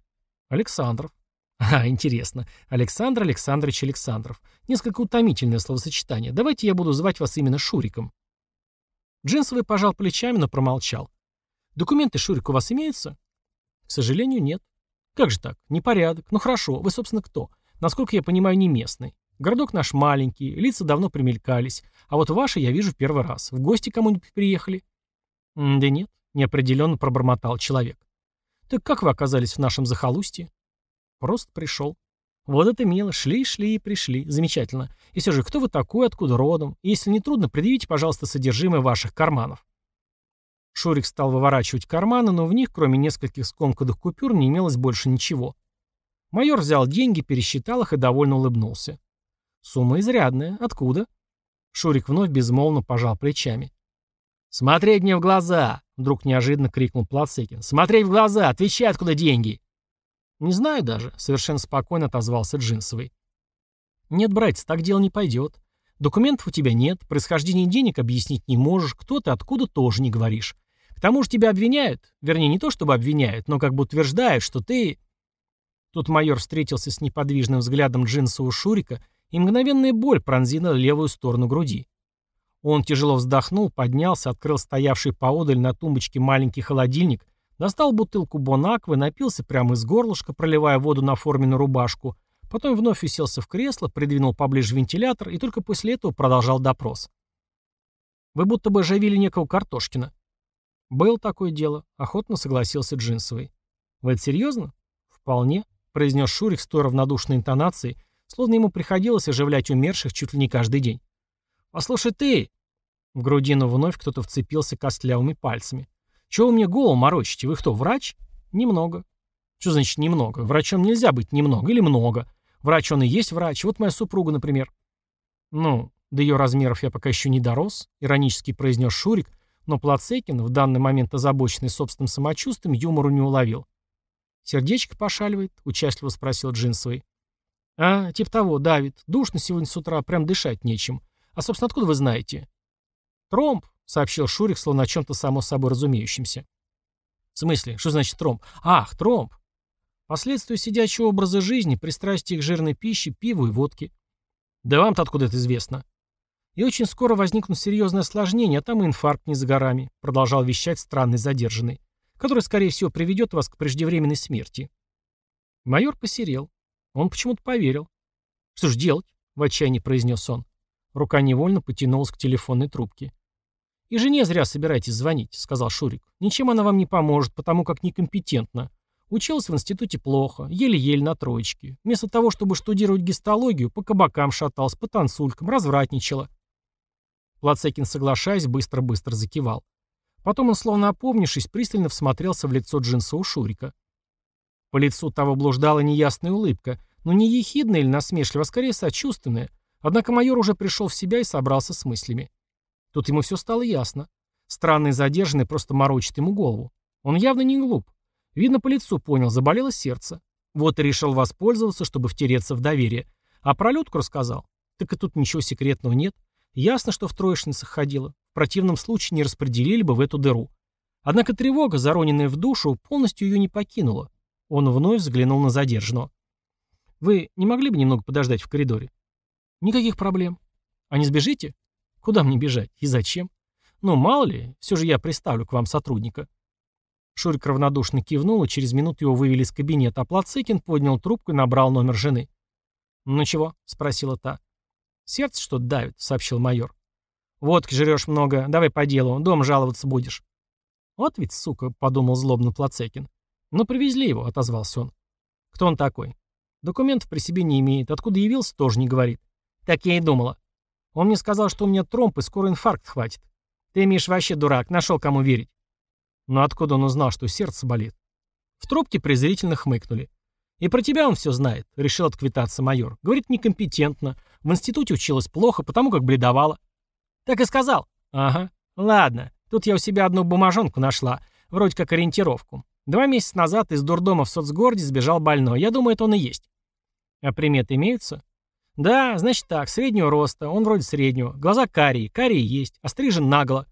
«Александров». *laughs* «А, интересно. Александр Александрович Александров. Несколько утомительное словосочетание. Давайте я буду звать вас именно Шуриком». Джинсовый пожал плечами, но промолчал. «Документы, Шурик, у вас имеются?» «К сожалению, нет». «Как же так? Непорядок. Ну хорошо, вы, собственно, кто? Насколько я понимаю, не местный. Городок наш маленький, лица давно примелькались. А вот ваши я вижу первый раз. В гости кому-нибудь приехали?» «Да нет», — неопределенно пробормотал человек. «Так как вы оказались в нашем захолустье?» «Просто пришел». «Вот это мило. Шли, шли и пришли. Замечательно. И все же, кто вы такой, откуда родом? И если не трудно, предъявите, пожалуйста, содержимое ваших карманов». Шурик стал выворачивать карманы, но в них, кроме нескольких скомканных купюр, не имелось больше ничего. Майор взял деньги, пересчитал их и довольно улыбнулся. «Сумма изрядная. Откуда?» Шурик вновь безмолвно пожал плечами. «Смотреть мне в глаза!» — вдруг неожиданно крикнул Плацекин. «Смотреть в глаза! Отвечай, откуда деньги!» «Не знаю даже», — совершенно спокойно отозвался Джинсовый. «Нет, братец, так дело не пойдет. Документов у тебя нет, происхождение денег объяснить не можешь, кто ты, откуда тоже не говоришь. К тому же тебя обвиняют, вернее, не то чтобы обвиняют, но как бы утверждают, что ты...» Тут майор встретился с неподвижным взглядом джинсового Шурика, и мгновенная боль пронзила левую сторону груди. Он тяжело вздохнул, поднялся, открыл стоявший поодаль на тумбочке маленький холодильник, достал бутылку бонаквы, напился прямо из горлышка, проливая воду на форменную рубашку, потом вновь уселся в кресло, придвинул поближе вентилятор и только после этого продолжал допрос. «Вы будто бы оживили некого Картошкина». «Было такое дело», — охотно согласился Джинсовый. «Вы это серьезно?» «Вполне», — произнес Шурик с той равнодушной интонацией, словно ему приходилось оживлять умерших чуть ли не каждый день. «Послушай ты!» В грудину вновь кто-то вцепился костлявыми пальцами. «Чего вы мне голову морочите? Вы кто, врач?» «Немного». «Что значит немного? Врачом нельзя быть немного или много. Врач он и есть врач. Вот моя супруга, например». «Ну, до ее размеров я пока еще не дорос», — иронически произнес Шурик, но Плацекин, в данный момент озабоченный собственным самочувствием, юмору не уловил. «Сердечко пошаливает?» — участливо спросил Джинсовый. «А, типа того, Давид. Душно сегодня с утра, прям дышать нечем. А, собственно, откуда вы знаете?» «Тромб», — сообщил Шурик, словно о чем-то само собой разумеющемся. «В смысле? Что значит тромб? Ах, тромб. Последствия сидячего образа жизни, пристрастие к жирной пище, пиву и водке. Да вам-то откуда это известно?» И очень скоро возникнут серьезные осложнения, а там и инфаркт не за горами, продолжал вещать странный задержанный, который, скорее всего, приведет вас к преждевременной смерти. Майор посерел. Он почему-то поверил. Что ж делать? В отчаянии произнес он. Рука невольно потянулась к телефонной трубке. «И жене зря собираетесь звонить», — сказал Шурик. «Ничем она вам не поможет, потому как некомпетентна. Училась в институте плохо, еле-еле на троечке. Вместо того, чтобы штудировать гистологию, по кабакам шаталась, по танцулькам, развратничала. Плацекин, соглашаясь, быстро-быстро закивал. Потом он, словно опомнившись, пристально всмотрелся в лицо джинсового Шурика. По лицу того блуждала неясная улыбка, но не ехидная или насмешливая, а скорее сочувственная. Однако майор уже пришел в себя и собрался с мыслями. Тут ему все стало ясно. Странный задержанный просто морочит ему голову. Он явно не глуп. Видно, по лицу понял, заболело сердце. Вот и решил воспользоваться, чтобы втереться в доверие. А про Людку рассказал. Так и тут ничего секретного нет. Ясно, что в троечницах ходила. В противном случае не распределили бы в эту дыру. Однако тревога, зароненная в душу, полностью ее не покинула. Он вновь взглянул на задержанного. «Вы не могли бы немного подождать в коридоре?» «Никаких проблем. А не сбежите?» «Куда мне бежать? И зачем?» «Ну, мало ли, все же я приставлю к вам сотрудника». Шурик равнодушно кивнул, и через минуту его вывели из кабинета, а Плацекин поднял трубку и набрал номер жены. «Ну чего?» — спросила та. «Сердце что-то давит», — сообщил майор. «Водки жрешь много, давай по делу, дом жаловаться будешь». «Вот ведь, сука», — подумал злобно Плацекин. «Ну, привезли его», — отозвался он. «Кто он такой?» «Документов при себе не имеет, откуда явился, тоже не говорит». «Так я и думала». «Он мне сказал, что у меня тромб и скоро инфаркт хватит». «Ты, Миш, вообще дурак, нашел кому верить». «Но откуда он узнал, что сердце болит?» В трубке презрительно хмыкнули. «И про тебя он все знает», — решил отквитаться майор. «Говорит, некомпетентно. В институте училась плохо, потому как бледовала». «Так и сказал». «Ага. Ладно. Тут я у себя одну бумажонку нашла. Вроде как ориентировку. Два месяца назад из дурдома в соцгороде сбежал больной. Я думаю, это он и есть». «А приметы имеются?» «Да, значит так. Среднего роста. Он вроде среднего. Глаза карие. Карие есть. Острижен нагло».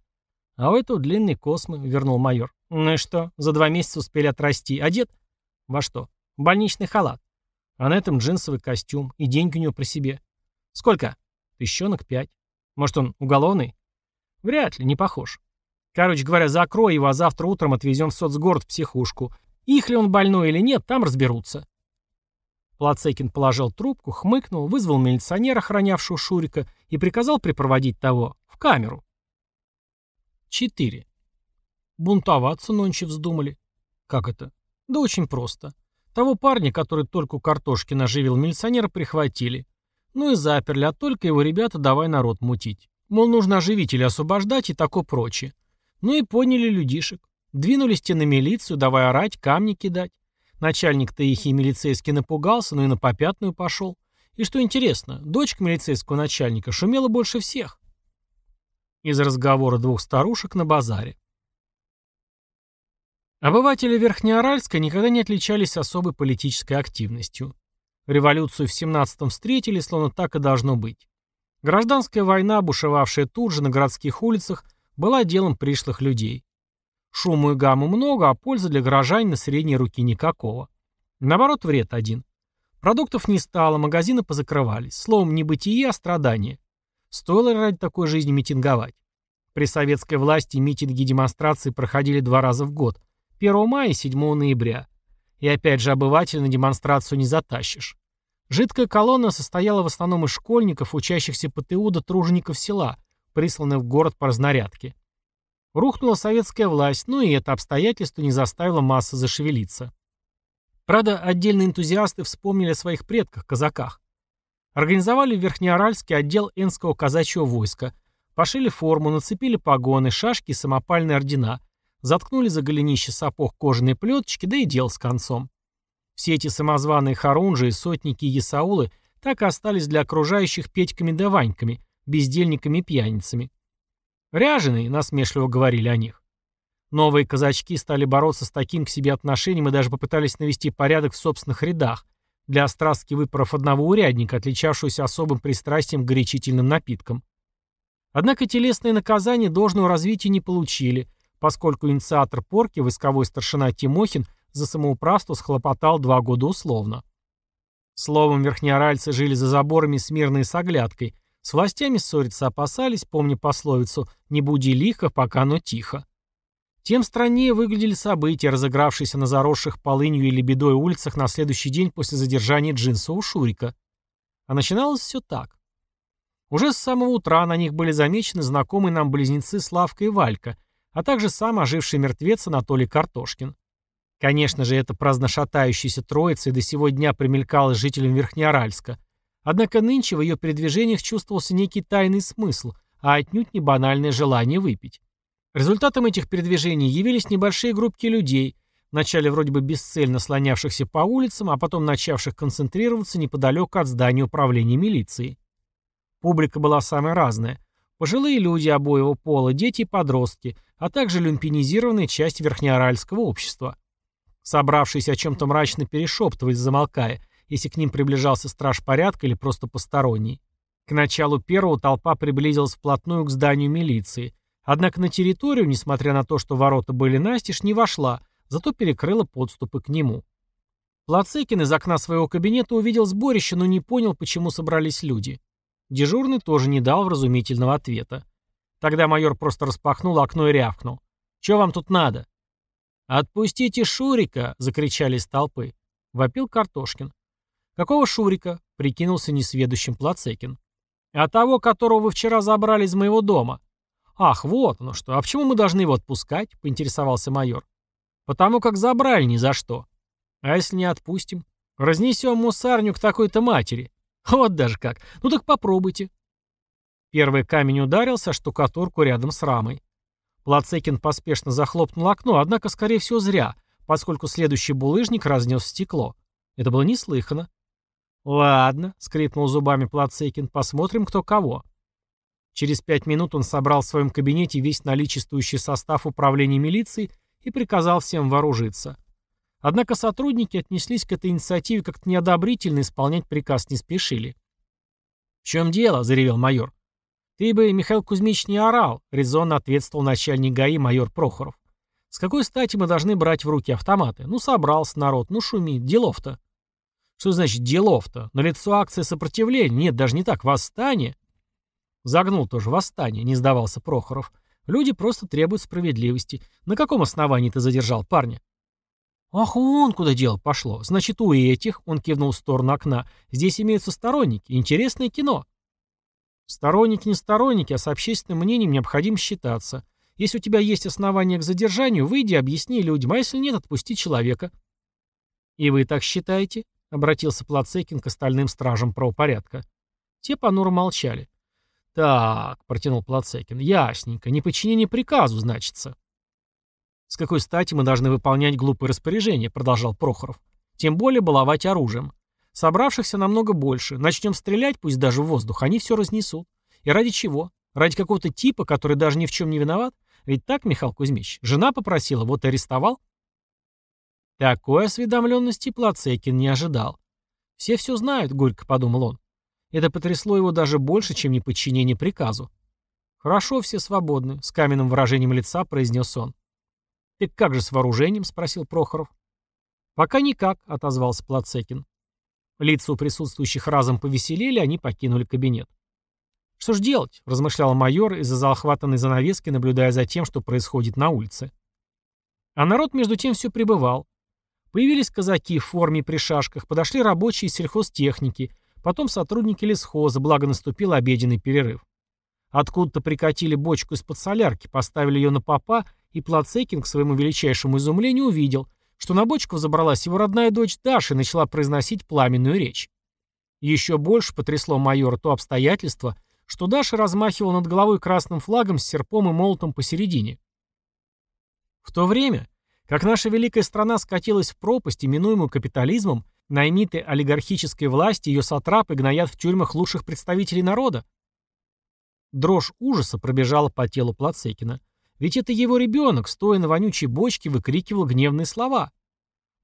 «А у этого длинные космы», — вернул майор. «Ну и что? За два месяца успели отрасти. Одет?» «Во что?» Больничный халат. А на этом джинсовый костюм. И деньги у него при себе. Сколько? Тыщенок пять. Может, он уголовный? Вряд ли, не похож. Короче говоря, закрой его, а завтра утром отвезем в соцгород в психушку. Их ли он больной или нет, там разберутся. Плацекин положил трубку, хмыкнул, вызвал милиционера, охранявшего Шурика, и приказал припроводить того в камеру. 4. Бунтоваться нонче вздумали. Как это? Да очень просто. Того парня, который только картошки наживил милиционера, прихватили. Ну и заперли, а только его ребята давай народ мутить. Мол, нужно оживить освобождать и такое прочее. Ну и поняли людишек. Двинулись те на милицию, давай орать, камни кидать. Начальник-то их и милицейский напугался, но и на попятную пошел. И что интересно, дочка милицейского начальника шумела больше всех. Из разговора двух старушек на базаре. Обыватели Верхнеоральска никогда не отличались особой политической активностью. Революцию в 17-м встретили, словно так и должно быть. Гражданская война, бушевавшая тут же на городских улицах, была делом пришлых людей. Шуму и гамму много, а пользы для горожан на средней руки никакого. Наоборот, вред один. Продуктов не стало, магазины позакрывались. Словом, не бытие, а страдание. Стоило ради такой жизни митинговать. При советской власти митинги и демонстрации проходили два раза в год, 1 мая и 7 ноября. И опять же обывателя на демонстрацию не затащишь. Жидкая колонна состояла в основном из школьников, учащихся ПТУ до тружеников села, присланных в город по разнарядке. Рухнула советская власть, но и это обстоятельство не заставило массы зашевелиться. Правда, отдельные энтузиасты вспомнили о своих предках, казаках. Организовали в Верхнеоральске отдел Энского казачьего войска, пошили форму, нацепили погоны, шашки и самопальные ордена, заткнули за голенище сапог кожаные плеточки, да и дел с концом. Все эти самозваные хорунжи, сотники и ясаулы так и остались для окружающих Петьками да Ваньками, бездельниками и пьяницами. Ряженые, насмешливо говорили о них. Новые казачки стали бороться с таким к себе отношением и даже попытались навести порядок в собственных рядах, для острастки выпоров одного урядника, отличавшегося особым пристрастием к горячительным напиткам. Однако телесные наказания должного развития не получили, поскольку инициатор порки, войсковой старшина Тимохин, за самоуправство схлопотал два года условно. Словом, верхнеоральцы жили за заборами с мирной соглядкой, с властями ссориться опасались, помня пословицу «не буди лихо, пока оно тихо». Тем страннее выглядели события, разыгравшиеся на заросших полынью или бедой улицах на следующий день после задержания джинсового Шурика. А начиналось все так. Уже с самого утра на них были замечены знакомые нам близнецы Славка и Валька, а также сам оживший мертвец Анатолий Картошкин. Конечно же, эта праздно шатающаяся троица и до сего дня примелькалась жителям Верхнеоральска. Однако нынче в ее передвижениях чувствовался некий тайный смысл, а отнюдь не банальное желание выпить. Результатом этих передвижений явились небольшие группки людей, вначале вроде бы бесцельно слонявшихся по улицам, а потом начавших концентрироваться неподалеку от здания управления милиции. Публика была самая разная. Пожилые люди обоего пола, дети и подростки, а также люмпинизированная часть верхнеоральского общества. Собравшиеся о чем-то мрачно перешептывались, замолкая, если к ним приближался страж порядка или просто посторонний. К началу первого толпа приблизилась вплотную к зданию милиции. Однако на территорию, несмотря на то, что ворота были настежь, не вошла, зато перекрыла подступы к нему. Плацекин из окна своего кабинета увидел сборище, но не понял, почему собрались люди. Дежурный тоже не дал вразумительного ответа. Тогда майор просто распахнул окно и рявкнул. «Чё вам тут надо?» «Отпустите Шурика!» — закричали из толпы. Вопил Картошкин. «Какого Шурика?» — прикинулся несведущим Плацекин. «А того, которого вы вчера забрали из моего дома». «Ах, вот оно что. А почему мы должны его отпускать?» — поинтересовался майор. «Потому как забрали ни за что. А если не отпустим? Разнесем мусарню к такой-то матери. Вот даже как. Ну так попробуйте». Первый камень ударился о штукатурку рядом с рамой. Плацекин поспешно захлопнул окно, однако, скорее всего, зря, поскольку следующий булыжник разнес стекло. Это было неслыханно. «Ладно», — скрипнул зубами Плацекин, — «посмотрим, кто кого». Через пять минут он собрал в своем кабинете весь наличествующий состав управления милиции и приказал всем вооружиться. Однако сотрудники отнеслись к этой инициативе как-то неодобрительно, исполнять приказ не спешили. «В чем дело?» — заревел майор. «Ты бы, Михаил Кузьмич, не орал», — резонно ответствовал начальник ГАИ майор Прохоров. «С какой стати мы должны брать в руки автоматы? Ну, собрался народ, ну, шумит, делов-то». «Что значит делов-то? На лицо акция сопротивления? Нет, даже не так, восстание». Загнул тоже восстание, не сдавался Прохоров. Люди просто требуют справедливости. На каком основании ты задержал парня? Ах, вон куда дело пошло. Значит, у этих, он кивнул в сторону окна, здесь имеются сторонники. Интересное кино. Сторонники не сторонники, а с общественным мнением необходимо считаться. Если у тебя есть основания к задержанию, выйди, объясни людям, а если нет, отпусти человека. И вы так считаете? Обратился Плацекин к остальным стражам правопорядка. Те понуро молчали. «Так», — протянул Плацекин, — «ясненько, неподчинение приказу, значится». «С какой стати мы должны выполнять глупые распоряжения?» — продолжал Прохоров. «Тем более баловать оружием. Собравшихся намного больше. Начнем стрелять, пусть даже в воздух, они все разнесут. И ради чего? Ради какого-то типа, который даже ни в чем не виноват? Ведь так, Михаил Кузьмич, жена попросила, вот и арестовал. Такой осведомленности Плацекин не ожидал. «Все все знают», — горько подумал он. Это потрясло его даже больше, чем неподчинение приказу. «Хорошо, все свободны», — с каменным выражением лица произнес он. «Так как же с вооружением?» — спросил Прохоров. «Пока никак», — отозвался Плацекин. Лица у присутствующих разом повеселели, они покинули кабинет. «Что ж делать?» – размышлял майор из-за захватанной занавески, наблюдая за тем, что происходит на улице. А народ между тем все пребывал. Появились казаки в форме при шашках, подошли рабочие из сельхозтехники, потом сотрудники лесхоза, благо наступил обеденный перерыв. Откуда-то прикатили бочку из-под солярки, поставили ее на попа, и Плацекин, к своему величайшему изумлению, увидел, что на бочку забралась его родная дочь Даша и начала произносить пламенную речь. Еще больше потрясло майора то обстоятельство, что Даша размахивала над головой красным флагом с серпом и молотом посередине. В то время, как наша великая страна скатилась в пропасть, именуемую капитализмом, наймиты олигархической власти ее сатрапы гноят в тюрьмах лучших представителей народа. Дрожь ужаса пробежала по телу Плацекина. Ведь это его ребенок, стоя на вонючей бочке, выкрикивал гневные слова.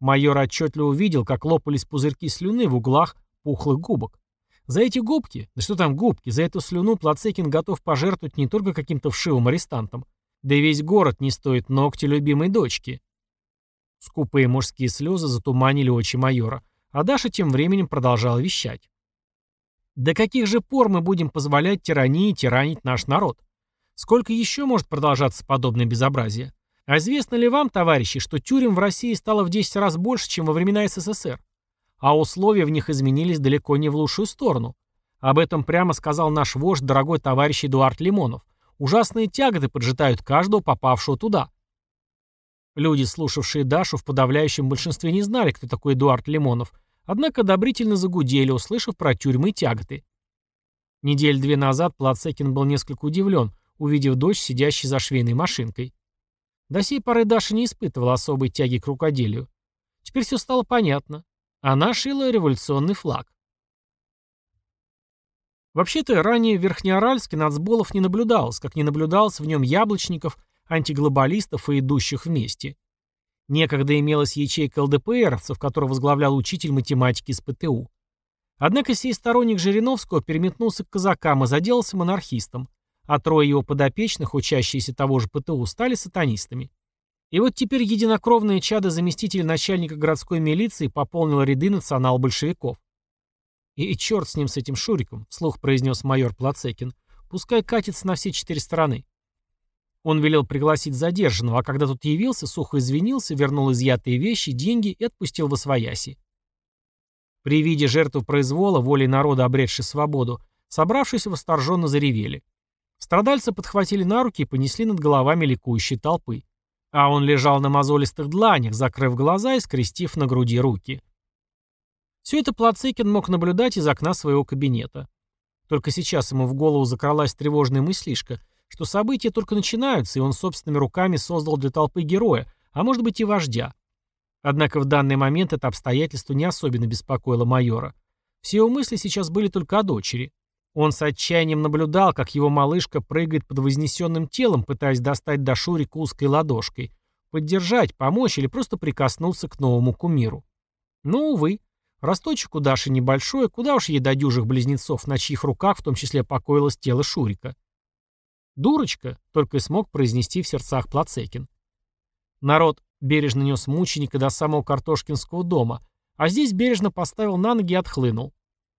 Майор отчетливо увидел, как лопались пузырьки слюны в углах пухлых губок. За эти губки, да что там губки, за эту слюну Плацекин готов пожертвовать не только каким-то вшивым арестантом, да и весь город не стоит ногти любимой дочки. Скупые мужские слезы затуманили очи майора, а Даша тем временем продолжала вещать. До каких же пор мы будем позволять тирании тиранить наш народ? Сколько еще может продолжаться подобное безобразие? А известно ли вам, товарищи, что тюрем в России стало в 10 раз больше, чем во времена СССР? А условия в них изменились далеко не в лучшую сторону. Об этом прямо сказал наш вождь, дорогой товарищ Эдуард Лимонов. Ужасные тяготы поджидают каждого попавшего туда. Люди, слушавшие Дашу, в подавляющем большинстве не знали, кто такой Эдуард Лимонов, однако одобрительно загудели, услышав про тюрьмы и тяготы. Недель две назад Плацекин был несколько удивлен, увидев дочь, сидящей за швейной машинкой. До сей поры Даша не испытывала особой тяги к рукоделию. Теперь все стало понятно. Она шила революционный флаг. Вообще-то, ранее в Верхнеоральске нацболов не наблюдалось, как не наблюдалось в нем яблочников, антиглобалистов и идущих вместе. Некогда имелась ячейка ЛДПРовцев, которую возглавлял учитель математики из ПТУ. Однако сей сторонник Жириновского переметнулся к казакам и заделался монархистом, а трое его подопечных, учащиеся того же ПТУ, стали сатанистами. И вот теперь единокровное чадо заместителя начальника городской милиции пополнило ряды национал-большевиков. И, черт с ним, с этим Шуриком, слух произнес майор Плацекин. Пускай катится на все четыре стороны. Он велел пригласить задержанного, а когда тот явился, сухо извинился, вернул изъятые вещи, деньги и отпустил во свояси. При виде жертвы произвола, волей народа обретшей свободу, собравшись восторженно заревели. Страдальца подхватили на руки и понесли над головами ликующей толпы. А он лежал на мозолистых дланях, закрыв глаза и скрестив на груди руки. Все это Плацикин мог наблюдать из окна своего кабинета. Только сейчас ему в голову закралась тревожная мыслишка, что события только начинаются, и он собственными руками создал для толпы героя, а может быть и вождя. Однако в данный момент это обстоятельство не особенно беспокоило майора. Все его мысли сейчас были только о дочери. Он с отчаянием наблюдал, как его малышка прыгает под вознесенным телом, пытаясь достать до Шурика узкой ладошкой, поддержать, помочь или просто прикоснуться к новому кумиру. Но, увы, росточек у Даши небольшой, куда уж ей до дюжих близнецов, на чьих руках в том числе покоилось тело Шурика. «Дурочка», — только и смог произнести в сердцах Плацекин. Народ бережно нес мученика до самого Картошкинского дома, а здесь бережно поставил на ноги и отхлынул.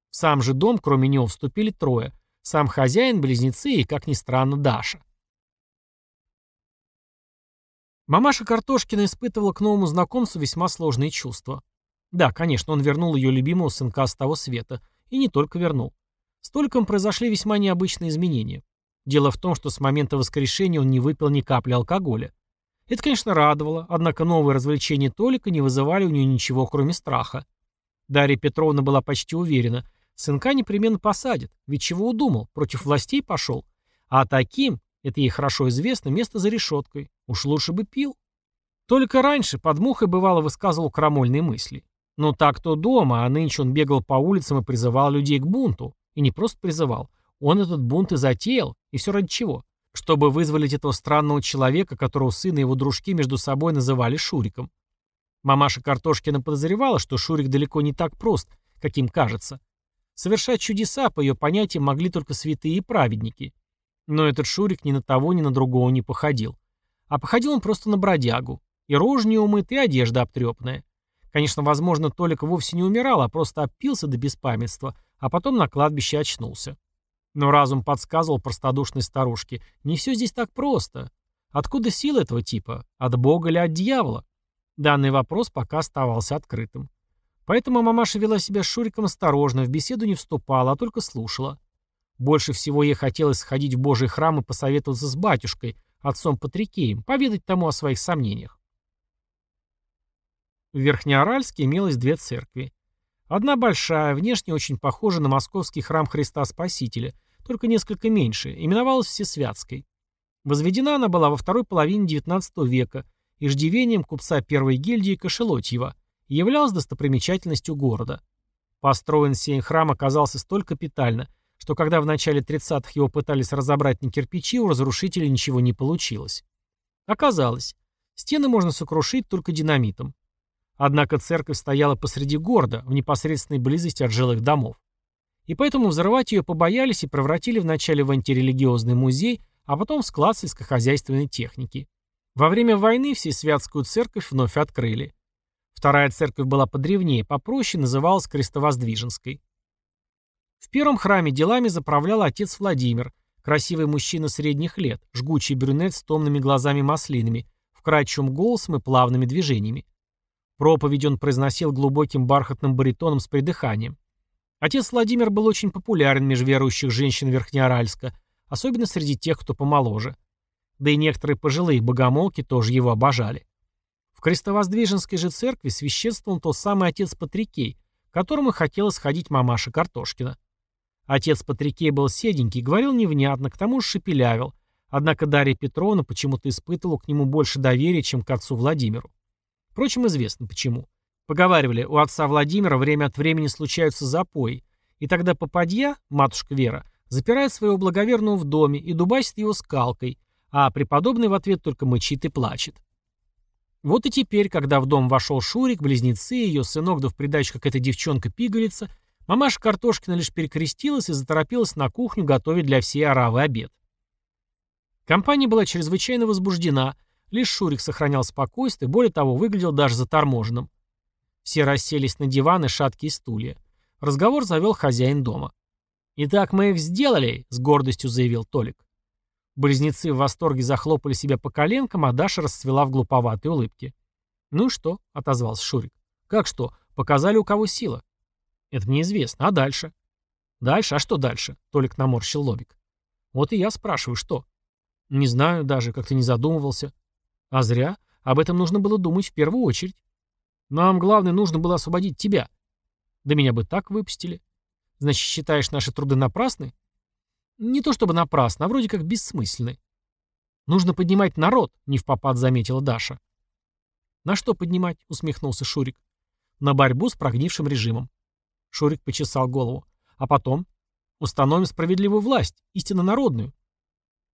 В сам же дом, кроме него, вступили трое. Сам хозяин, близнецы и, как ни странно, Даша. Мамаша Картошкина испытывала к новому знакомцу весьма сложные чувства. Да, конечно, он вернул ее любимого сынка с того света. И не только вернул. С Толиком произошли весьма необычные изменения. Дело в том, что с момента воскрешения он не выпил ни капли алкоголя. Это, конечно, радовало, однако новые развлечения Толика не вызывали у нее ничего, кроме страха. Дарья Петровна была почти уверена, Сынка непременно посадят. Ведь чего удумал? Против властей пошел. А таким, это ей хорошо известно, место за решеткой. Уж лучше бы пил. Только раньше под мухой бывало высказывал крамольные мысли. Но так-то дома, а нынче он бегал по улицам и призывал людей к бунту. И не просто призывал. Он этот бунт и затеял. И все ради чего? Чтобы вызволить этого странного человека, которого сын и его дружки между собой называли Шуриком. Мамаша Картошкина подозревала, что Шурик далеко не так прост, каким кажется. Совершать чудеса, по ее понятиям, могли только святые и праведники. Но этот Шурик ни на того, ни на другого не походил. А походил он просто на бродягу. И рожь не умыт, и одежда обтрепанная. Конечно, возможно, Толик вовсе не умирал, а просто опился до беспамятства, а потом на кладбище очнулся. Но разум подсказывал простодушной старушке, не все здесь так просто. Откуда сила этого типа? От бога или от дьявола? Данный вопрос пока оставался открытым. Поэтому мамаша вела себя с Шуриком осторожно, в беседу не вступала, а только слушала. Больше всего ей хотелось сходить в Божий храм и посоветоваться с батюшкой, отцом Патрикеем, поведать тому о своих сомнениях. В Верхнеоральске имелось две церкви. Одна большая, внешне очень похожа на московский храм Христа Спасителя, только несколько меньше, именовалась Всесвятской. Возведена она была во второй половине XIX века иждивением купца первой гильдии Кошелотьева и являлась достопримечательностью города. Построен сей храм оказался столь капитально, что когда в начале 30-х его пытались разобрать на кирпичи, у разрушителей ничего не получилось. Оказалось, стены можно сокрушить только динамитом. Однако церковь стояла посреди города, в непосредственной близости от жилых домов. И поэтому взрывать ее побоялись и превратили вначале в антирелигиозный музей, а потом в склад сельскохозяйственной техники. Во время войны Всесвятскую церковь вновь открыли. Вторая церковь была подревнее, попроще, называлась Крестовоздвиженской. В первом храме делами заправлял отец Владимир, красивый мужчина средних лет, жгучий брюнет с томными глазами-маслинами, вкрадчивым голосом и плавными движениями. Проповедь он произносил глубоким бархатным баритоном с придыханием. Отец Владимир был очень популярен между верующих женщин Верхнеоральска, особенно среди тех, кто помоложе. Да и некоторые пожилые богомолки тоже его обожали. В Крестовоздвиженской же церкви священствовал тот самый отец Патрикей, которому хотела сходить мамаша Картошкина. Отец Патрикей был седенький, говорил невнятно, к тому же шепелявил, однако Дарья Петровна почему-то испытывала к нему больше доверия, чем к отцу Владимиру. Впрочем, известно почему. Поговаривали, у отца Владимира время от времени случаются запои, и тогда попадья, матушка Вера, запирает своего благоверного в доме и дубасит его скалкой, а преподобный в ответ только мычит и плачет. Вот и теперь, когда в дом вошел Шурик, близнецы, ее сынок, да в придачу какая-то девчонка-пигалица, мамаша Картошкина лишь перекрестилась и заторопилась на кухню готовить для всей оравы обед. Компания была чрезвычайно возбуждена, лишь Шурик сохранял спокойствие, более того, выглядел даже заторможенным. Все расселись на диваны, шаткие стулья. Разговор завел хозяин дома. «Итак, мы их сделали», — с гордостью заявил Толик. Близнецы в восторге захлопали себя по коленкам, а Даша расцвела в глуповатой улыбке. «Ну что?» — отозвался Шурик. «Как что? Показали, у кого сила». «Это мне известно. А дальше?» «Дальше? А что дальше?» — Толик наморщил лобик. «Вот и я спрашиваю, что?» «Не знаю даже, как ты не задумывался». «А зря. Об этом нужно было думать в первую очередь. Нам, главное, нужно было освободить тебя. Да меня бы так выпустили. Значит, считаешь наши труды напрасны? Не то чтобы напрасно, а вроде как бессмысленны. Нужно поднимать народ, не в попад заметила Даша. На что поднимать? усмехнулся Шурик. На борьбу с прогнившим режимом. Шурик почесал голову. А потом? Установим справедливую власть, истинно народную.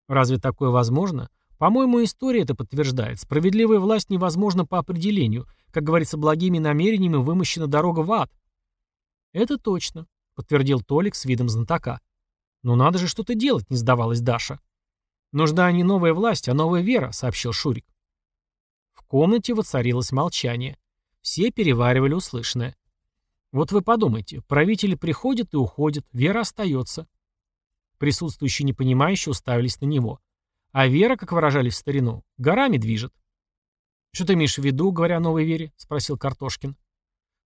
Разве такое возможно? По-моему, история это подтверждает. Справедливая власть невозможна по определению. Как говорится, благими намерениями вымощена дорога в ад. Это точно, подтвердил Толик с видом знатока. Но надо же что-то делать, не сдавалась Даша. Нужна не новая власть, а новая вера, сообщил Шурик. В комнате воцарилось молчание. Все переваривали услышанное. Вот вы подумайте, правители приходят и уходят, вера остается. Присутствующие непонимающие уставились на него. А вера, как выражали в старину, горами движет. «Что ты имеешь в виду, говоря о новой вере?» — спросил Картошкин.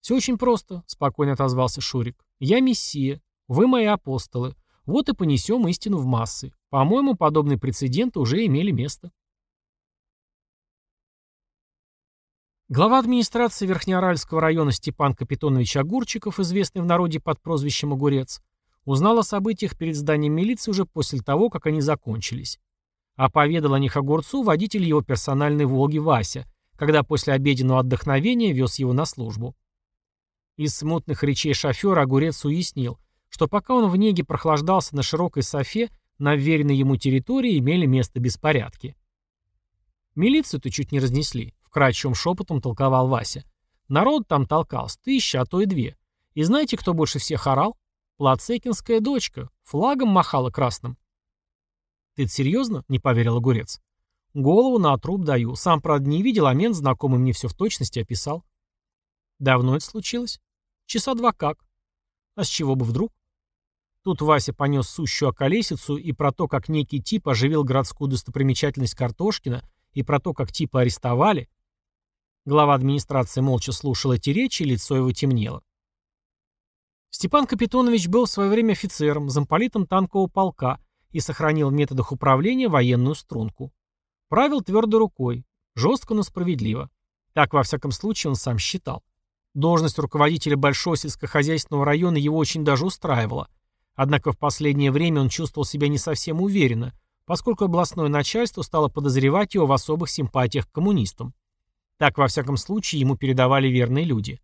«Все очень просто», — спокойно отозвался Шурик. «Я мессия. Вы мои апостолы. Вот и понесем истину в массы. По-моему, подобные прецеденты уже имели место». Глава администрации Верхнеоральского района Степан Капитонович Огурчиков, известный в народе под прозвищем Огурец, узнал о событиях перед зданием милиции уже после того, как они закончились. А поведал о них огурцу водитель его персональной «Волги» Вася, когда после обеденного отдохновения вез его на службу. Из смутных речей шофера огурец уяснил, что пока он в неге прохлаждался на широкой софе, на вверенной ему территории имели место беспорядки. Милицию-то чуть не разнесли, вкрадчивым шепотом толковал Вася. Народ там толкался, тысяча, а то и две. И знаете, кто больше всех орал? Плацекинская дочка, флагом махала красным. «Ты это серьезно?» — не поверил огурец. «Голову на труп даю. Сам, правда, не видел, а мент знакомый мне все в точности описал». «Давно это случилось?» «Часа два как». «А с чего бы вдруг?» Тут Вася понес сущую околесицу и про то, как некий тип оживил городскую достопримечательность Картошкина, и про то, как типа арестовали. Глава администрации молча слушал эти речи, и лицо его темнело. Степан Капитонович был в свое время офицером, замполитом танкового полка и сохранил в методах управления военную струнку. Правил твердой рукой, жестко, но справедливо. Так, во всяком случае, он сам считал. Должность руководителя большого сельскохозяйственного района его очень даже устраивала. Однако в последнее время он чувствовал себя не совсем уверенно, поскольку областное начальство стало подозревать его в особых симпатиях к коммунистам. Так, во всяком случае, ему передавали верные люди.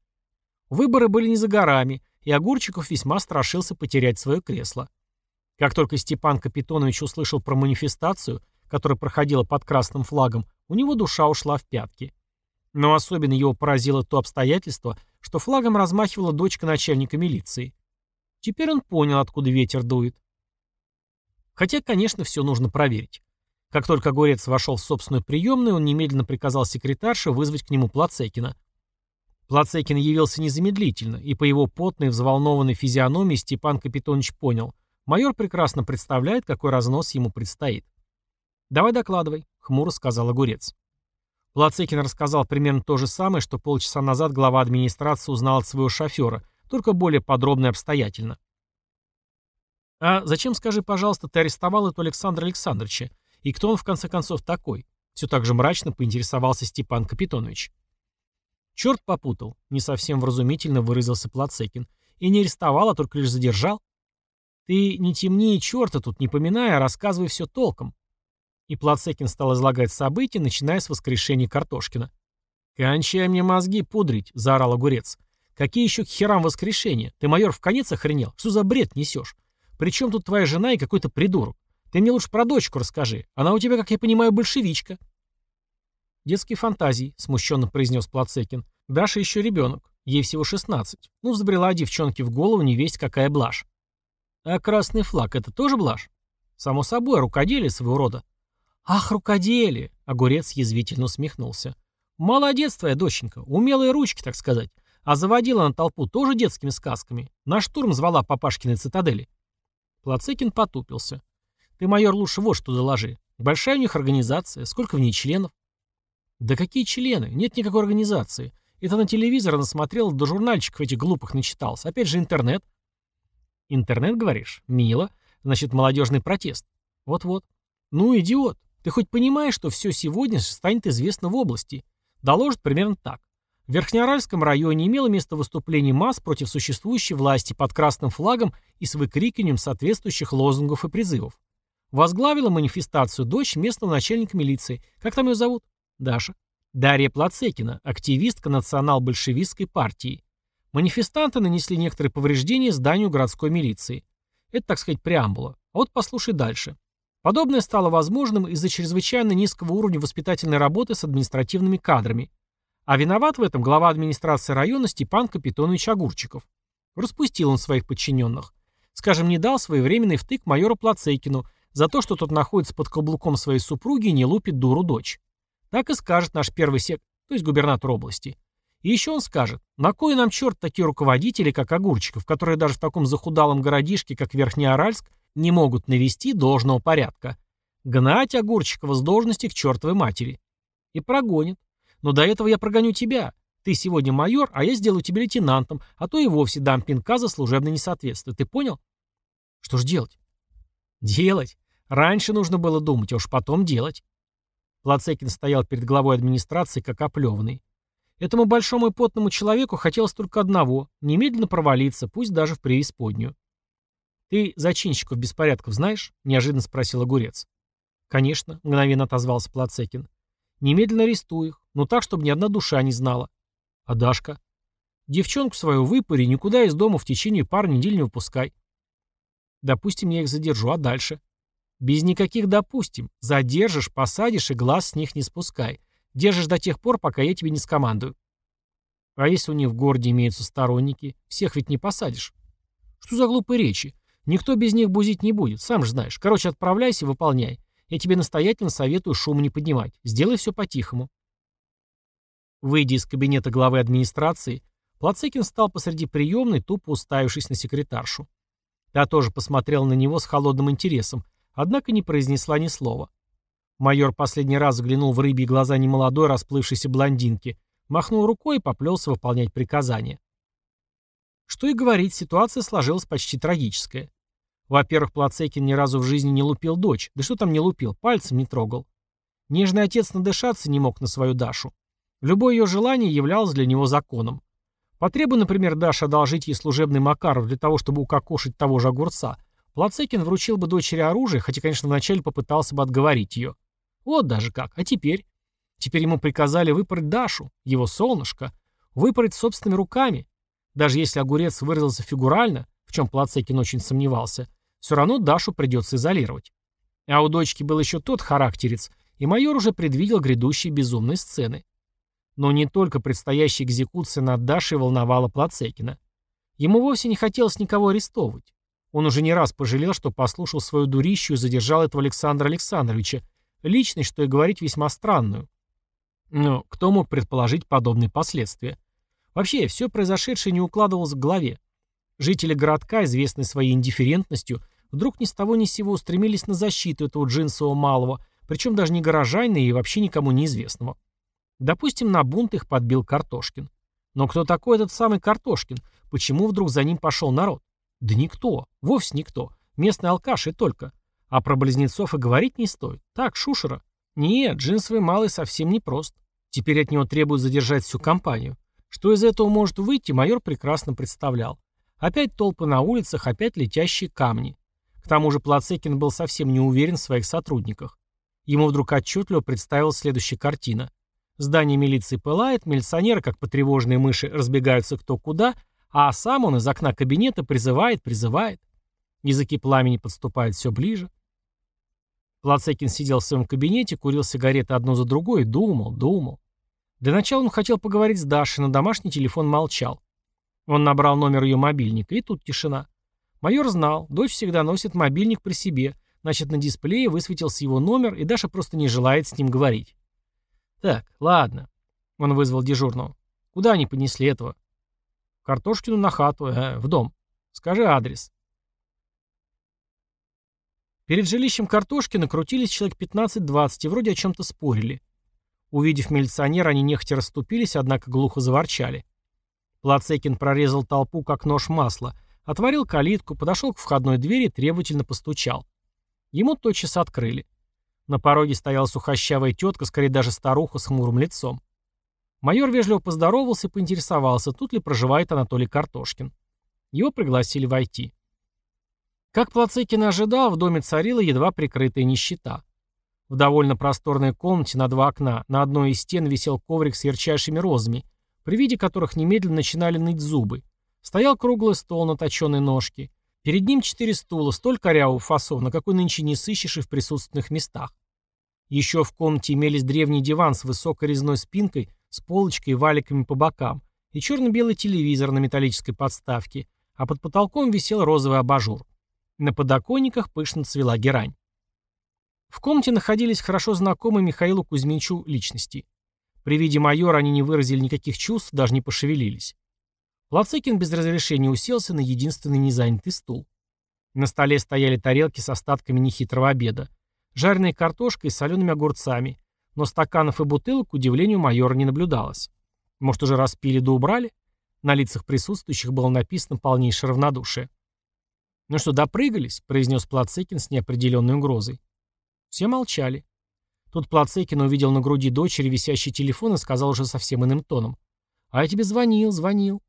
Выборы были не за горами, и Огурчиков весьма страшился потерять свое кресло. Как только Степан Капитонович услышал про манифестацию, которая проходила под красным флагом, у него душа ушла в пятки. Но особенно его поразило то обстоятельство, что флагом размахивала дочка начальника милиции. Теперь он понял, откуда ветер дует. Хотя, конечно, все нужно проверить. Как только Огурец вошел в собственную приемную, он немедленно приказал секретарше вызвать к нему Плацекина. Плацекин явился незамедлительно, и по его потной, взволнованной физиономии Степан Капитонович понял, майор прекрасно представляет, какой разнос ему предстоит. «Давай докладывай», — хмуро сказал Огурец. Плацекин рассказал примерно то же самое, что полчаса назад глава администрации узнал от своего шофера, только более подробно и обстоятельно. «А зачем, скажи, пожалуйста, ты арестовал эту Александра Александровича? И кто он, в конце концов, такой?» Все так же мрачно поинтересовался Степан Капитонович. «Черт попутал», — не совсем вразумительно выразился Плацекин. «И не арестовал, а только лишь задержал. Ты не темнее черта тут не поминая, а рассказывай все толком. И Плацекин стал излагать события, начиная с воскрешения Картошкина. «Кончай мне мозги пудрить», — заорал огурец. «Какие еще к херам воскрешения? Ты, майор, в конец охренел? Что за бред несешь? Причем тут твоя жена и какой-то придурок? Ты мне лучше про дочку расскажи. Она у тебя, как я понимаю, большевичка». «Детские фантазии», — смущенно произнес Плацекин. «Даша еще ребенок. Ей всего 16. Ну, взбрела девчонке в голову не весть какая блажь». «А красный флаг — это тоже блажь?» «Само собой, рукоделие своего рода». «Ах, рукоделие!» — огурец язвительно усмехнулся. «Молодец твоя доченька, умелые ручки, так сказать. А заводила на толпу тоже детскими сказками. На штурм звала Папашкиной цитадели». Плацекин потупился. «Ты, майор, лучше вот что доложи. Большая у них организация, сколько в ней членов?» «Да какие члены? Нет никакой организации. Это на телевизор насмотрел, до журнальчиков этих глупых начитался. Опять же интернет». «Интернет, говоришь? Мило. Значит, молодежный протест. Вот-вот. Ну, идиот. Ты хоть понимаешь, что все сегодня станет известно в области? Доложат примерно так. В Верхнеаральском районе имело место выступление масс против существующей власти под красным флагом и с выкрикиванием соответствующих лозунгов и призывов. Возглавила манифестацию дочь местного начальника милиции. Как там ее зовут? Даша. Дарья Плацекина, активистка национал-большевистской партии. Манифестанты нанесли некоторые повреждения зданию городской милиции. Это, так сказать, преамбула. А вот послушай дальше. Подобное стало возможным из-за чрезвычайно низкого уровня воспитательной работы с административными кадрами. А виноват в этом глава администрации района Степан Капитонович Огурчиков. Распустил он своих подчиненных. Скажем, не дал своевременный втык майору Плацейкину за то, что тот находится под каблуком своей супруги и не лупит дуру дочь. Так и скажет наш первый сек, то есть губернатор области. И еще он скажет, на кой нам черт такие руководители, как Огурчиков, которые даже в таком захудалом городишке, как Верхнеаральск, не могут навести должного порядка. Гнать Огурчикова с должности к чертовой матери. И прогонит. Но до этого я прогоню тебя. Ты сегодня майор, а я сделаю тебя лейтенантом, а то и вовсе дам пинка за служебное несоответствие. Ты понял? Что ж делать? Делать. Раньше нужно было думать, а уж потом делать. Плацекин стоял перед главой администрации, как оплеванный. Этому большому и потному человеку хотелось только одного — немедленно провалиться, пусть даже в преисподнюю. «Ты зачинщиков беспорядков знаешь?» — неожиданно спросил Огурец. «Конечно», — мгновенно отозвался Плацекин. «Немедленно арестуй их, но так, чтобы ни одна душа не знала». «А Дашка?» «Девчонку свою выпари, никуда из дома в течение пары недель не выпускай». «Допустим, я их задержу, а дальше?» «Без никаких «допустим». Задержишь, посадишь и глаз с них не спускай. Держишь до тех пор, пока я тебе не скомандую». «А если у них в городе имеются сторонники? Всех ведь не посадишь». «Что за глупые речи? Никто без них бузить не будет, сам же знаешь. Короче, отправляйся, выполняй. Я тебе настоятельно советую шум не поднимать. Сделай все по-тихому. Выйдя из кабинета главы администрации, Плацекин встал посреди приемной, тупо уставившись на секретаршу. Та тоже посмотрела на него с холодным интересом, однако не произнесла ни слова. Майор последний раз взглянул в рыбьи глаза немолодой расплывшейся блондинки, махнул рукой и поплелся выполнять приказание. Что и говорить, ситуация сложилась почти трагическая. Во-первых, Плацекин ни разу в жизни не лупил дочь. Да что там не лупил, пальцем не трогал. Нежный отец надышаться не мог на свою Дашу. Любое ее желание являлось для него законом. Потребуя, например, Даша одолжить ей служебный Макаров для того, чтобы укокошить того же огурца, Плацекин вручил бы дочери оружие, хотя, конечно, вначале попытался бы отговорить ее. Вот даже как. А теперь? Теперь ему приказали выпороть Дашу, его солнышко, выпороть собственными руками. Даже если огурец выразился фигурально, в чем Плацекин очень сомневался, все равно Дашу придется изолировать. А у дочки был еще тот характерец, и майор уже предвидел грядущие безумные сцены. Но не только предстоящая экзекуция над Дашей волновала Плацекина. Ему вовсе не хотелось никого арестовывать. Он уже не раз пожалел, что послушал свою дурищу и задержал этого Александра Александровича, личность, что и говорить, весьма странную. Но кто мог предположить подобные последствия? Вообще, все произошедшее не укладывалось в голове. Жители городка, известные своей индифферентностью, вдруг ни с того ни с сего устремились на защиту этого джинсового малого, причем даже не горожайна и вообще никому неизвестного. Допустим, на бунт их подбил Картошкин. Но кто такой этот самый Картошкин? Почему вдруг за ним пошел народ? Да никто, вовсе никто. Местный алкаш и только. А про близнецов и говорить не стоит. Так, шушера. Нет, джинсовый малый совсем не прост. Теперь от него требуют задержать всю компанию. Что из этого может выйти, майор прекрасно представлял. Опять толпы на улицах, опять летящие камни. К тому же Плацекин был совсем не уверен в своих сотрудниках. Ему вдруг отчетливо представилась следующая картина. Здание милиции пылает, милиционеры, как потревоженные мыши, разбегаются кто куда, а сам он из окна кабинета призывает, призывает. Языки пламени подступают все ближе. Плацекин сидел в своем кабинете, курил сигареты одну за другой и думал, думал. Для начала он хотел поговорить с Дашей, но домашний телефон молчал. Он набрал номер ее мобильника, и тут тишина. Майор знал, дочь всегда носит мобильник при себе, значит, на дисплее высветился его номер, и Даша просто не желает с ним говорить. «Так, ладно». Он вызвал дежурного. «Куда они понесли этого?» «Картошкину на хату, э, в дом. Скажи адрес». Перед жилищем Картошкина крутились человек 15-20 и вроде о чем-то спорили. Увидев милиционера, они нехотя расступились, однако глухо заворчали. Плацекин прорезал толпу, как нож масла, отворил калитку, подошел к входной двери и требовательно постучал. Ему тотчас открыли. На пороге стояла сухощавая тетка, скорее даже старуха с хмурым лицом. Майор вежливо поздоровался и поинтересовался, тут ли проживает Анатолий Картошкин. Его пригласили войти. Как Плацекин ожидал, в доме царила едва прикрытая нищета. В довольно просторной комнате на два окна на одной из стен висел коврик с ярчайшими розами, при виде которых немедленно начинали ныть зубы. Стоял круглый стол на точенной ножке. Перед ним четыре стула, столь корявого фасона, какой нынче не сыщешь и в присутственных местах. Еще в комнате имелись древний диван с высокой резной спинкой, с полочкой и валиками по бокам, и черно-белый телевизор на металлической подставке, а под потолком висел розовый абажур. На подоконниках пышно цвела герань. В комнате находились хорошо знакомые Михаилу Кузьмичу личности. При виде майора они не выразили никаких чувств, даже не пошевелились. Лацекин без разрешения уселся на единственный незанятый стул. На столе стояли тарелки с остатками нехитрого обеда. Жареная картошка и солеными огурцами. Но стаканов и бутылок, к удивлению, майора не наблюдалось. Может, уже распили да убрали? На лицах присутствующих было написано полнейшее равнодушие. «Ну что, допрыгались?» — произнес Плацекин с неопределенной угрозой. Все молчали. Тут Плацекин увидел на груди дочери висящий телефон и сказал уже совсем иным тоном. «А я тебе звонил, звонил».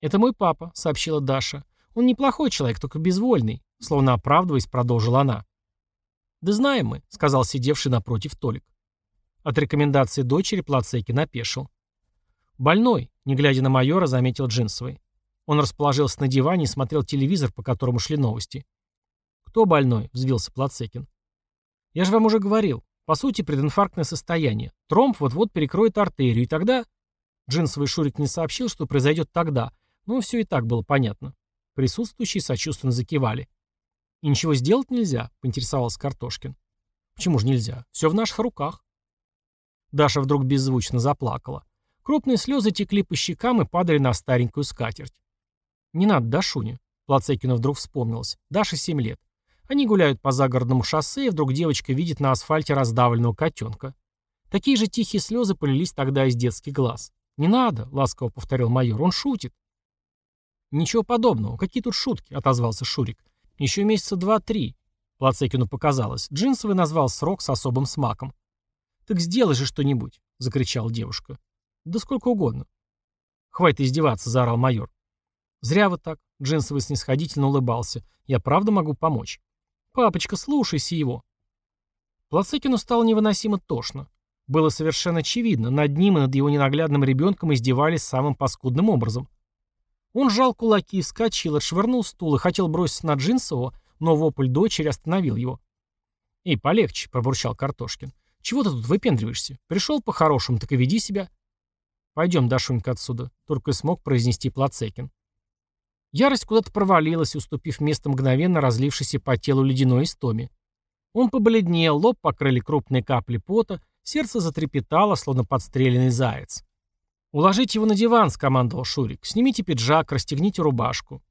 «Это мой папа», — сообщила Даша. «Он неплохой человек, только безвольный», — словно оправдываясь, продолжила она. «Да знаем мы», — сказал сидевший напротив Толик. От рекомендации дочери Плацекин опешил. «Больной», — не глядя на майора, заметил Джинсовый. Он расположился на диване и смотрел телевизор, по которому шли новости. «Кто больной?» — взвился Плацекин. «Я же вам уже говорил. По сути, прединфарктное состояние. Тромб вот-вот перекроет артерию, и тогда... Джинсовый Шурик не сообщил, что произойдет тогда, но все и так было понятно. Присутствующие сочувственно закивали. «И ничего сделать нельзя?» — поинтересовался Картошкин. «Почему же нельзя? Все в наших руках». Даша вдруг беззвучно заплакала. Крупные слезы текли по щекам и падали на старенькую скатерть. «Не надо, Дашуня», — Плацекину вдруг вспомнилось. «Даша семь лет. Они гуляют по загородному шоссе, и вдруг девочка видит на асфальте раздавленного котенка. Такие же тихие слезы полились тогда из детских глаз. «Не надо», — ласково повторил майор, — «он шутит». «Ничего подобного. Какие тут шутки?» — отозвался Шурик. «Еще месяца два-три». Плацекину показалось. Джинсовый назвал срок с особым смаком. «Так сделай же что-нибудь», — закричала девушка. «Да сколько угодно». «Хватит издеваться», — заорал майор. «Зря вы так», — Джинсовый снисходительно улыбался. «Я правда могу помочь». «Папочка, слушайся его». Плацекину стало невыносимо тошно. Было совершенно очевидно, над ним и над его ненаглядным ребенком издевались самым паскудным образом. Он сжал кулаки, вскочил, отшвырнул стул и хотел броситься на Джинсового, но вопль дочери остановил его. «Эй, полегче», — пробурчал Картошкин. «Чего ты тут выпендриваешься? Пришел по-хорошему, так и веди себя». «Пойдем, Дашунька, отсюда», — только и смог произнести Плацекин. Ярость куда-то провалилась, уступив место мгновенно разлившейся по телу ледяной истоме. Он побледнел, лоб покрыли крупные капли пота, сердце затрепетало, словно подстреленный заяц. «Уложите его на диван», — скомандовал Шурик. «Снимите пиджак, расстегните рубашку».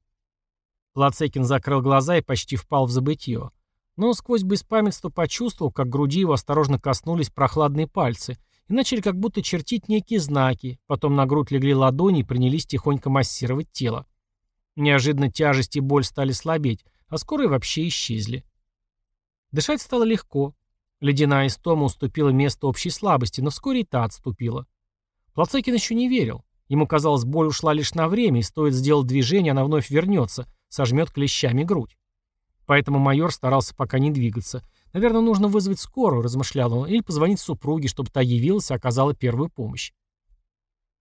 Плацекин закрыл глаза и почти впал в забытье. Но сквозь беспамятство почувствовал, как груди его осторожно коснулись прохладные пальцы и начали как будто чертить некие знаки, потом на грудь легли ладони и принялись тихонько массировать тело. Неожиданно тяжесть и боль стали слабеть, а скоро и вообще исчезли. Дышать стало легко. Ледяная истома уступила место общей слабости, но вскоре и та отступила. Плацекин еще не верил. Ему казалось, боль ушла лишь на время, и стоит сделать движение, она вновь вернется, сожмет клещами грудь. Поэтому майор старался пока не двигаться. Наверное, нужно вызвать скорую, размышлял он, или позвонить супруге, чтобы та явилась и оказала первую помощь.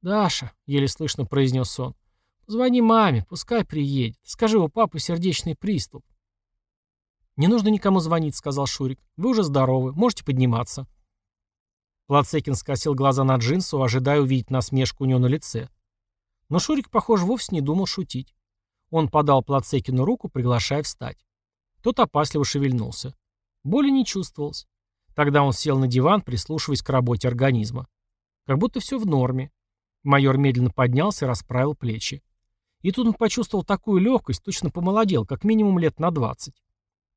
«Даша», — еле слышно произнес он, — «позвони маме, пускай приедет. Скажи, у папы сердечный приступ». «Не нужно никому звонить», — сказал Шурик. «Вы уже здоровы, можете подниматься». Плацекин скосил глаза на Джинсу, ожидая увидеть насмешку у него на лице. Но Шурик, похоже, вовсе не думал шутить. Он подал Плацекину руку, приглашая встать. Тот опасливо шевельнулся. Боли не чувствовалось. Тогда он сел на диван, прислушиваясь к работе организма. Как будто все в норме. Майор медленно поднялся и расправил плечи. И тут он почувствовал такую легкость, точно помолодел, как минимум лет на двадцать.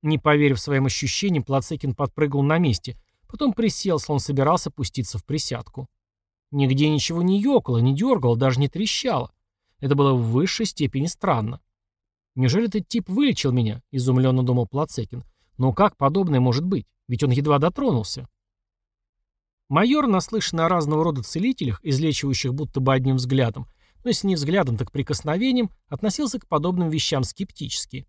Не поверив своим ощущениям, Плацекин подпрыгнул на месте, Потом присел, словно собирался пуститься в присядку. Нигде ничего не ёкало, не дергало, даже не трещало. Это было в высшей степени странно. «Неужели этот тип вылечил меня?» — изумленно думал Плацекин. «Но как подобное может быть? Ведь он едва дотронулся». Майор, наслышанный о разного рода целителях, излечивающих будто бы одним взглядом, но если не взглядом, так прикосновением, относился к подобным вещам скептически.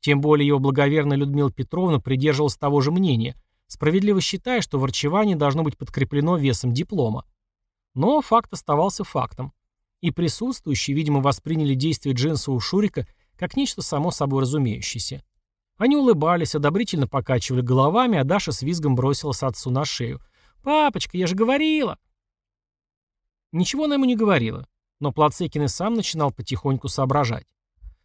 Тем более его благоверная Людмила Петровна придерживалась того же мнения, справедливо считая, что ворчевание должно быть подкреплено весом диплома. Но факт оставался фактом. И присутствующие, видимо, восприняли действия Джинсового Шурика как нечто само собой разумеющееся. Они улыбались, одобрительно покачивали головами, а Даша с визгом бросилась отцу на шею. «Папочка, я же говорила!» Ничего она ему не говорила, но Плацекин и сам начинал потихоньку соображать.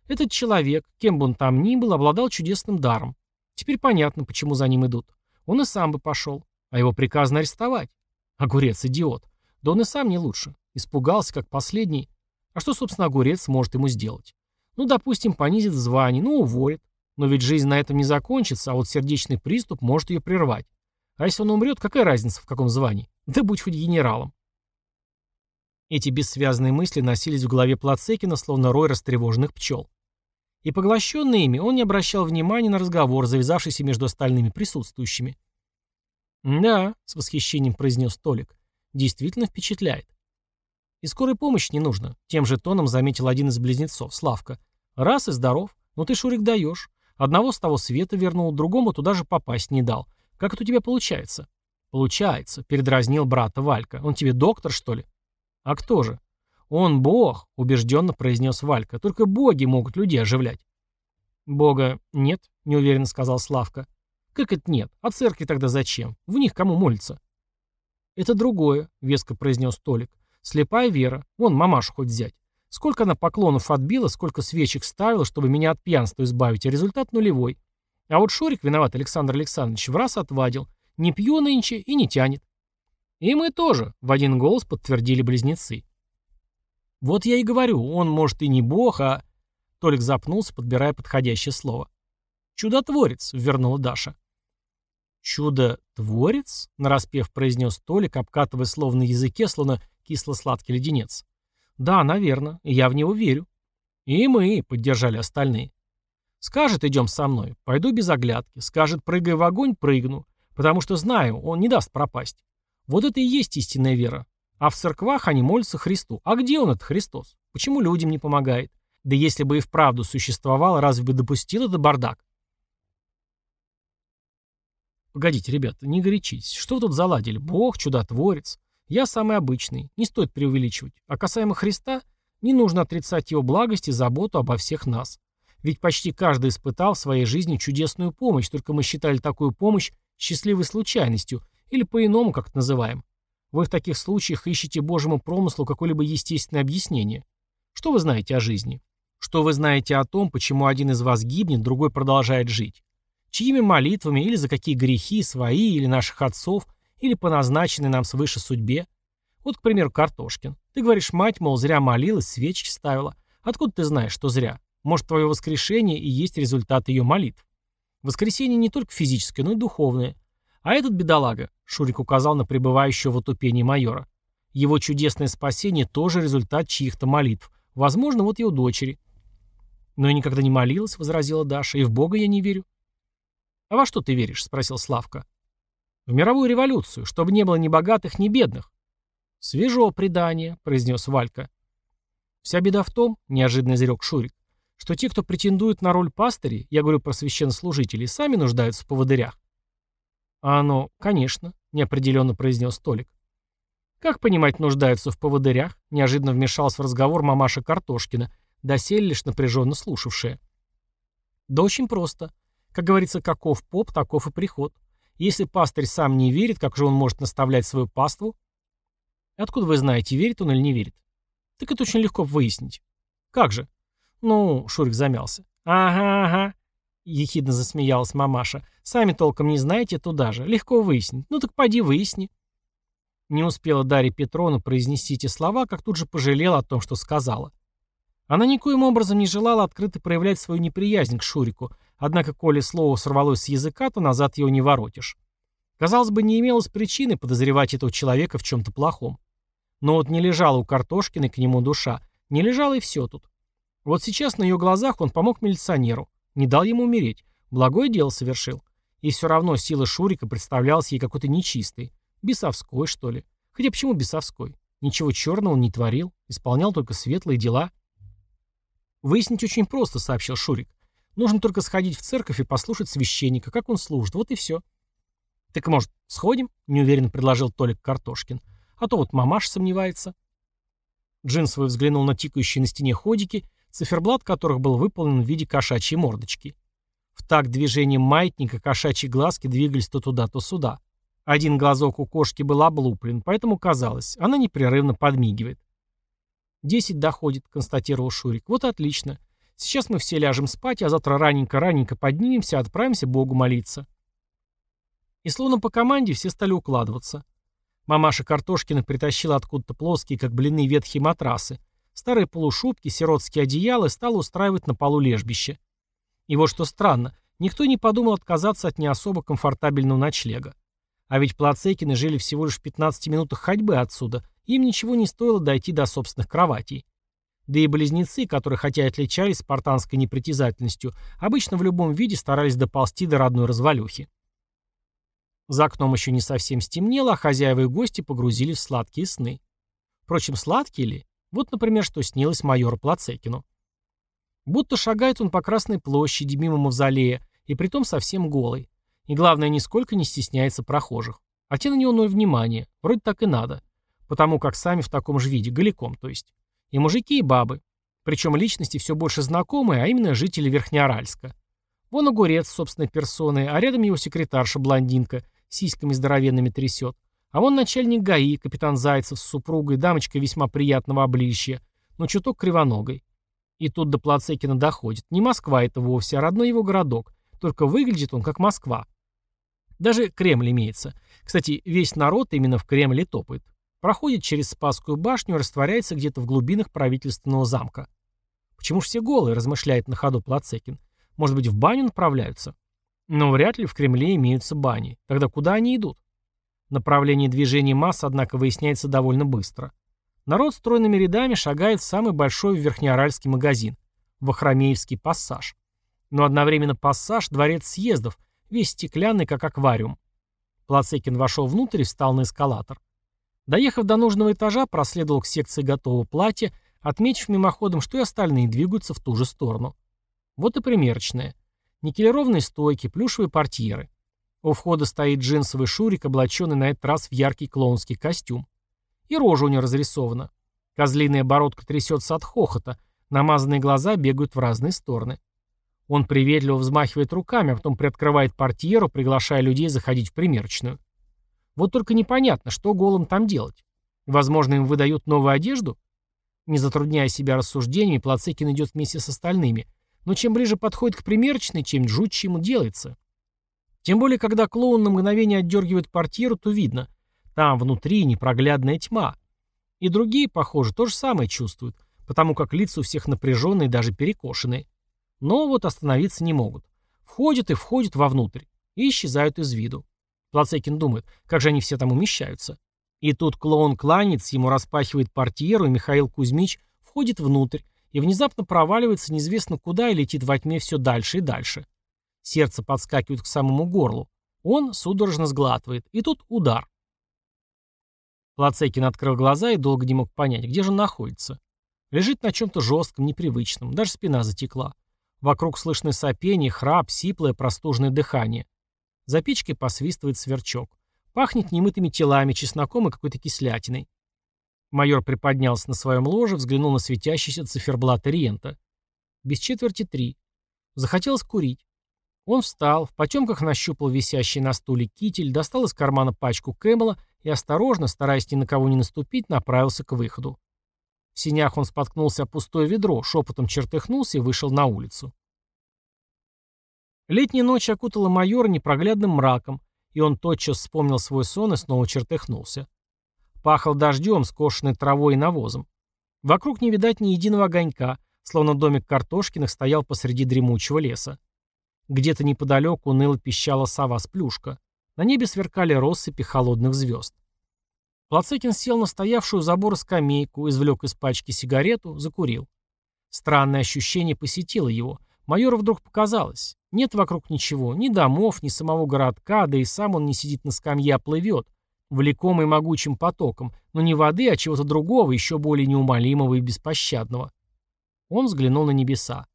Этот человек, кем бы он там ни был, обладал чудесным даром. Теперь понятно, почему за ним идут. Он и сам бы пошел, а его приказано арестовать. Огурец, идиот. Да он и сам не лучше. Испугался, как последний. А что, собственно, огурец может ему сделать? Ну, допустим, понизит в звании, ну, уволит. Но ведь жизнь на этом не закончится, а вот сердечный приступ может ее прервать. А если он умрет, какая разница в каком звании? Да будь хоть генералом. Эти бессвязные мысли носились в голове Плацекина, словно рой растревоженных пчел. И поглощенный ими, он не обращал внимания на разговор, завязавшийся между остальными присутствующими. «Да», — с восхищением произнес Толик, — «действительно впечатляет». «И скорой помощи не нужно», — тем же тоном заметил один из близнецов, Славка. «Раз и здоров. Но ты, Шурик, даешь. Одного с того света вернул, другому туда же попасть не дал. Как это у тебя получается?» «Получается», — передразнил брата Валька. «Он тебе доктор, что ли?» «А кто же?» «Он бог», — убежденно произнес Валька. «Только боги могут людей оживлять». «Бога нет», — неуверенно сказал Славка. «Как это нет? А церкви тогда зачем? В них кому молиться?» «Это другое», — веско произнес Толик. «Слепая вера. Вон мамашу хоть взять. Сколько она поклонов отбила, сколько свечек ставила, чтобы меня от пьянства избавить, а результат нулевой. А вот Шурик, виноват Александр Александрович, в раз отвадил. Не пью нынче и не тянет». «И мы тоже», — в один голос подтвердили близнецы. Вот я и говорю, он, может, и не бог, а... Толик запнулся, подбирая подходящее слово. «Чудотворец», — вернула Даша. «Чудотворец?» — нараспев произнес Толик, обкатывая словно на языке, словно кисло-сладкий леденец. «Да, наверное, я в него верю». «И мы», — поддержали остальные. «Скажет, идем со мной, пойду без оглядки. Скажет, прыгай в огонь, прыгну. Потому что знаю, он не даст пропасть. Вот это и есть истинная вера. А в церквах они молятся Христу. А где он, этот Христос? Почему людям не помогает? Да если бы и вправду существовал, разве бы допустил это бардак? Погодите, ребята, не горячитесь. Что вы тут заладили? Бог, чудотворец. Я самый обычный, не стоит преувеличивать. А касаемо Христа, не нужно отрицать его благость и заботу обо всех нас. Ведь почти каждый испытал в своей жизни чудесную помощь, только мы считали такую помощь счастливой случайностью, или по-иному, как это называем. Вы в таких случаях ищете Божьему промыслу какое-либо естественное объяснение. Что вы знаете о жизни? Что вы знаете о том, почему один из вас гибнет, другой продолжает жить? Чьими молитвами или за какие грехи, свои или наших отцов, или по назначенной нам свыше судьбе? Вот, к примеру, Картошкин. Ты говоришь, мать, мол, зря молилась, свечки ставила. Откуда ты знаешь, что зря? Может, твое воскрешение и есть результат ее молитв? Воскресение не только физическое, но и духовное. А этот бедолага, Шурик указал на пребывающего в отупении майора, его чудесное спасение тоже результат чьих-то молитв. Возможно, вот его дочери. Но я никогда не молилась, возразила Даша, и в Бога я не верю. А во что ты веришь? спросил Славка. В мировую революцию, чтобы не было ни богатых, ни бедных. Свежо предание, произнес Валька. Вся беда в том, неожиданно изрек Шурик, что те, кто претендует на роль пастырей, я говорю про священнослужителей, сами нуждаются в поводырях. А оно, конечно, неопределенно произнес Толик. Как понимать, нуждаются в поводырях? Неожиданно вмешался в разговор мамаша Картошкина, доселе лишь напряженно слушавшая. Да очень просто. Как говорится, каков поп, таков и приход. Если пастырь сам не верит, как же он может наставлять свою паству? Откуда вы знаете, верит он или не верит? Так это очень легко выяснить. Как же? «Ну...» — Шурик замялся. «Ага, ага», — ехидно засмеялась мамаша. «Сами толком не знаете туда же. Легко выяснить. Ну так поди выясни». Не успела Дарья Петровна произнести эти слова, как тут же пожалела о том, что сказала. Она никоим образом не желала открыто проявлять свою неприязнь к Шурику, однако, коли слово сорвалось с языка, то назад его не воротишь. Казалось бы, не имелось причины подозревать этого человека в чем-то плохом. Но вот не лежала у Картошкиной к нему душа, не лежала и все тут. Вот сейчас на ее глазах он помог милиционеру, не дал ему умереть, благое дело совершил. И все равно сила Шурика представлялась ей какой-то нечистой, бесовской, что ли. Хотя почему бесовской? Ничего черного он не творил, исполнял только светлые дела. Выяснить очень просто, сообщил Шурик. Нужно только сходить в церковь и послушать священника, как он служит, вот и все. Так может, сходим? Неуверенно предложил Толик Картошкин. А то вот мамаш сомневается. Джинсовый взглянул на тикающие на стене ходики циферблат которых был выполнен в виде кошачьей мордочки. В такт движением маятника кошачьи глазки двигались то туда, то сюда. Один глазок у кошки был облуплен, поэтому казалось, она непрерывно подмигивает. «Десять доходит», — констатировал Шурик. «Вот отлично. Сейчас мы все ляжем спать, а завтра раненько-раненько поднимемся, отправимся Богу молиться». И словно по команде все стали укладываться. Мамаша Картошкина притащила откуда-то плоские, как блины, ветхие матрасы, старые полушубки, сиротские одеяла и стал устраивать на полу лежбище. И вот что странно, никто не подумал отказаться от не особо комфортабельного ночлега. А ведь Плацекины жили всего лишь в 15 минутах ходьбы отсюда, им ничего не стоило дойти до собственных кроватей. Да и близнецы, которые хотя и отличались спартанской непритязательностью, обычно в любом виде старались доползти до родной развалюхи. За окном еще не совсем стемнело, а хозяева и гости погрузились в сладкие сны. Впрочем, сладкие ли? Вот, например, что снилось майору Плацекину. Будто шагает он по Красной площади мимо мавзолея, и притом совсем голый. И главное, нисколько не стесняется прохожих. А те на него ноль внимания. Вроде так и надо. Потому как сами в таком же виде, голиком, то есть. И мужики, и бабы. Причем личности все больше знакомые, а именно жители Верхнеоральска. Вон огурец собственной персоной, а рядом его секретарша-блондинка, сиськами здоровенными трясет. А вон начальник ГАИ, капитан Зайцев с супругой, дамочка весьма приятного обличия, но чуток кривоногой. И тут до Плацекина доходит. Не Москва это вовсе, а родной его городок. Только выглядит он как Москва. Даже Кремль имеется. Кстати, весь народ именно в Кремле топает. Проходит через Спасскую башню и растворяется где-то в глубинах правительственного замка. Почему ж все голые, размышляет на ходу Плацекин. Может быть, в баню направляются? Но вряд ли в Кремле имеются бани. Тогда куда они идут? Направление движения масс, однако, выясняется довольно быстро. Народ стройными рядами шагает в самый большой Верхнеоральский магазин. Вахромеевский пассаж. Но одновременно пассаж – дворец съездов, весь стеклянный, как аквариум. Плацекин вошел внутрь и встал на эскалатор. Доехав до нужного этажа, проследовал к секции готового платья, отметив мимоходом, что и остальные двигаются в ту же сторону. Вот и примерочная. Никелированные стойки, плюшевые портьеры. У входа стоит джинсовый шурик, облаченный на этот раз в яркий клоунский костюм. И рожа у него разрисована. Козлиная бородка трясется от хохота, намазанные глаза бегают в разные стороны. Он приветливо взмахивает руками, а потом приоткрывает портьеру, приглашая людей заходить в примерочную. Вот только непонятно, что голым там делать. Возможно, им выдают новую одежду? Не затрудняя себя рассуждениями, Плацекин идет вместе с остальными. Но чем ближе подходит к примерочной, чем жутче ему делается. Тем более, когда клоун на мгновение отдергивает портьеру, то видно. Там внутри непроглядная тьма. И другие, похоже, то же самое чувствуют, потому как лица у всех напряженные даже перекошенные. Но вот остановиться не могут. Входят и входят вовнутрь. И исчезают из виду. Плацекин думает, как же они все там умещаются. И тут клоун кланец, ему распахивает портьеру, и Михаил Кузьмич входит внутрь и внезапно проваливается неизвестно куда и летит во тьме все дальше и дальше. Сердце подскакивает к самому горлу. Он судорожно сглатывает. И тут удар. Плацекин открыл глаза и долго не мог понять, где же он находится. Лежит на чем-то жестком, непривычном. Даже спина затекла. Вокруг слышны сопение, храп, сиплое, простужное дыхание. За печкой посвистывает сверчок. Пахнет немытыми телами, чесноком и какой-то кислятиной. Майор приподнялся на своем ложе, взглянул на светящийся циферблат Ориента. Без четверти три. Захотелось курить. Он встал, в потемках нащупал висящий на стуле китель, достал из кармана пачку Кэмела и осторожно, стараясь ни на кого не наступить, направился к выходу. В синях он споткнулся о пустое ведро, шепотом чертыхнулся и вышел на улицу. Летняя ночь окутала майора непроглядным мраком, и он тотчас вспомнил свой сон и снова чертыхнулся. Пахал дождем, скошенной травой и навозом. Вокруг не видать ни единого огонька, словно домик Картошкиных стоял посреди дремучего леса. Где-то неподалеку уныло пищала сова-сплюшка. На небе сверкали россыпи холодных звезд. Плацекин сел на стоявшую у забора скамейку, извлек из пачки сигарету, закурил. Странное ощущение посетило его. Майору вдруг показалось. Нет вокруг ничего, ни домов, ни самого городка, да и сам он не сидит на скамье, а плывет, влекомый могучим потоком, но не воды, а чего-то другого, еще более неумолимого и беспощадного. Он взглянул на небеса.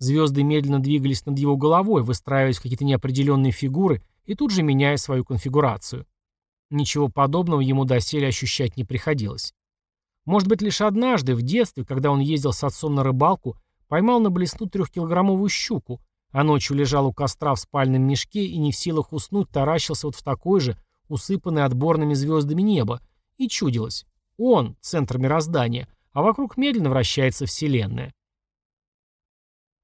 Звезды медленно двигались над его головой, выстраиваясь в какие-то неопределенные фигуры и тут же меняя свою конфигурацию. Ничего подобного ему доселе ощущать не приходилось. Может быть, лишь однажды, в детстве, когда он ездил с отцом на рыбалку, поймал на блесну трехкилограммовую щуку, а ночью лежал у костра в спальном мешке и не в силах уснуть таращился вот в такой же, усыпанный отборными звездами небо, и чудилось. Он — центр мироздания, а вокруг медленно вращается Вселенная.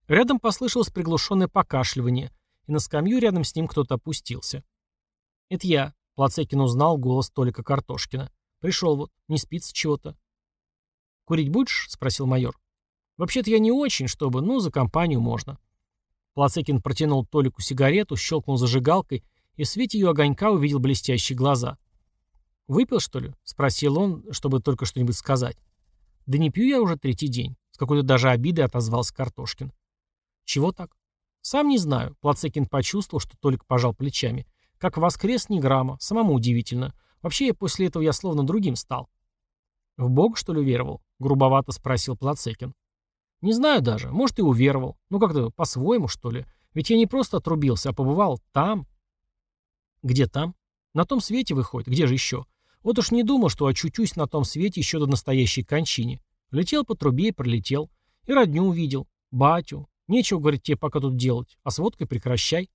Рядом послышалось приглушенное покашливание, и на скамью рядом с ним кто-то опустился. «Это я», — Плацекин узнал голос Толика Картошкина. «Пришел вот, не спится чего-то». «Курить будешь?» — спросил майор. «Вообще-то я не очень, чтобы, ну, за компанию можно». Плацекин протянул Толику сигарету, щелкнул зажигалкой и в свете ее огонька увидел блестящие глаза. «Выпил, что ли?» — спросил он, чтобы только что-нибудь сказать. «Да не пью я уже третий день», — с какой-то даже обидой отозвался Картошкин. «Чего так?» «Сам не знаю», — Плацекин почувствовал, что Толик пожал плечами. «Как воскрес ни грамма, самому удивительно. Вообще, после этого я словно другим стал». «В Бог, что ли, веровал?» — грубовато спросил Плацекин. Не знаю даже, может и уверовал. Ну как-то по-своему, что ли. Ведь я не просто отрубился, а побывал там. Где там? На том свете выходит. Где же еще? Вот уж не думал, что очутюсь на том свете еще до настоящей кончине. Летел по трубе и пролетел. И родню увидел. Батю. Нечего, говорит, тебе пока тут делать. А с водкой прекращай.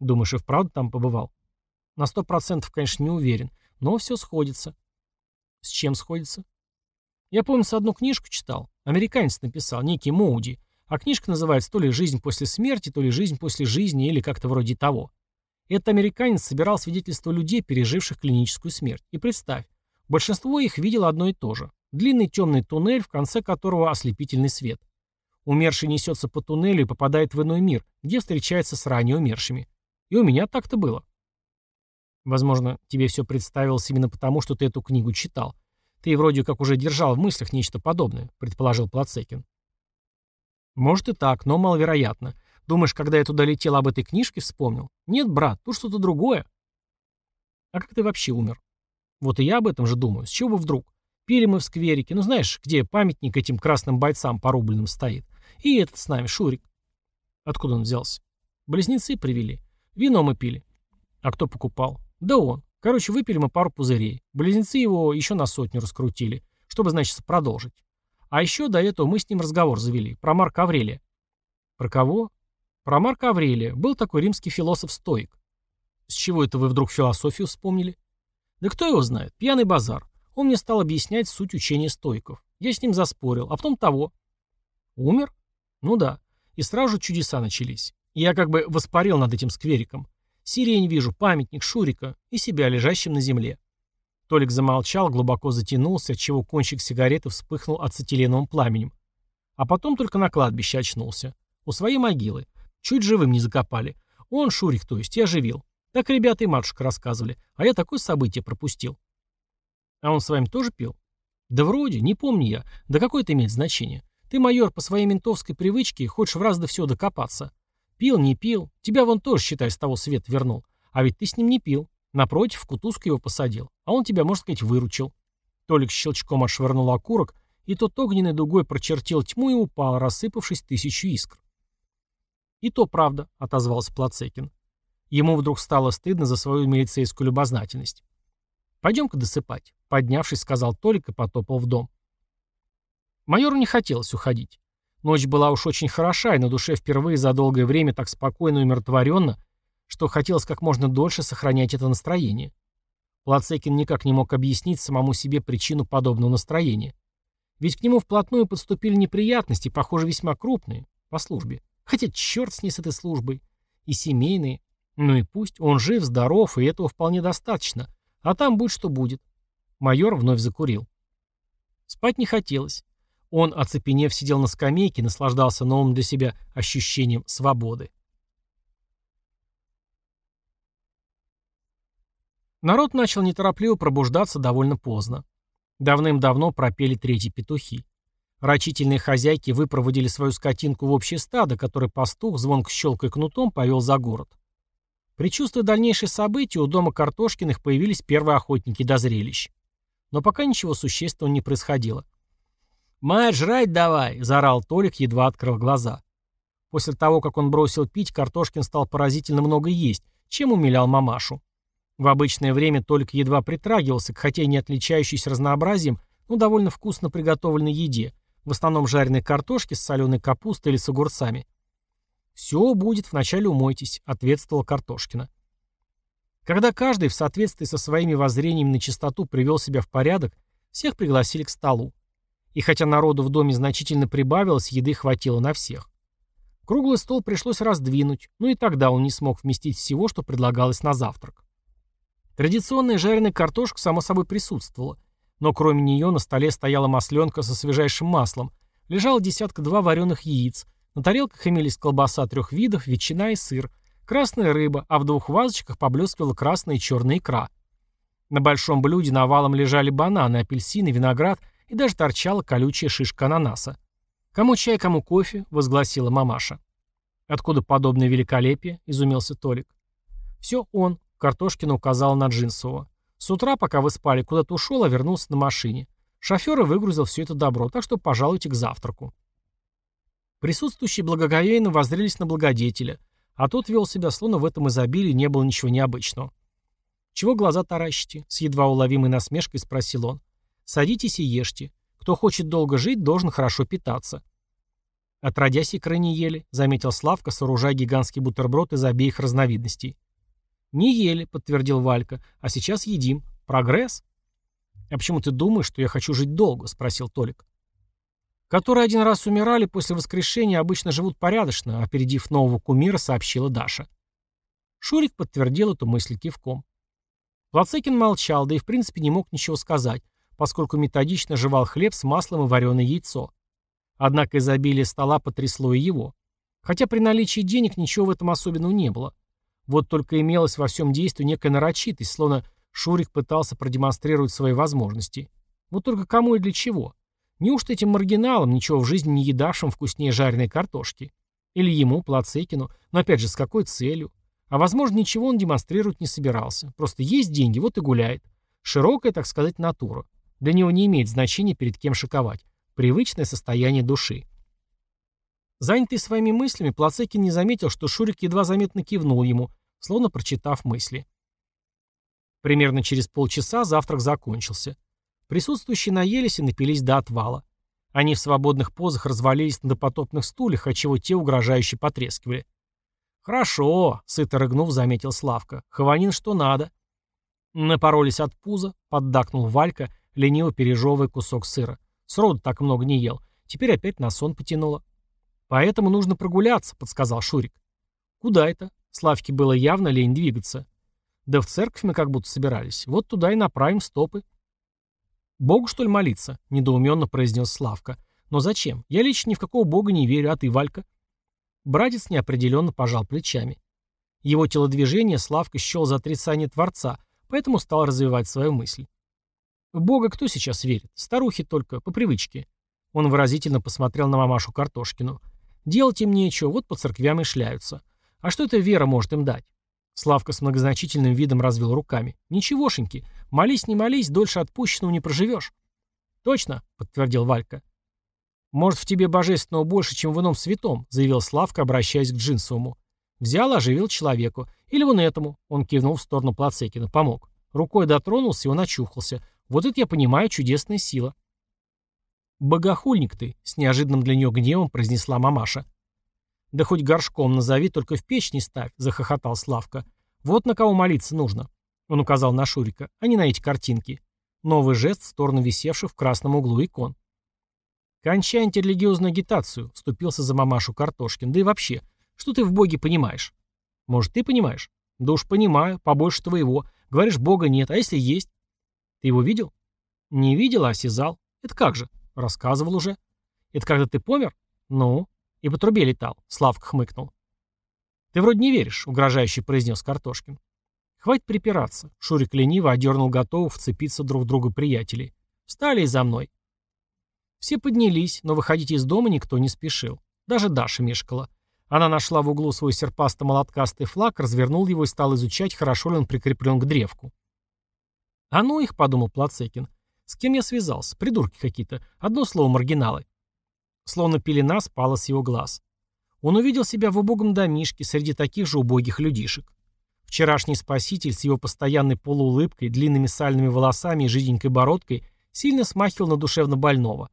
Думаешь, и вправду там побывал? На сто процентов, конечно, не уверен. Но все сходится. С чем сходится? Я, помню, одну книжку читал. Американец написал, некий Моуди. А книжка называется то ли «Жизнь после смерти», то ли «Жизнь после жизни» или как-то вроде того. Этот американец собирал свидетельства людей, переживших клиническую смерть. И представь, большинство их видело одно и то же. Длинный темный туннель, в конце которого ослепительный свет. Умерший несется по туннелю и попадает в иной мир, где встречается с ранее умершими. И у меня так-то было. Возможно, тебе все представилось именно потому, что ты эту книгу читал. Ты вроде как уже держал в мыслях нечто подобное, предположил Плацекин. Может и так, но маловероятно. Думаешь, когда я туда летел, об этой книжке вспомнил? Нет, брат, тут что-то другое. А как ты вообще умер? Вот и я об этом же думаю. С чего бы вдруг? Пили мы в скверике, ну знаешь, где памятник этим красным бойцам порубленным стоит. И этот с нами, Шурик. Откуда он взялся? Близнецы привели. Вино мы пили. А кто покупал? Да он. Короче, выпили мы пару пузырей. Близнецы его еще на сотню раскрутили, чтобы, значит, продолжить. А еще до этого мы с ним разговор завели. Про Марка Аврелия. Про кого? Про Марка Аврелия. Был такой римский философ-стоик. С чего это вы вдруг философию вспомнили? Да кто его знает? Пьяный базар. Он мне стал объяснять суть учения стоиков. Я с ним заспорил, а потом того. Умер? Ну да. И сразу чудеса начались. Я как бы воспарил над этим сквериком. Сирень вижу, памятник Шурика и себя, лежащим на земле. Толик замолчал, глубоко затянулся, отчего кончик сигареты вспыхнул ацетиленовым пламенем. А потом только на кладбище очнулся. У своей могилы. Чуть живым не закопали. Он, Шурик, то есть, я оживил. Так ребята и матушка рассказывали. А я такое событие пропустил. А он с вами тоже пил? Да вроде, не помню я. Да какое это имеет значение? Ты, майор, по своей ментовской привычке хочешь в раз до всего докопаться. Пил, не пил. Тебя вон тоже, считай, с того света вернул. А ведь ты с ним не пил. Напротив, в кутузку его посадил. А он тебя, можно сказать, выручил. Толик щелчком отшвырнул окурок, и тот огненной дугой прочертил тьму и упал, рассыпавшись тысячу искр. «И то правда», — отозвался Плацекин. Ему вдруг стало стыдно за свою милицейскую любознательность. «Пойдем-ка досыпать», — поднявшись, сказал Толик и потопал в дом. Майору не хотелось уходить. Ночь была уж очень хороша, и на душе впервые за долгое время так спокойно и умиротворенно, что хотелось как можно дольше сохранять это настроение. Плацекин никак не мог объяснить самому себе причину подобного настроения. Ведь к нему вплотную подступили неприятности, похоже, весьма крупные, по службе. Хотя черт с ней с этой службой. И семейные. Ну и пусть, он жив, здоров, и этого вполне достаточно. А там будь что будет. Майор вновь закурил. Спать не хотелось. Он, оцепенев, сидел на скамейке, наслаждался новым для себя ощущением свободы. Народ начал неторопливо пробуждаться довольно поздно. Давным-давно пропели третьи петухи. Рачительные хозяйки выпроводили свою скотинку в общее стадо, который пастух, звонко щелкая кнутом, повел за город. Предчувствуя дальнейшие события, у дома Картошкиных появились первые охотники до зрелищ. Но пока ничего существенного не происходило. «Мать, жрать давай!» – заорал Толик, едва открыл глаза. После того, как он бросил пить, Картошкин стал поразительно много есть, чем умилял мамашу. В обычное время Толик едва притрагивался к хотя и не отличающейся разнообразием, но довольно вкусно приготовленной еде, в основном жареной картошки с соленой капустой или с огурцами. «Все будет, вначале умойтесь», — ответствовала Картошкина. Когда каждый в соответствии со своими воззрениями на чистоту привел себя в порядок, всех пригласили к столу. И хотя народу в доме значительно прибавилось, еды хватило на всех. Круглый стол пришлось раздвинуть, но и тогда он не смог вместить всего, что предлагалось на завтрак. Традиционная жареная картошка, само собой, присутствовала, но кроме нее на столе стояла масленка со свежайшим маслом, лежало десятка-два вареных яиц, на тарелках имелись колбаса трех видов, ветчина и сыр, красная рыба, а в двух вазочках поблескивала красная и черная икра. На большом блюде навалом лежали бананы, апельсины, виноград и даже торчала колючая шишка ананаса. «Кому чай, кому кофе?» — возгласила мамаша. «Откуда подобное великолепие?» — изумился Толик. «Все он», — Картошкина указала на Джинсового. «С утра, пока вы спали, куда-то ушел, а вернулся на машине. Шофер и выгрузил все это добро, так что пожалуйте к завтраку». Присутствующие благоговейно воззрелись на благодетеля, а тот вел себя, словно в этом изобилии не было ничего необычного. «Чего глаза таращите?» — с едва уловимой насмешкой спросил он. Садитесь и ешьте. Кто хочет долго жить, должен хорошо питаться. Отродясь икры не ели, заметил Славка, сооружая гигантский бутерброд из обеих разновидностей. Не ели, подтвердил Валька, а сейчас едим. Прогресс? А почему ты думаешь, что я хочу жить долго? Спросил Толик. Которые один раз умирали после воскрешения, обычно живут порядочно, опередив нового кумира, сообщила Даша. Шурик подтвердил эту мысль кивком. Плацекин молчал, да и в принципе не мог ничего сказать, поскольку методично жевал хлеб с маслом и вареное яйцо. Однако изобилие стола потрясло и его. Хотя при наличии денег ничего в этом особенного не было. Вот только имелась во всем действии некая нарочитость, словно Шурик пытался продемонстрировать свои возможности. Вот только кому и для чего? Неужто этим маргиналам, ничего в жизни не едавшим вкуснее жареной картошки? Или ему, Плацекину, но опять же, с какой целью? А возможно, ничего он демонстрировать не собирался. Просто есть деньги, вот и гуляет. Широкая, так сказать, натура. Для него не имеет значения перед кем шиковать. Привычное состояние души. Занятый своими мыслями, Плацекин не заметил, что Шурик едва заметно кивнул ему, словно прочитав мысли. Примерно через полчаса завтрак закончился. Присутствующие наелись и напились до отвала. Они в свободных позах развалились на допотопных стульях, отчего те угрожающе потрескивали. «Хорошо», — сыто рыгнув, заметил Славка. «Хованин что надо». Напоролись от пуза, поддакнул Валька, лениво пережевывая кусок сыра. Сроду так много не ел. Теперь опять на сон потянуло. «Поэтому нужно прогуляться», — подсказал Шурик. «Куда это?» Славке было явно лень двигаться. «Да в церковь мы как будто собирались. Вот туда и направим стопы». «Богу, что ли, молиться?» — недоуменно произнес Славка. «Но зачем? Я лично ни в какого бога не верю, а ты, Валька?» Братец неопределенно пожал плечами. Его телодвижение Славка счел за отрицание Творца, поэтому стал развивать свою мысль. В Бога кто сейчас верит? Старухи только, по привычке. Он выразительно посмотрел на мамашу Картошкину. Делать им нечего, вот по церквям и шляются. А что эта вера может им дать? Славка с многозначительным видом развел руками. Ничегошеньки. Молись, не молись, дольше отпущенного не проживешь. Точно, подтвердил Валька. Может, в тебе божественного больше, чем в ином святом, заявил Славка, обращаясь к Джинсовому. Взял, оживил человеку. Или вон этому. Он кивнул в сторону Плацекина. Помог. Рукой дотронулся, и он очухался. Вот это я понимаю чудесная сила. «Богохульник ты», — с неожиданным для нее гневом произнесла мамаша. «Да хоть горшком назови, только в печь не ставь», — захохотал Славка. «Вот на кого молиться нужно», — он указал на Шурика, — «а не на эти картинки». Новый жест в сторону висевших в красном углу икон. «Кончай антирелигиозную агитацию», — вступился за мамашу Картошкин. «Да и вообще, что ты в Боге понимаешь?» «Может, ты понимаешь?» «Да уж понимаю, побольше твоего. Говоришь, Бога нет, а если есть?» «Ты его видел?» «Не видел, а осязал. Это как же?» Рассказывал уже. Это когда ты помер? Ну? И по трубе летал. Славка хмыкнул. Ты вроде не веришь, угрожающе произнес Картошкин. Хватит припираться. Шурик лениво одернул готовых вцепиться друг в друга приятелей. Встали и за мной. Все поднялись, но выходить из дома никто не спешил. Даже Даша мешкала. Она нашла в углу свой серпасто-молоткастый флаг, развернул его и стал изучать, хорошо ли он прикреплен к древку. «А ну их», — подумал Плацекин, с кем я связался? Придурки какие-то. Одно слово маргиналы. Словно пелена спала с его глаз. Он увидел себя в убогом домишке среди таких же убогих людишек. Вчерашний спаситель с его постоянной полуулыбкой, длинными сальными волосами и жиденькой бородкой сильно смахивал на душевно больного.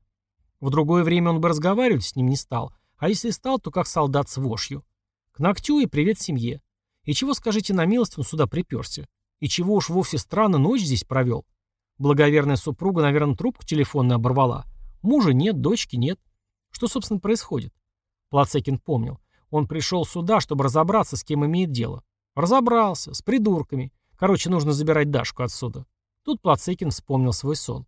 В другое время он бы разговаривать с ним не стал, а если стал, то как солдат с вошью. К ногтю и привет семье. И чего, скажите на милость, он сюда приперся? И чего уж вовсе странно ночь здесь провел? Благоверная супруга, наверное, трубку телефонную оборвала. Мужа нет, дочки нет. Что, собственно, происходит? Плацекин помнил. Он пришел сюда, чтобы разобраться, с кем имеет дело. Разобрался, с придурками. Короче, нужно забирать Дашку отсюда. Тут Плацекин вспомнил свой сон.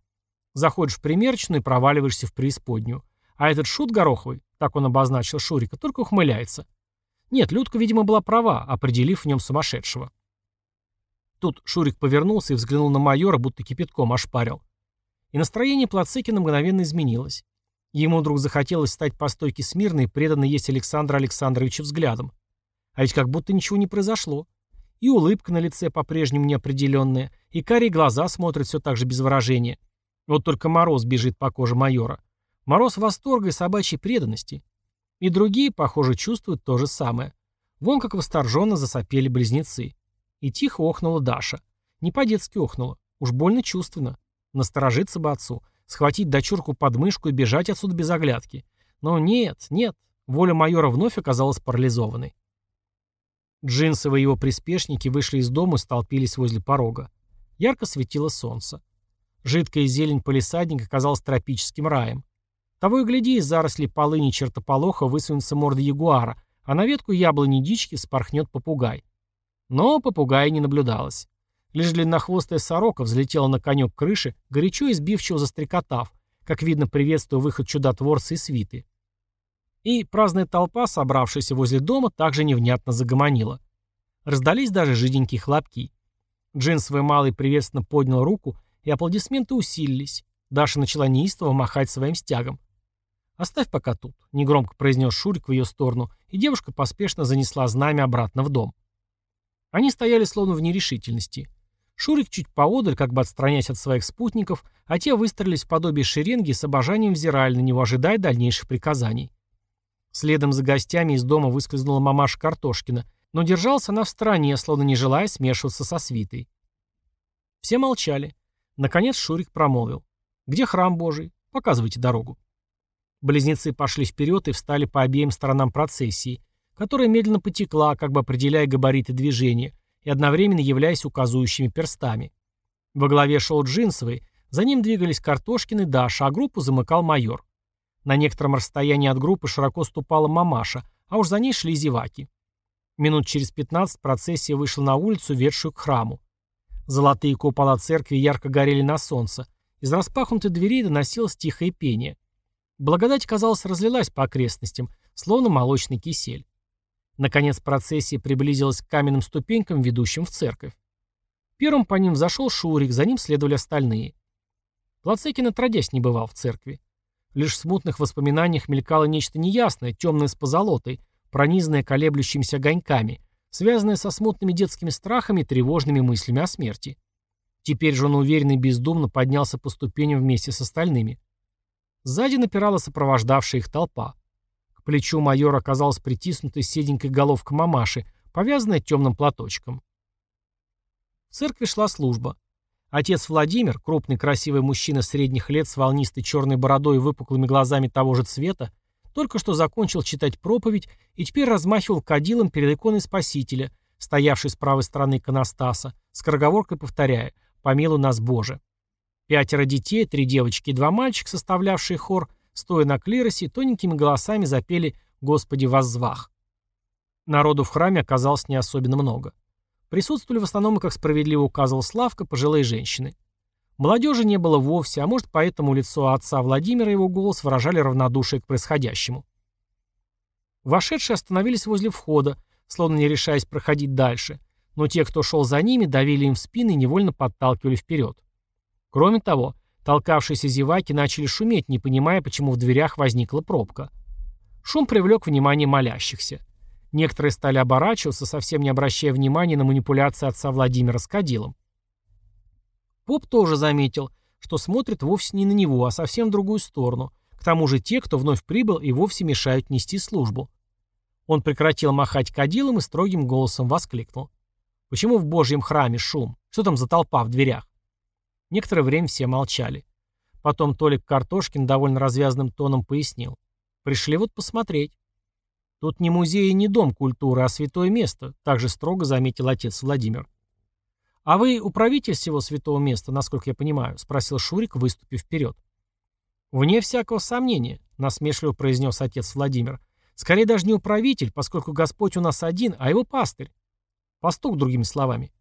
Заходишь в примерочную и проваливаешься в преисподнюю. А этот шут Гороховый, так он обозначил Шурика, только ухмыляется. Нет, Людка, видимо, была права, определив в нем сумасшедшего. Тут Шурик повернулся и взглянул на майора, будто кипятком ошпарил. И настроение Плацекина мгновенно изменилось. Ему вдруг захотелось стать по стойке смирно и преданно есть Александра Александровича взглядом. А ведь как будто ничего не произошло. И улыбка на лице по-прежнему неопределенная, и карие глаза смотрят все так же без выражения. Вот только мороз бежит по коже майора. Мороз восторга и собачьей преданности. И другие, похоже, чувствуют то же самое. Вон как восторженно засопели близнецы. И тихо охнула Даша. Не по-детски охнула. Уж больно чувственно. Насторожиться бы отцу. Схватить дочурку под мышку и бежать отсюда без оглядки. Но нет, нет. Воля майора вновь оказалась парализованной. Джинсовые его приспешники вышли из дома и столпились возле порога. Ярко светило солнце. Жидкая зелень полисадника казалась тропическим раем. Того и гляди, из зарослей полыни чертополоха высунется морда ягуара, а на ветку яблони дички спорхнет попугай. Но попугая не наблюдалось. Лишь длиннохвостая сорока взлетела на конек крыши, горячо избивчиво застрекотав, как видно, приветствуя выход чудотворца и свиты. И праздная толпа, собравшаяся возле дома, также невнятно загомонила. Раздались даже жиденькие хлопки. Джинсовый малый приветственно поднял руку, и аплодисменты усилились. Даша начала неистово махать своим стягом. «Оставь пока тут», — негромко произнес Шурик в ее сторону, и девушка поспешно занесла знамя обратно в дом. Они стояли словно в нерешительности. Шурик чуть поодаль, как бы отстраняясь от своих спутников, а те выстроились в подобие шеренги с обожанием взирали на него, ожидая дальнейших приказаний. Следом за гостями из дома выскользнула мамаша Картошкина, но держалась она в стороне, словно не желая смешиваться со свитой. Все молчали. Наконец Шурик промолвил. «Где храм Божий? Показывайте дорогу». Близнецы пошли вперед и встали по обеим сторонам процессии, которая медленно потекла, как бы определяя габариты движения, и одновременно являясь указующими перстами. Во главе шел Джинсовый, за ним двигались Картошкин и Даша, а группу замыкал майор. На некотором расстоянии от группы широко ступала мамаша, а уж за ней шли зеваки. Минут через пятнадцать процессия вышла на улицу, ведшую к храму. Золотые купола церкви ярко горели на солнце. Из распахнутой двери доносилось тихое пение. Благодать, казалось, разлилась по окрестностям, словно молочный кисель. Наконец процессия приблизилась к каменным ступенькам, ведущим в церковь. Первым по ним зашел Шурик, за ним следовали остальные. Плацекин отродясь не бывал в церкви. Лишь в смутных воспоминаниях мелькало нечто неясное, темное с позолотой, пронизанное колеблющимися огоньками, связанное со смутными детскими страхами и тревожными мыслями о смерти. Теперь же он уверенно и бездумно поднялся по ступеням вместе с остальными. Сзади напирала сопровождавшая их толпа плечу майора оказалась притиснутая седенькая головка мамаши, повязанная темным платочком. В церкви шла служба. Отец Владимир, крупный красивый мужчина средних лет с волнистой черной бородой и выпуклыми глазами того же цвета, только что закончил читать проповедь и теперь размахивал кадилом перед иконой Спасителя, стоявшей с правой стороны иконостаса, скороговоркой повторяя «Помилуй нас, Боже». Пятеро детей, три девочки и два мальчика, составлявшие хор, стоя на клиросе, тоненькими голосами запели «Господи, воззвах». Народу в храме оказалось не особенно много. Присутствовали в основном, как справедливо указывал Славка, пожилые женщины. Молодежи не было вовсе, а может поэтому лицо отца Владимира и его голос выражали равнодушие к происходящему. Вошедшие остановились возле входа, словно не решаясь проходить дальше, но те, кто шел за ними, давили им в спины и невольно подталкивали вперед. Кроме того, Толкавшиеся зеваки начали шуметь, не понимая, почему в дверях возникла пробка. Шум привлек внимание молящихся. Некоторые стали оборачиваться, совсем не обращая внимания на манипуляции отца Владимира с кадилом. Поп тоже заметил, что смотрит вовсе не на него, а совсем в другую сторону. К тому же те, кто вновь прибыл, и вовсе мешают нести службу. Он прекратил махать кадилом и строгим голосом воскликнул. «Почему в Божьем храме шум? Что там за толпа в дверях?» Некоторое время все молчали. Потом Толик Картошкин довольно развязным тоном пояснил. «Пришли вот посмотреть». «Тут не музей и не дом культуры, а святое место», также строго заметил отец Владимир. «А вы управитель всего святого места, насколько я понимаю?» спросил Шурик, выступив вперед. «Вне всякого сомнения», насмешливо произнес отец Владимир. «Скорее даже не управитель, поскольку Господь у нас один, а его пастырь. Пастух, другими словами».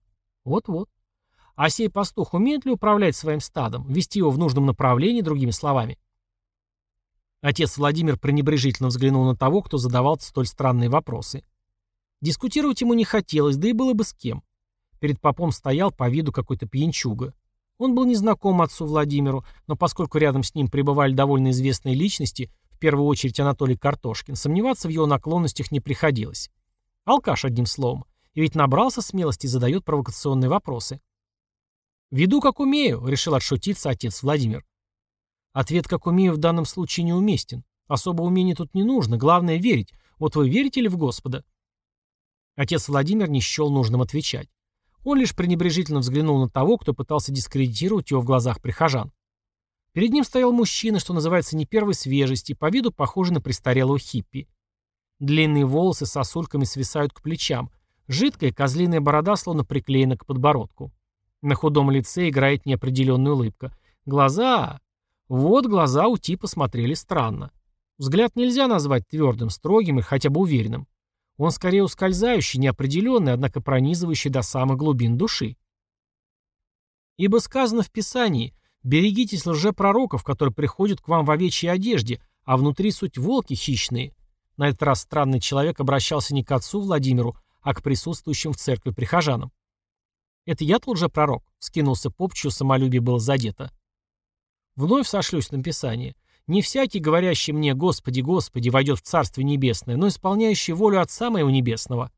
«Вот-вот. А сей пастух умеет ли управлять своим стадом, вести его в нужном направлении, другими словами? Отец Владимир пренебрежительно взглянул на того, кто задавал столь странные вопросы. Дискутировать ему не хотелось, да и было бы с кем. Перед попом стоял по виду какой-то пьянчуга. Он был незнаком отцу Владимиру, но поскольку рядом с ним пребывали довольно известные личности, в первую очередь Анатолий Картошкин, сомневаться в его наклонностях не приходилось. Алкаш, одним словом. И ведь набрался смелости и задает провокационные вопросы. «Веду, как умею», — решил отшутиться отец Владимир. Ответ «как умею» в данном случае неуместен. Особо умения тут не нужно, главное — верить. Вот вы верите ли в Господа? Отец Владимир не счел нужным отвечать. Он лишь пренебрежительно взглянул на того, кто пытался дискредитировать его в глазах прихожан. Перед ним стоял мужчина, что называется, не первой свежести, по виду похожий на престарелого хиппи. Длинные волосы сосульками свисают к плечам, жидкая козлиная борода словно приклеена к подбородку. На худом лице играет неопределенная улыбка. Глаза... Вот глаза у типа смотрели странно. Взгляд нельзя назвать твердым, строгим и хотя бы уверенным. Он скорее ускользающий, неопределенный, однако пронизывающий до самых глубин души. Ибо сказано в Писании «Берегитесь лжепророков, которые приходят к вам в овечьей одежде, а внутри суть волки хищные». На этот раз странный человек обращался не к отцу Владимиру, а к присутствующим в церкви прихожанам. «Это я тот же пророк?» — скинулся поп, чье самолюбие было задето. Вновь сошлюсь на Писание. Не всякий, говорящий мне «Господи, Господи», войдет в Царствие Небесное, но исполняющий волю Отца Моего Небесного.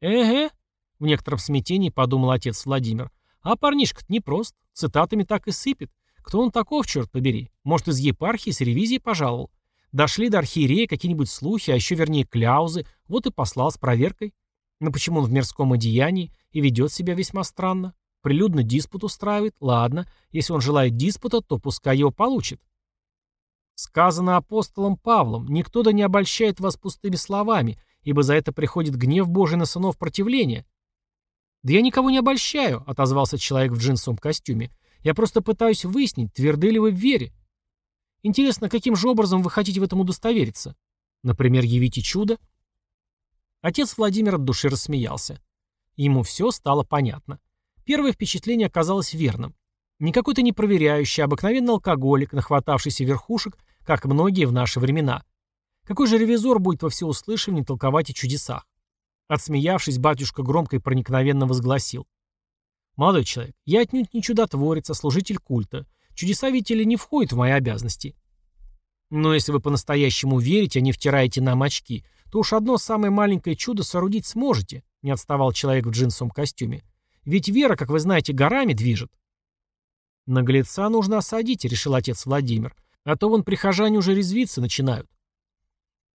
«Эге», — в некотором смятении подумал отец Владимир, «а парнишка-то непрост, цитатами так и сыпет. Кто он таков, черт побери? Может, из епархии с ревизией пожаловал? Дошли до архиерея какие-нибудь слухи, а еще вернее кляузы, вот и послал с проверкой. Но почему он в мирском одеянии и ведет себя весьма странно? Прилюдно диспут устраивает, ладно, если он желает диспута, то пускай его получит. Сказано апостолом Павлом, никто да не обольщает вас пустыми словами, ибо за это приходит гнев Божий на сынов противления. «Да я никого не обольщаю», — отозвался человек в джинсовом костюме. «Я просто пытаюсь выяснить, тверды ли вы в вере. Интересно, каким же образом вы хотите в этом удостовериться? Например, явите чудо?» Отец Владимир от души рассмеялся. Ему все стало понятно. Первое впечатление оказалось верным. Не какой-то непроверяющий, а обыкновенный алкоголик, нахватавшийся верхушек, как многие в наши времена. Какой же ревизор будет во всеуслышании толковать о чудесах? Отсмеявшись, батюшка громко и проникновенно возгласил. «Молодой человек, я отнюдь не чудотворец, а служитель культа. Чудеса, видите ли, не входят в мои обязанности. Но если вы по-настоящему верите, а не втираете нам очки, то уж одно самое маленькое чудо соорудить сможете», — не отставал человек в джинсовом костюме. «Ведь вера, как вы знаете, горами движет». «Наглеца нужно осадить», — решил отец Владимир. «А то вон прихожане уже резвиться начинают».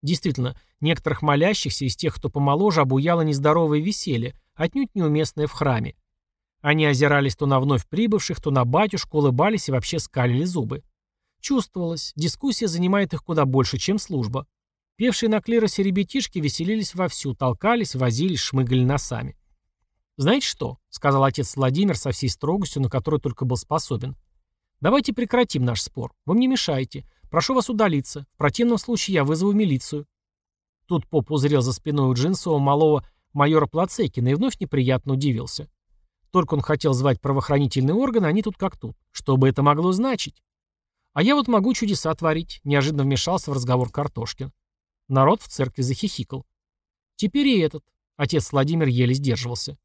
Действительно, некоторых молящихся из тех, кто помоложе, обуяло нездоровое веселье, отнюдь неуместное в храме. Они озирались то на вновь прибывших, то на батюшку, улыбались и вообще скалили зубы. Чувствовалось, дискуссия занимает их куда больше, чем служба. Певшие на клиросе ребятишки веселились вовсю, толкались, возились, шмыгали носами. «Знаете что?» — сказал отец Владимир со всей строгостью, на которую только был способен. «Давайте прекратим наш спор. Вы мне мешаете. Прошу вас удалиться. В противном случае я вызову милицию». Тут поп узрел за спиной у джинсового малого майора Плацекина и вновь неприятно удивился. Только он хотел звать правоохранительные органы, они тут как тут. Что бы это могло значить? А я вот могу чудеса творить, неожиданно вмешался в разговор Картошкин. Народ в церкви захихикал. Теперь и этот. Отец Владимир еле сдерживался.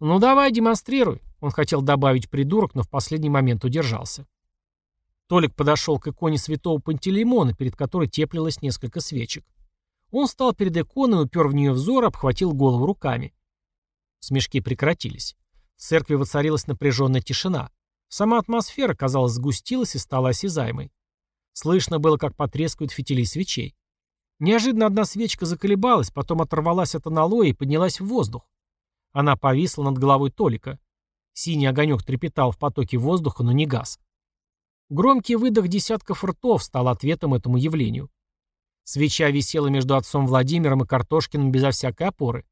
«Ну давай, демонстрируй», — он хотел добавить придурок, но в последний момент удержался. Толик подошел к иконе святого Пантелеймона, перед которой теплилось несколько свечек. Он встал перед иконой, упер в нее взор, обхватил голову руками. Смешки прекратились. В церкви воцарилась напряженная тишина. Сама атмосфера, казалось, сгустилась и стала осязаемой. Слышно было, как потрескивают фитили свечей. Неожиданно одна свечка заколебалась, потом оторвалась от аналоя и поднялась в воздух. Она повисла над головой Толика. Синий огонек трепетал в потоке воздуха, но не газ. Громкий выдох десятков ртов стал ответом этому явлению. Свеча висела между отцом Владимиром и Картошкиным безо всякой опоры.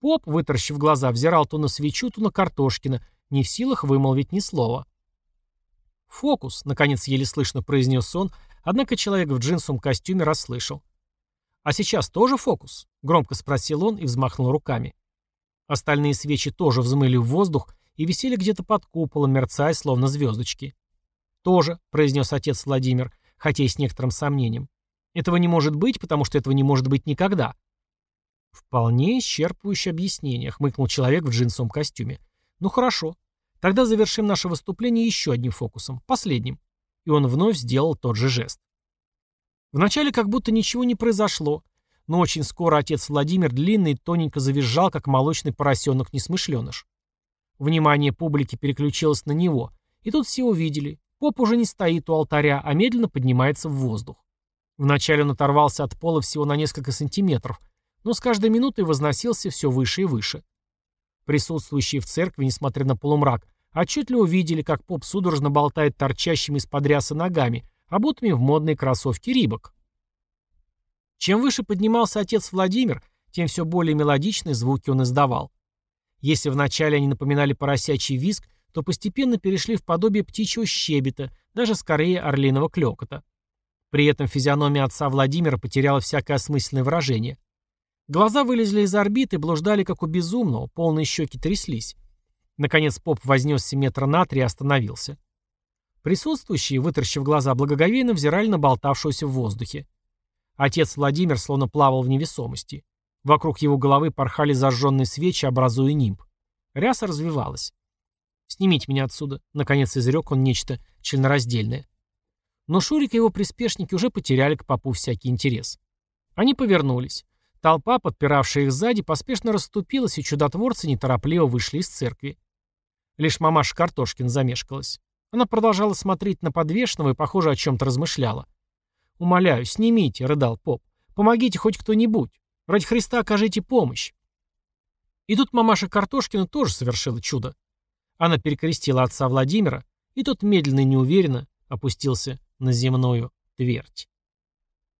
Поп, вытаращив глаза, взирал то на свечу, то на Картошкина, не в силах вымолвить ни слова. «Фокус», — наконец еле слышно произнес он, однако человек в джинсовом костюме расслышал. «А сейчас тоже фокус?» — громко спросил он и взмахнул руками. Остальные свечи тоже взмыли в воздух и висели где-то под куполом, мерцая, словно звездочки. «Тоже», — произнес отец Владимир, хотя и с некоторым сомнением. «Этого не может быть, потому что этого не может быть никогда». «Вполне исчерпывающее объяснение», — хмыкнул человек в джинсовом костюме. «Ну хорошо. Тогда завершим наше выступление еще одним фокусом, последним». И он вновь сделал тот же жест. Вначале как будто ничего не произошло, но очень скоро отец Владимир длинный тоненько завизжал, как молочный поросенок-несмышленыш. Внимание публики переключилось на него, и тут все увидели. Поп уже не стоит у алтаря, а медленно поднимается в воздух. Вначале он оторвался от пола всего на несколько сантиметров, но с каждой минутой возносился все выше и выше. Присутствующие в церкви, несмотря на полумрак, отчетливо увидели, как поп судорожно болтает торчащими из-под ряса ногами, обутыми в модные кроссовки Рибок. Чем выше поднимался отец Владимир, тем все более мелодичные звуки он издавал. Если вначале они напоминали поросячий визг, то постепенно перешли в подобие птичьего щебета, даже скорее орлиного клёкота. При этом физиономия отца Владимира потеряла всякое осмысленное выражение. Глаза вылезли из орбиты, блуждали как у безумного, полные щеки тряслись. Наконец поп вознесся метра на три и остановился. Присутствующие, вытаращив глаза, благоговейно взирали на болтавшуюся в воздухе. Отец Владимир словно плавал в невесомости. Вокруг его головы порхали зажженные свечи, образуя нимб. Ряса развивалась. Снимите меня отсюда. Наконец изрек он нечто членораздельное. Но Шурик и его приспешники уже потеряли к попу всякий интерес. Они повернулись. Толпа, подпиравшая их сзади, поспешно расступилась, и чудотворцы неторопливо вышли из церкви. Лишь мамаша Картошкин замешкалась. Она продолжала смотреть на подвешенного и, похоже, о чем-то размышляла. «Умоляю, снимите», — рыдал поп. «Помогите хоть кто-нибудь. Ради Христа окажите помощь». И тут мамаша Картошкина тоже совершила чудо. Она перекрестила отца Владимира, и тот медленно и неуверенно опустился на земную твердь.